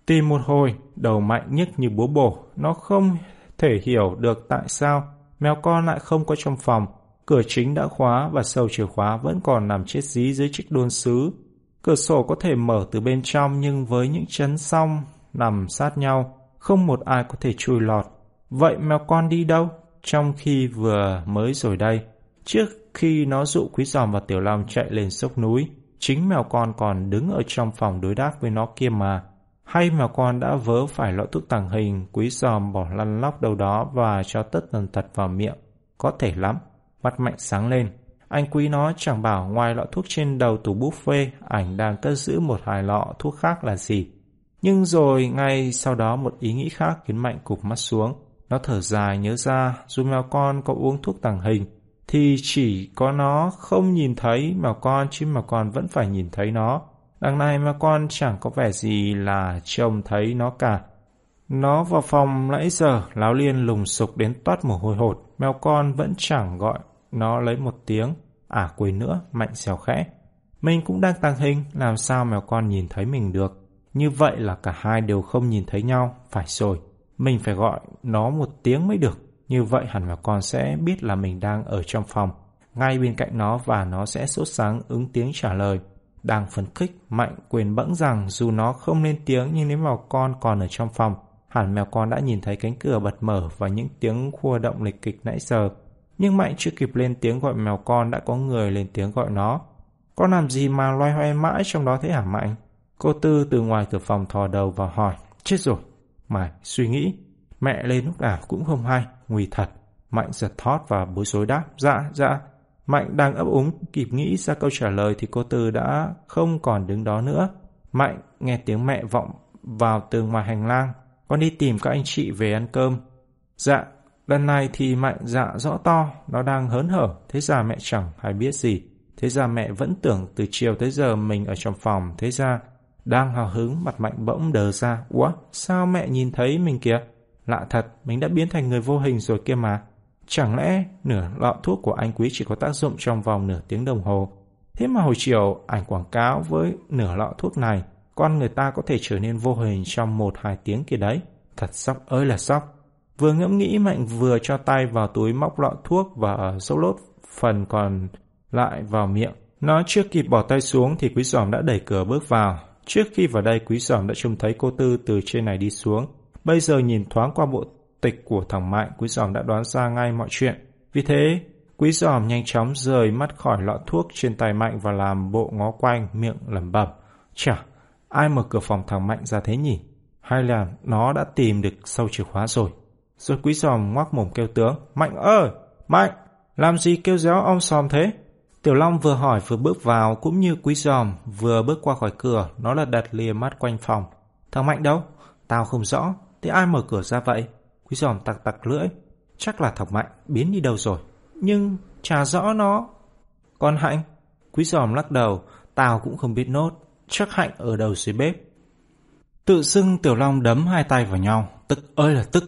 Tìm một hồi, đầu mạnh nhất như búa bổ, nó không thể hiểu được tại sao mèo con lại không có trong phòng. Cửa chính đã khóa và sâu chìa khóa vẫn còn nằm chết dí dưới chiếc đôn sứ. Cửa sổ có thể mở từ bên trong nhưng với những chấn song nằm sát nhau, không một ai có thể chui lọt. Vậy mèo con đi đâu? Trong khi vừa mới rồi đây, trước khi nó dụ quý giòm và tiểu long chạy lên sốc núi, chính mèo con còn đứng ở trong phòng đối đáp với nó kia mà. Hay mèo con đã vớ phải lọ thuốc tàng hình, quý giòm bỏ lăn lóc đâu đó và cho tất tần tật vào miệng. Có thể lắm. Mắt mạnh sáng lên. Anh quý nó chẳng bảo ngoài lọ thuốc trên đầu tủ buffet, ảnh đang cất giữ một hai lọ thuốc khác là gì. Nhưng rồi ngay sau đó một ý nghĩ khác khiến Mạnh cụp mắt xuống. Nó thở dài nhớ ra dù mèo con có uống thuốc tàng hình thì chỉ có nó không nhìn thấy mèo con chứ mèo con vẫn phải nhìn thấy nó. Đằng này mèo con chẳng có vẻ gì là trông thấy nó cả. Nó vào phòng nãy giờ, láo liên lùng sục đến toát mồ hôi hột. Mèo con vẫn chẳng gọi nó lấy một tiếng. À quên nữa, mạnh xèo khẽ. Mình cũng đang tàng hình, làm sao mèo con nhìn thấy mình được. Như vậy là cả hai đều không nhìn thấy nhau, phải rồi. Mình phải gọi nó một tiếng mới được. Như vậy hẳn mèo con sẽ biết là mình đang ở trong phòng, ngay bên cạnh nó và nó sẽ sốt sáng ứng tiếng trả lời. Đang phấn khích, Mạnh quyền bẫng rằng dù nó không lên tiếng nhưng nếu mèo con còn ở trong phòng, hẳn mèo con đã nhìn thấy cánh cửa bật mở và những tiếng khua động lịch kịch nãy giờ. Nhưng Mạnh chưa kịp lên tiếng gọi mèo con đã có người lên tiếng gọi nó. Con làm gì mà loay hoay mãi trong đó thế hả Mạnh? Cô Tư từ ngoài cửa phòng thò đầu vào hỏi. Chết rồi. Mày suy nghĩ. Mẹ lên lúc nào cũng không hay. Nguy thật. Mạnh giật thót và bối rối đáp. Dạ, dạ. Mạnh đang ấp úng, kịp nghĩ ra câu trả lời thì cô Tư đã không còn đứng đó nữa. Mạnh nghe tiếng mẹ vọng vào từ ngoài hành lang. Con đi tìm các anh chị về ăn cơm. Dạ, lần này thì Mạnh dạ rõ to, nó đang hớn hở. Thế ra mẹ chẳng hay biết gì. Thế ra mẹ vẫn tưởng từ chiều tới giờ mình ở trong phòng. Thế ra đang hào hứng mặt Mạnh bỗng đờ ra. Ủa, sao mẹ nhìn thấy mình kìa? Lạ thật, mình đã biến thành người vô hình rồi kia mà. Chẳng lẽ nửa lọ thuốc của anh quý chỉ có tác dụng trong vòng nửa tiếng đồng hồ? Thế mà hồi chiều ảnh quảng cáo với nửa lọ thuốc này, con người ta có thể trở nên vô hình trong một hai tiếng kia đấy. Thật sóc ơi là sóc Vừa ngẫm nghĩ Mạnh vừa cho tay vào túi móc lọ thuốc và dấu lốt phần còn lại vào miệng. Nó chưa kịp bỏ tay xuống thì quý giòm đã đẩy cửa bước vào. Trước khi vào đây quý giỏm đã trông thấy cô Tư từ trên này đi xuống. Bây giờ nhìn thoáng qua bộ tịch của thằng Mạnh, Quý giỏm đã đoán ra ngay mọi chuyện. Vì thế, Quý Giòm nhanh chóng rời mắt khỏi lọ thuốc trên tay Mạnh và làm bộ ngó quanh, miệng lẩm bẩm. Chà, ai mở cửa phòng thằng Mạnh ra thế nhỉ? Hay là nó đã tìm được sâu chìa khóa rồi? Rồi Quý Giòm ngoác mồm kêu tướng. Mạnh ơi! Mạnh! Làm gì kêu réo ông sòm thế? Tiểu Long vừa hỏi vừa bước vào cũng như Quý Giòm vừa bước qua khỏi cửa, nó là đặt lìa mắt quanh phòng. Thằng Mạnh đâu? Tao không rõ, Thế ai mở cửa ra vậy? Quý giòm tặc tặc lưỡi. Chắc là thằng mạnh biến đi đâu rồi. Nhưng chả rõ nó. Còn Hạnh? Quý giòm lắc đầu. Tao cũng không biết nốt. Chắc Hạnh ở đầu dưới bếp. Tự xưng Tiểu Long đấm hai tay vào nhau. Tức ơi là tức.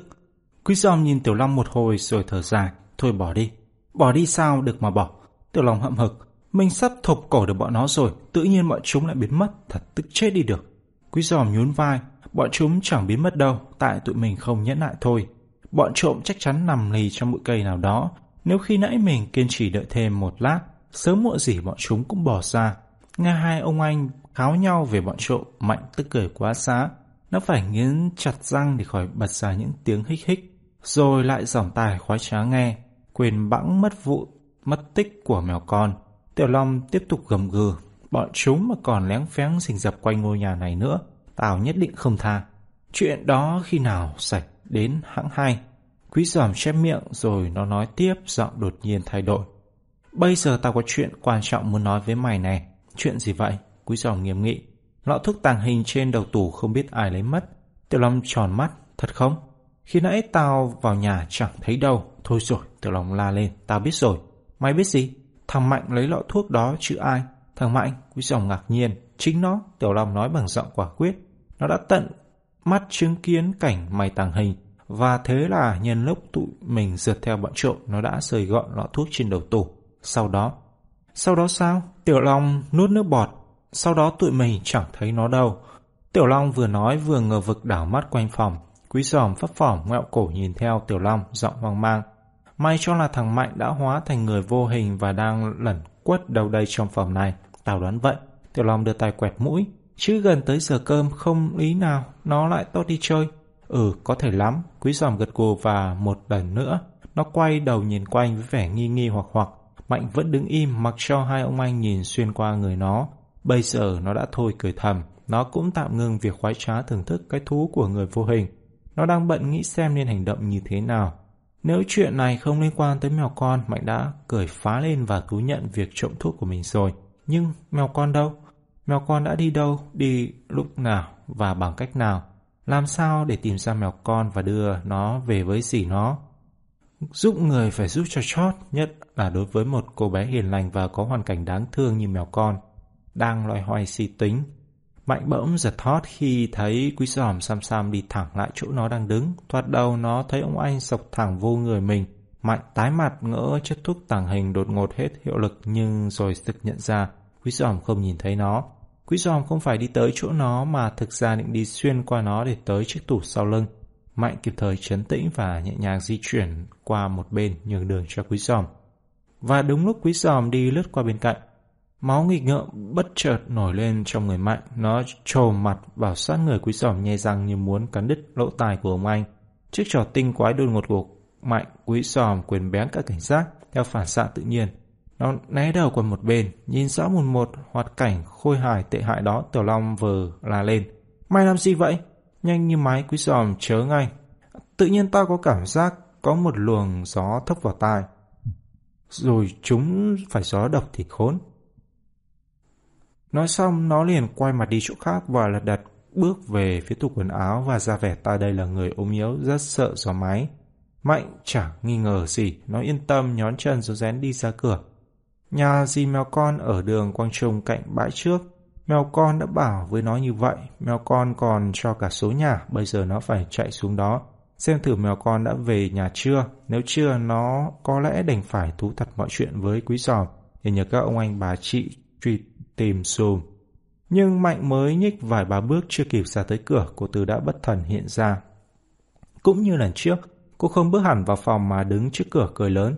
Quý giòm nhìn Tiểu Long một hồi rồi thở dài. Thôi bỏ đi. Bỏ đi sao được mà bỏ. Tiểu Long hậm hực. Mình sắp thộp cổ được bọn nó rồi. Tự nhiên bọn chúng lại biến mất. Thật tức chết đi được. Quý giòm nhún vai. Bọn chúng chẳng biến mất đâu, tại tụi mình không nhẫn nại thôi. Bọn trộm chắc chắn nằm lì trong bụi cây nào đó. Nếu khi nãy mình kiên trì đợi thêm một lát, sớm muộn gì bọn chúng cũng bỏ ra. Nghe hai ông anh kháo nhau về bọn trộm, mạnh tức cười quá xá. Nó phải nghiến chặt răng để khỏi bật ra những tiếng hích hích. Rồi lại dòng tài khoái trá nghe, quên bẵng mất vụ, mất tích của mèo con. Tiểu Long tiếp tục gầm gừ. Bọn chúng mà còn lén phén rình rập quanh ngôi nhà này nữa, tao nhất định không tha. Chuyện đó khi nào sạch đến hãng hai. Quý giòm chép miệng rồi nó nói tiếp giọng đột nhiên thay đổi. Bây giờ tao có chuyện quan trọng muốn nói với mày này. Chuyện gì vậy? Quý giòm nghiêm nghị. Lọ thuốc tàng hình trên đầu tủ không biết ai lấy mất. Tiểu Long tròn mắt. Thật không? Khi nãy tao vào nhà chẳng thấy đâu. Thôi rồi, Tiểu Long la lên. Tao biết rồi. Mày biết gì? Thằng Mạnh lấy lọ thuốc đó chứ ai? Thằng Mạnh, quý dòng ngạc nhiên. Chính nó, Tiểu Long nói bằng giọng quả quyết. Nó đã tận mắt chứng kiến cảnh mày tàng hình. Và thế là nhân lúc tụi mình rượt theo bọn trộm nó đã rời gọn lọ thuốc trên đầu tủ. Sau đó... Sau đó sao? Tiểu Long nuốt nước bọt. Sau đó tụi mình chẳng thấy nó đâu. Tiểu Long vừa nói vừa ngờ vực đảo mắt quanh phòng. Quý giòm phấp phỏng ngẹo cổ nhìn theo Tiểu Long giọng hoang mang. May cho là thằng Mạnh đã hóa thành người vô hình và đang lẩn quất đâu đây trong phòng này. Tao đoán vậy. Tiểu Long đưa tay quẹt mũi. Chứ gần tới giờ cơm không lý nào nó lại tốt đi chơi. Ừ, có thể lắm. Quý giòm gật gù và một lần nữa nó quay đầu nhìn quanh với vẻ nghi nghi hoặc hoặc. Mạnh vẫn đứng im mặc cho hai ông anh nhìn xuyên qua người nó. Bây giờ nó đã thôi cười thầm. Nó cũng tạm ngừng việc khoái trá thưởng thức cái thú của người vô hình. Nó đang bận nghĩ xem nên hành động như thế nào. Nếu chuyện này không liên quan tới mèo con, Mạnh đã cười phá lên và thú nhận việc trộm thuốc của mình rồi. Nhưng mèo con đâu? Mèo con đã đi đâu, đi lúc nào và bằng cách nào? Làm sao để tìm ra mèo con và đưa nó về với dì nó? Giúp người phải giúp cho chót, nhất là đối với một cô bé hiền lành và có hoàn cảnh đáng thương như mèo con. Đang loay hoay si tính, Mạnh bỗng giật thót khi thấy quý giòm xăm xăm đi thẳng lại chỗ nó đang đứng. Thoạt đầu nó thấy ông anh sộc thẳng vô người mình. Mạnh tái mặt ngỡ chất thuốc tàng hình đột ngột hết hiệu lực nhưng rồi thực nhận ra quý giòm không nhìn thấy nó. Quý giòm không phải đi tới chỗ nó mà thực ra định đi xuyên qua nó để tới chiếc tủ sau lưng. Mạnh kịp thời chấn tĩnh và nhẹ nhàng di chuyển qua một bên nhường đường cho quý giòm. Và đúng lúc quý giòm đi lướt qua bên cạnh, Máu nghịch ngợm bất chợt nổi lên trong người Mạnh, nó trồm mặt vào sát người quý sòm nhe răng như muốn cắn đứt lỗ tai của ông anh. Chiếc trò tinh quái đột ngột của Mạnh quý sòm quyền bén cả cảnh giác theo phản xạ tự nhiên. Nó né đầu qua một bên, nhìn rõ một một hoạt cảnh khôi hài tệ hại đó Tiểu Long vờ la lên. Mày làm gì vậy? Nhanh như máy quý giòm chớ ngay. Tự nhiên tao có cảm giác có một luồng gió thốc vào tai. Rồi chúng phải gió độc thì khốn. Nói xong, nó liền quay mặt đi chỗ khác và lật đật bước về phía tủ quần áo và ra vẻ ta đây là người ốm yếu rất sợ gió máy. Mạnh chẳng nghi ngờ gì, nó yên tâm nhón chân rồi rén đi ra cửa. Nhà dì mèo con ở đường Quang Trung cạnh bãi trước. Mèo con đã bảo với nó như vậy, mèo con còn cho cả số nhà, bây giờ nó phải chạy xuống đó. Xem thử mèo con đã về nhà chưa, nếu chưa nó có lẽ đành phải thú thật mọi chuyện với quý giòm để nhờ các ông anh bà chị truy tìm xùm. Nhưng Mạnh mới nhích vài ba bước chưa kịp ra tới cửa, cô Tư đã bất thần hiện ra. Cũng như lần trước, cô không bước hẳn vào phòng mà đứng trước cửa cười lớn.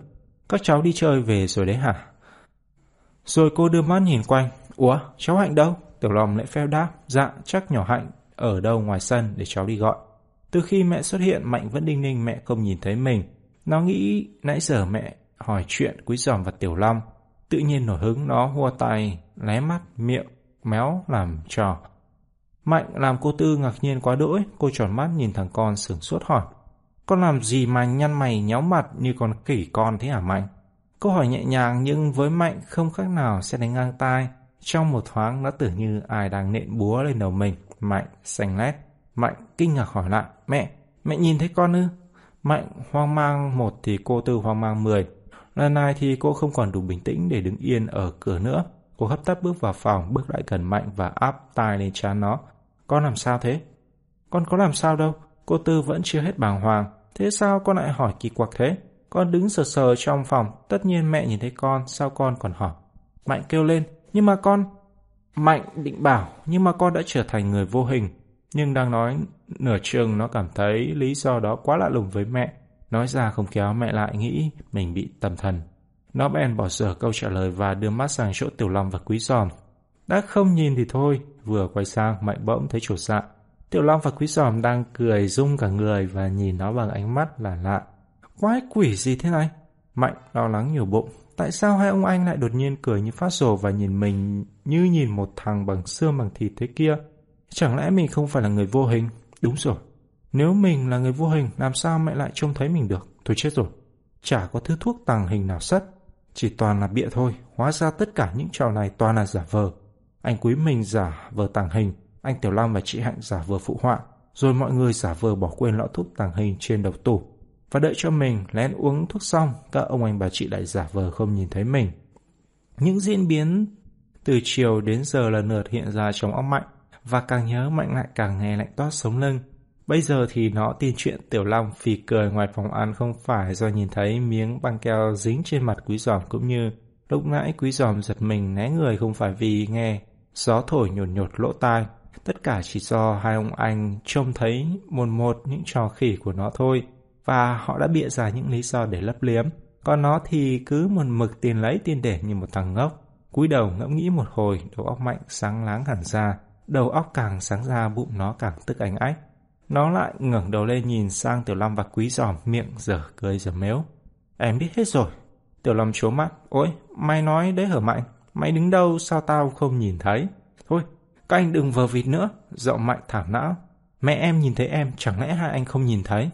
Các cháu đi chơi về rồi đấy hả? Rồi cô đưa mắt nhìn quanh. Ủa, cháu Hạnh đâu? Tiểu lòng lại pheo đáp. Dạ, chắc nhỏ Hạnh ở đâu ngoài sân để cháu đi gọi. Từ khi mẹ xuất hiện, Mạnh vẫn đinh ninh mẹ không nhìn thấy mình. Nó nghĩ nãy giờ mẹ hỏi chuyện Quý Giòm và Tiểu Long. Tự nhiên nổi hứng nó hua tay, lé mắt, miệng, méo làm trò. Mạnh làm cô Tư ngạc nhiên quá đỗi, cô tròn mắt nhìn thằng con sửng sốt hỏi. Con làm gì mà nhăn mày nhéo mặt như con kỷ con thế hả Mạnh? Câu hỏi nhẹ nhàng nhưng với Mạnh không khác nào sẽ đánh ngang tai. Trong một thoáng nó tưởng như ai đang nện búa lên đầu mình. Mạnh xanh lét. Mạnh kinh ngạc hỏi lại. Mẹ, mẹ nhìn thấy con ư? Mạnh hoang mang một thì cô Tư hoang mang mười. Lần này thì cô không còn đủ bình tĩnh để đứng yên ở cửa nữa. Cô hấp tấp bước vào phòng, bước lại gần Mạnh và áp tai lên trán nó. Con làm sao thế? Con có làm sao đâu. Cô Tư vẫn chưa hết bàng hoàng. Thế sao con lại hỏi kỳ quặc thế? Con đứng sờ sờ trong phòng. Tất nhiên mẹ nhìn thấy con, sao con còn hỏi? Mạnh kêu lên. Nhưng mà con... Mạnh định bảo, nhưng mà con đã trở thành người vô hình. Nhưng đang nói nửa chừng nó cảm thấy lý do đó quá lạ lùng với mẹ. Nói ra không kéo mẹ lại nghĩ mình bị tâm thần. Nó bèn bỏ dở câu trả lời và đưa mắt sang chỗ Tiểu Long và Quý Giòm. Đã không nhìn thì thôi, vừa quay sang Mạnh bỗng thấy chỗ dạ. Tiểu Long và Quý Giòm đang cười rung cả người và nhìn nó bằng ánh mắt là lạ. Quái quỷ gì thế này? Mạnh lo lắng nhiều bụng, tại sao hai ông anh lại đột nhiên cười như phát rồ và nhìn mình như nhìn một thằng bằng xương bằng thịt thế kia? Chẳng lẽ mình không phải là người vô hình? Đúng rồi. Nếu mình là người vô hình, làm sao mẹ lại trông thấy mình được? Thôi chết rồi. Chả có thứ thuốc tàng hình nào sất. Chỉ toàn là bịa thôi. Hóa ra tất cả những trò này toàn là giả vờ. Anh Quý mình giả vờ tàng hình. Anh Tiểu Long và chị Hạnh giả vờ phụ họa. Rồi mọi người giả vờ bỏ quên lọ thuốc tàng hình trên đầu tủ. Và đợi cho mình lén uống thuốc xong, các ông anh bà chị lại giả vờ không nhìn thấy mình. Những diễn biến từ chiều đến giờ lần lượt hiện ra trong óc Mạnh và càng nhớ Mạnh lại càng nghe lạnh toát sống lưng. Bây giờ thì nó tin chuyện Tiểu Long phì cười ngoài phòng ăn không phải do nhìn thấy miếng băng keo dính trên mặt quý giòm cũng như lúc nãy quý giòm giật mình né người không phải vì nghe gió thổi nhột nhột lỗ tai. Tất cả chỉ do hai ông anh trông thấy một một những trò khỉ của nó thôi và họ đã bịa ra những lý do để lấp liếm. Còn nó thì cứ một mực tiền lấy tiền để như một thằng ngốc. cúi đầu ngẫm nghĩ một hồi, đầu óc mạnh sáng láng hẳn ra. Đầu óc càng sáng ra bụng nó càng tức ánh ách. Nó lại ngẩng đầu lên nhìn sang Tiểu Long và quý giòm miệng dở cười dở mếu. Em biết hết rồi. Tiểu Long chố mắt. Ôi, mày nói đấy hở mạnh. Mày đứng đâu sao tao không nhìn thấy? Thôi, các anh đừng vờ vịt nữa. Giọng mạnh thảm não. Mẹ em nhìn thấy em, chẳng lẽ hai anh không nhìn thấy?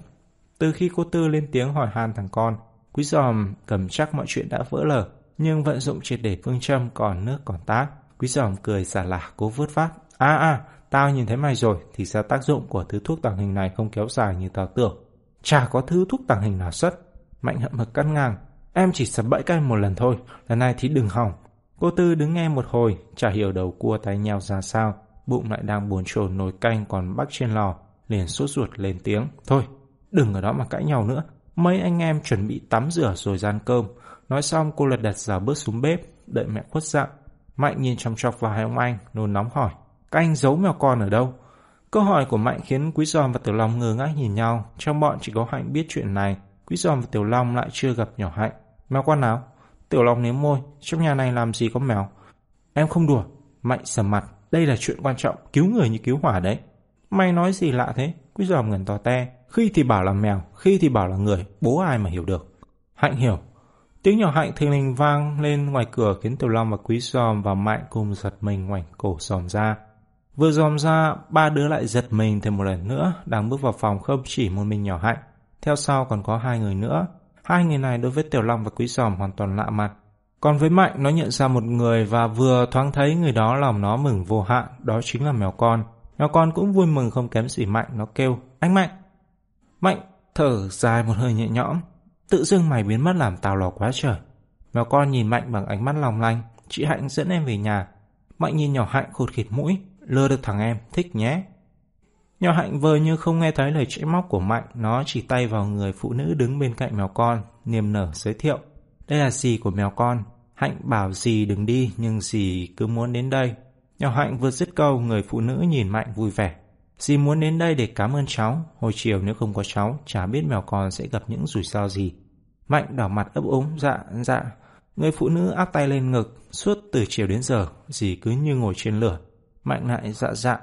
Từ khi cô Tư lên tiếng hỏi han thằng con, quý giòm cầm chắc mọi chuyện đã vỡ lở, nhưng vận dụng triệt để phương châm còn nước còn tác. Quý giòm cười xả lả cố vớt vát À à, tao nhìn thấy mày rồi, thì ra tác dụng của thứ thuốc tàng hình này không kéo dài như tao tưởng. Chả có thứ thuốc tàng hình nào xuất. Mạnh hậm hực cắt ngang. Em chỉ sập bẫy cay một lần thôi, lần này thì đừng hỏng. Cô Tư đứng nghe một hồi, chả hiểu đầu cua tay nheo ra sao, bụng lại đang buồn chồn nồi canh còn bắc trên lò, liền sốt ruột lên tiếng. Thôi, Đừng ở đó mà cãi nhau nữa. Mấy anh em chuẩn bị tắm rửa rồi gian cơm. Nói xong cô lật đặt rào bước xuống bếp, đợi mẹ khuất dạng. Mạnh nhìn chăm chọc vào hai ông anh, nôn nóng hỏi. Các anh giấu mèo con ở đâu? Câu hỏi của Mạnh khiến Quý Giòm và Tiểu Long ngơ ngác nhìn nhau. Trong bọn chỉ có Hạnh biết chuyện này. Quý Giòm và Tiểu Long lại chưa gặp nhỏ Hạnh. Mèo con nào? Tiểu Long nếm môi. Trong nhà này làm gì có mèo? Em không đùa. Mạnh sầm mặt. Đây là chuyện quan trọng. Cứu người như cứu hỏa đấy. Mày nói gì lạ thế? Quý Giòm ngẩn to te. Khi thì bảo là mèo, khi thì bảo là người, bố ai mà hiểu được. Hạnh hiểu. Tiếng nhỏ Hạnh thình lình vang lên ngoài cửa khiến Tiểu Long và Quý Giòm và Mạnh cùng giật mình ngoảnh cổ giòm ra. Vừa dòm ra, ba đứa lại giật mình thêm một lần nữa, đang bước vào phòng không chỉ một mình nhỏ Hạnh. Theo sau còn có hai người nữa. Hai người này đối với Tiểu Long và Quý Giòm hoàn toàn lạ mặt. Còn với Mạnh, nó nhận ra một người và vừa thoáng thấy người đó lòng nó mừng vô hạn, đó chính là mèo con. Mèo con cũng vui mừng không kém gì Mạnh, nó kêu, anh Mạnh, Mạnh thở dài một hơi nhẹ nhõm. Tự dưng mày biến mất làm tào lò quá trời. Mèo con nhìn Mạnh bằng ánh mắt lòng lanh. Chị Hạnh dẫn em về nhà. Mạnh nhìn nhỏ Hạnh khụt khịt mũi. Lừa được thằng em, thích nhé. Nhỏ Hạnh vờ như không nghe thấy lời trách móc của Mạnh. Nó chỉ tay vào người phụ nữ đứng bên cạnh mèo con. Niềm nở giới thiệu. Đây là dì của mèo con. Hạnh bảo dì đừng đi nhưng dì cứ muốn đến đây. Nhỏ Hạnh vừa dứt câu người phụ nữ nhìn Mạnh vui vẻ. Dì muốn đến đây để cảm ơn cháu. Hồi chiều nếu không có cháu, chả biết mèo con sẽ gặp những rủi ro gì. Mạnh đỏ mặt ấp úng, dạ, dạ. Người phụ nữ áp tay lên ngực, suốt từ chiều đến giờ, dì cứ như ngồi trên lửa. Mạnh lại dạ dạ,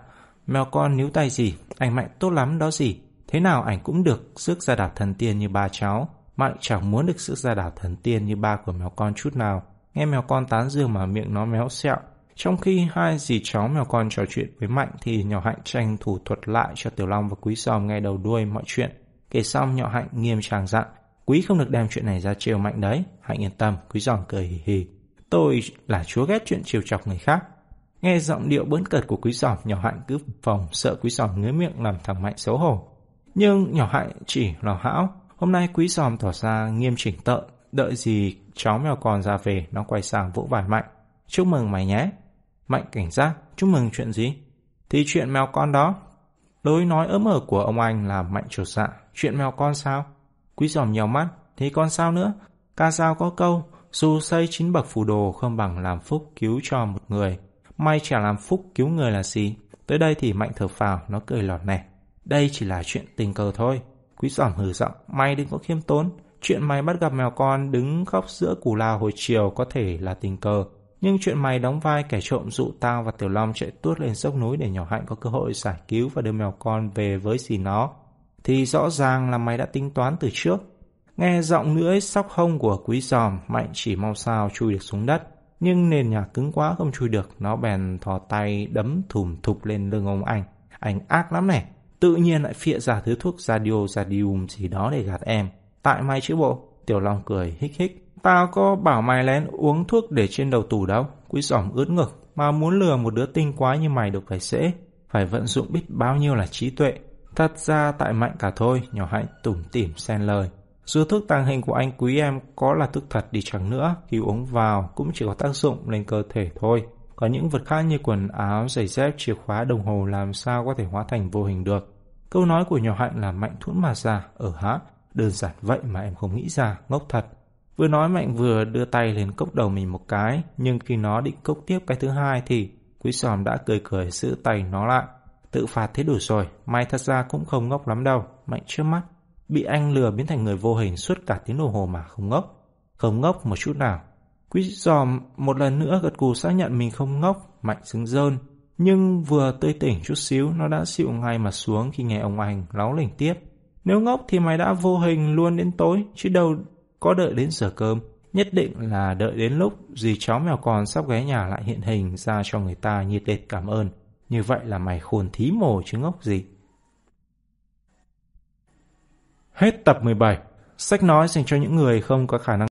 mèo con níu tay gì anh Mạnh tốt lắm đó gì Thế nào ảnh cũng được sức ra đảo thần tiên như ba cháu. Mạnh chẳng muốn được sự ra đảo thần tiên như ba của mèo con chút nào. Nghe mèo con tán dương mà miệng nó méo xẹo, trong khi hai dì cháu mèo con trò chuyện với Mạnh thì nhỏ Hạnh tranh thủ thuật lại cho Tiểu Long và Quý Sòm nghe đầu đuôi mọi chuyện. Kể xong nhỏ Hạnh nghiêm tràng dặn, dạ, Quý không được đem chuyện này ra trêu Mạnh đấy. Hạnh yên tâm, Quý Sòm cười hì hì. Tôi là chúa ghét chuyện chiều chọc người khác. Nghe giọng điệu bỡn cợt của Quý Giòm, nhỏ Hạnh cứ phòng sợ Quý Giòm ngứa miệng làm thằng Mạnh xấu hổ. Nhưng nhỏ Hạnh chỉ lò hão, hôm nay Quý Giòm tỏ ra nghiêm chỉnh tợn, đợi gì cháu mèo con ra về, nó quay sang vỗ vài Mạnh. Chúc mừng mày nhé. Mạnh cảnh giác, chúc mừng chuyện gì? Thì chuyện mèo con đó. Lối nói ấm ở của ông anh là mạnh trột dạ. Chuyện mèo con sao? Quý giòm nhèo mắt, thì con sao nữa? Ca sao có câu, dù xây chín bậc phù đồ không bằng làm phúc cứu cho một người. May chả làm phúc cứu người là gì? Tới đây thì mạnh thở phào, nó cười lọt nẻ, Đây chỉ là chuyện tình cờ thôi. Quý giỏm hừ giọng, may đừng có khiêm tốn. Chuyện mày bắt gặp mèo con đứng khóc giữa củ lao hồi chiều có thể là tình cờ. Nhưng chuyện mày đóng vai kẻ trộm dụ tao và Tiểu Long chạy tuốt lên dốc núi để nhỏ Hạnh có cơ hội giải cứu và đưa mèo con về với gì nó, thì rõ ràng là mày đã tính toán từ trước. Nghe giọng lưỡi sóc hông của quý giòm, Mạnh chỉ mong sao chui được xuống đất. Nhưng nền nhà cứng quá không chui được, nó bèn thò tay đấm thùm thụp lên lưng ông anh. Anh ác lắm này, tự nhiên lại phịa ra thứ thuốc radio radium gì đó để gạt em. Tại mày chứ bộ, Tiểu Long cười hích hích. Tao có bảo mày lén uống thuốc để trên đầu tủ đâu. Quý giòm ướt ngực, mà muốn lừa một đứa tinh quá như mày được phải dễ. Phải vận dụng biết bao nhiêu là trí tuệ. Thật ra tại mạnh cả thôi, nhỏ hạnh tủm tỉm xen lời. Dù thức tàng hình của anh quý em có là thức thật đi chẳng nữa, khi uống vào cũng chỉ có tác dụng lên cơ thể thôi. Có những vật khác như quần áo, giày dép, chìa khóa, đồng hồ làm sao có thể hóa thành vô hình được. Câu nói của nhỏ hạnh là mạnh thuẫn mà ra, ở hả? Đơn giản vậy mà em không nghĩ ra, ngốc thật. Vừa nói Mạnh vừa đưa tay lên cốc đầu mình một cái, nhưng khi nó định cốc tiếp cái thứ hai thì Quý Sòm đã cười cười giữ tay nó lại. Tự phạt thế đủ rồi, may thật ra cũng không ngốc lắm đâu, Mạnh trước mắt. Bị anh lừa biến thành người vô hình suốt cả tiếng đồng hồ mà không ngốc. Không ngốc một chút nào. Quý giòm một lần nữa gật cù xác nhận mình không ngốc, Mạnh xứng dơn Nhưng vừa tươi tỉnh chút xíu, nó đã xịu ngay mà xuống khi nghe ông anh láo lỉnh tiếp. Nếu ngốc thì mày đã vô hình luôn đến tối, chứ đâu có đợi đến giờ cơm. Nhất định là đợi đến lúc dì cháu mèo con sắp ghé nhà lại hiện hình ra cho người ta nhiệt liệt cảm ơn. Như vậy là mày khôn thí mồ chứ ngốc gì. Hết tập 17. Sách nói dành cho những người không có khả năng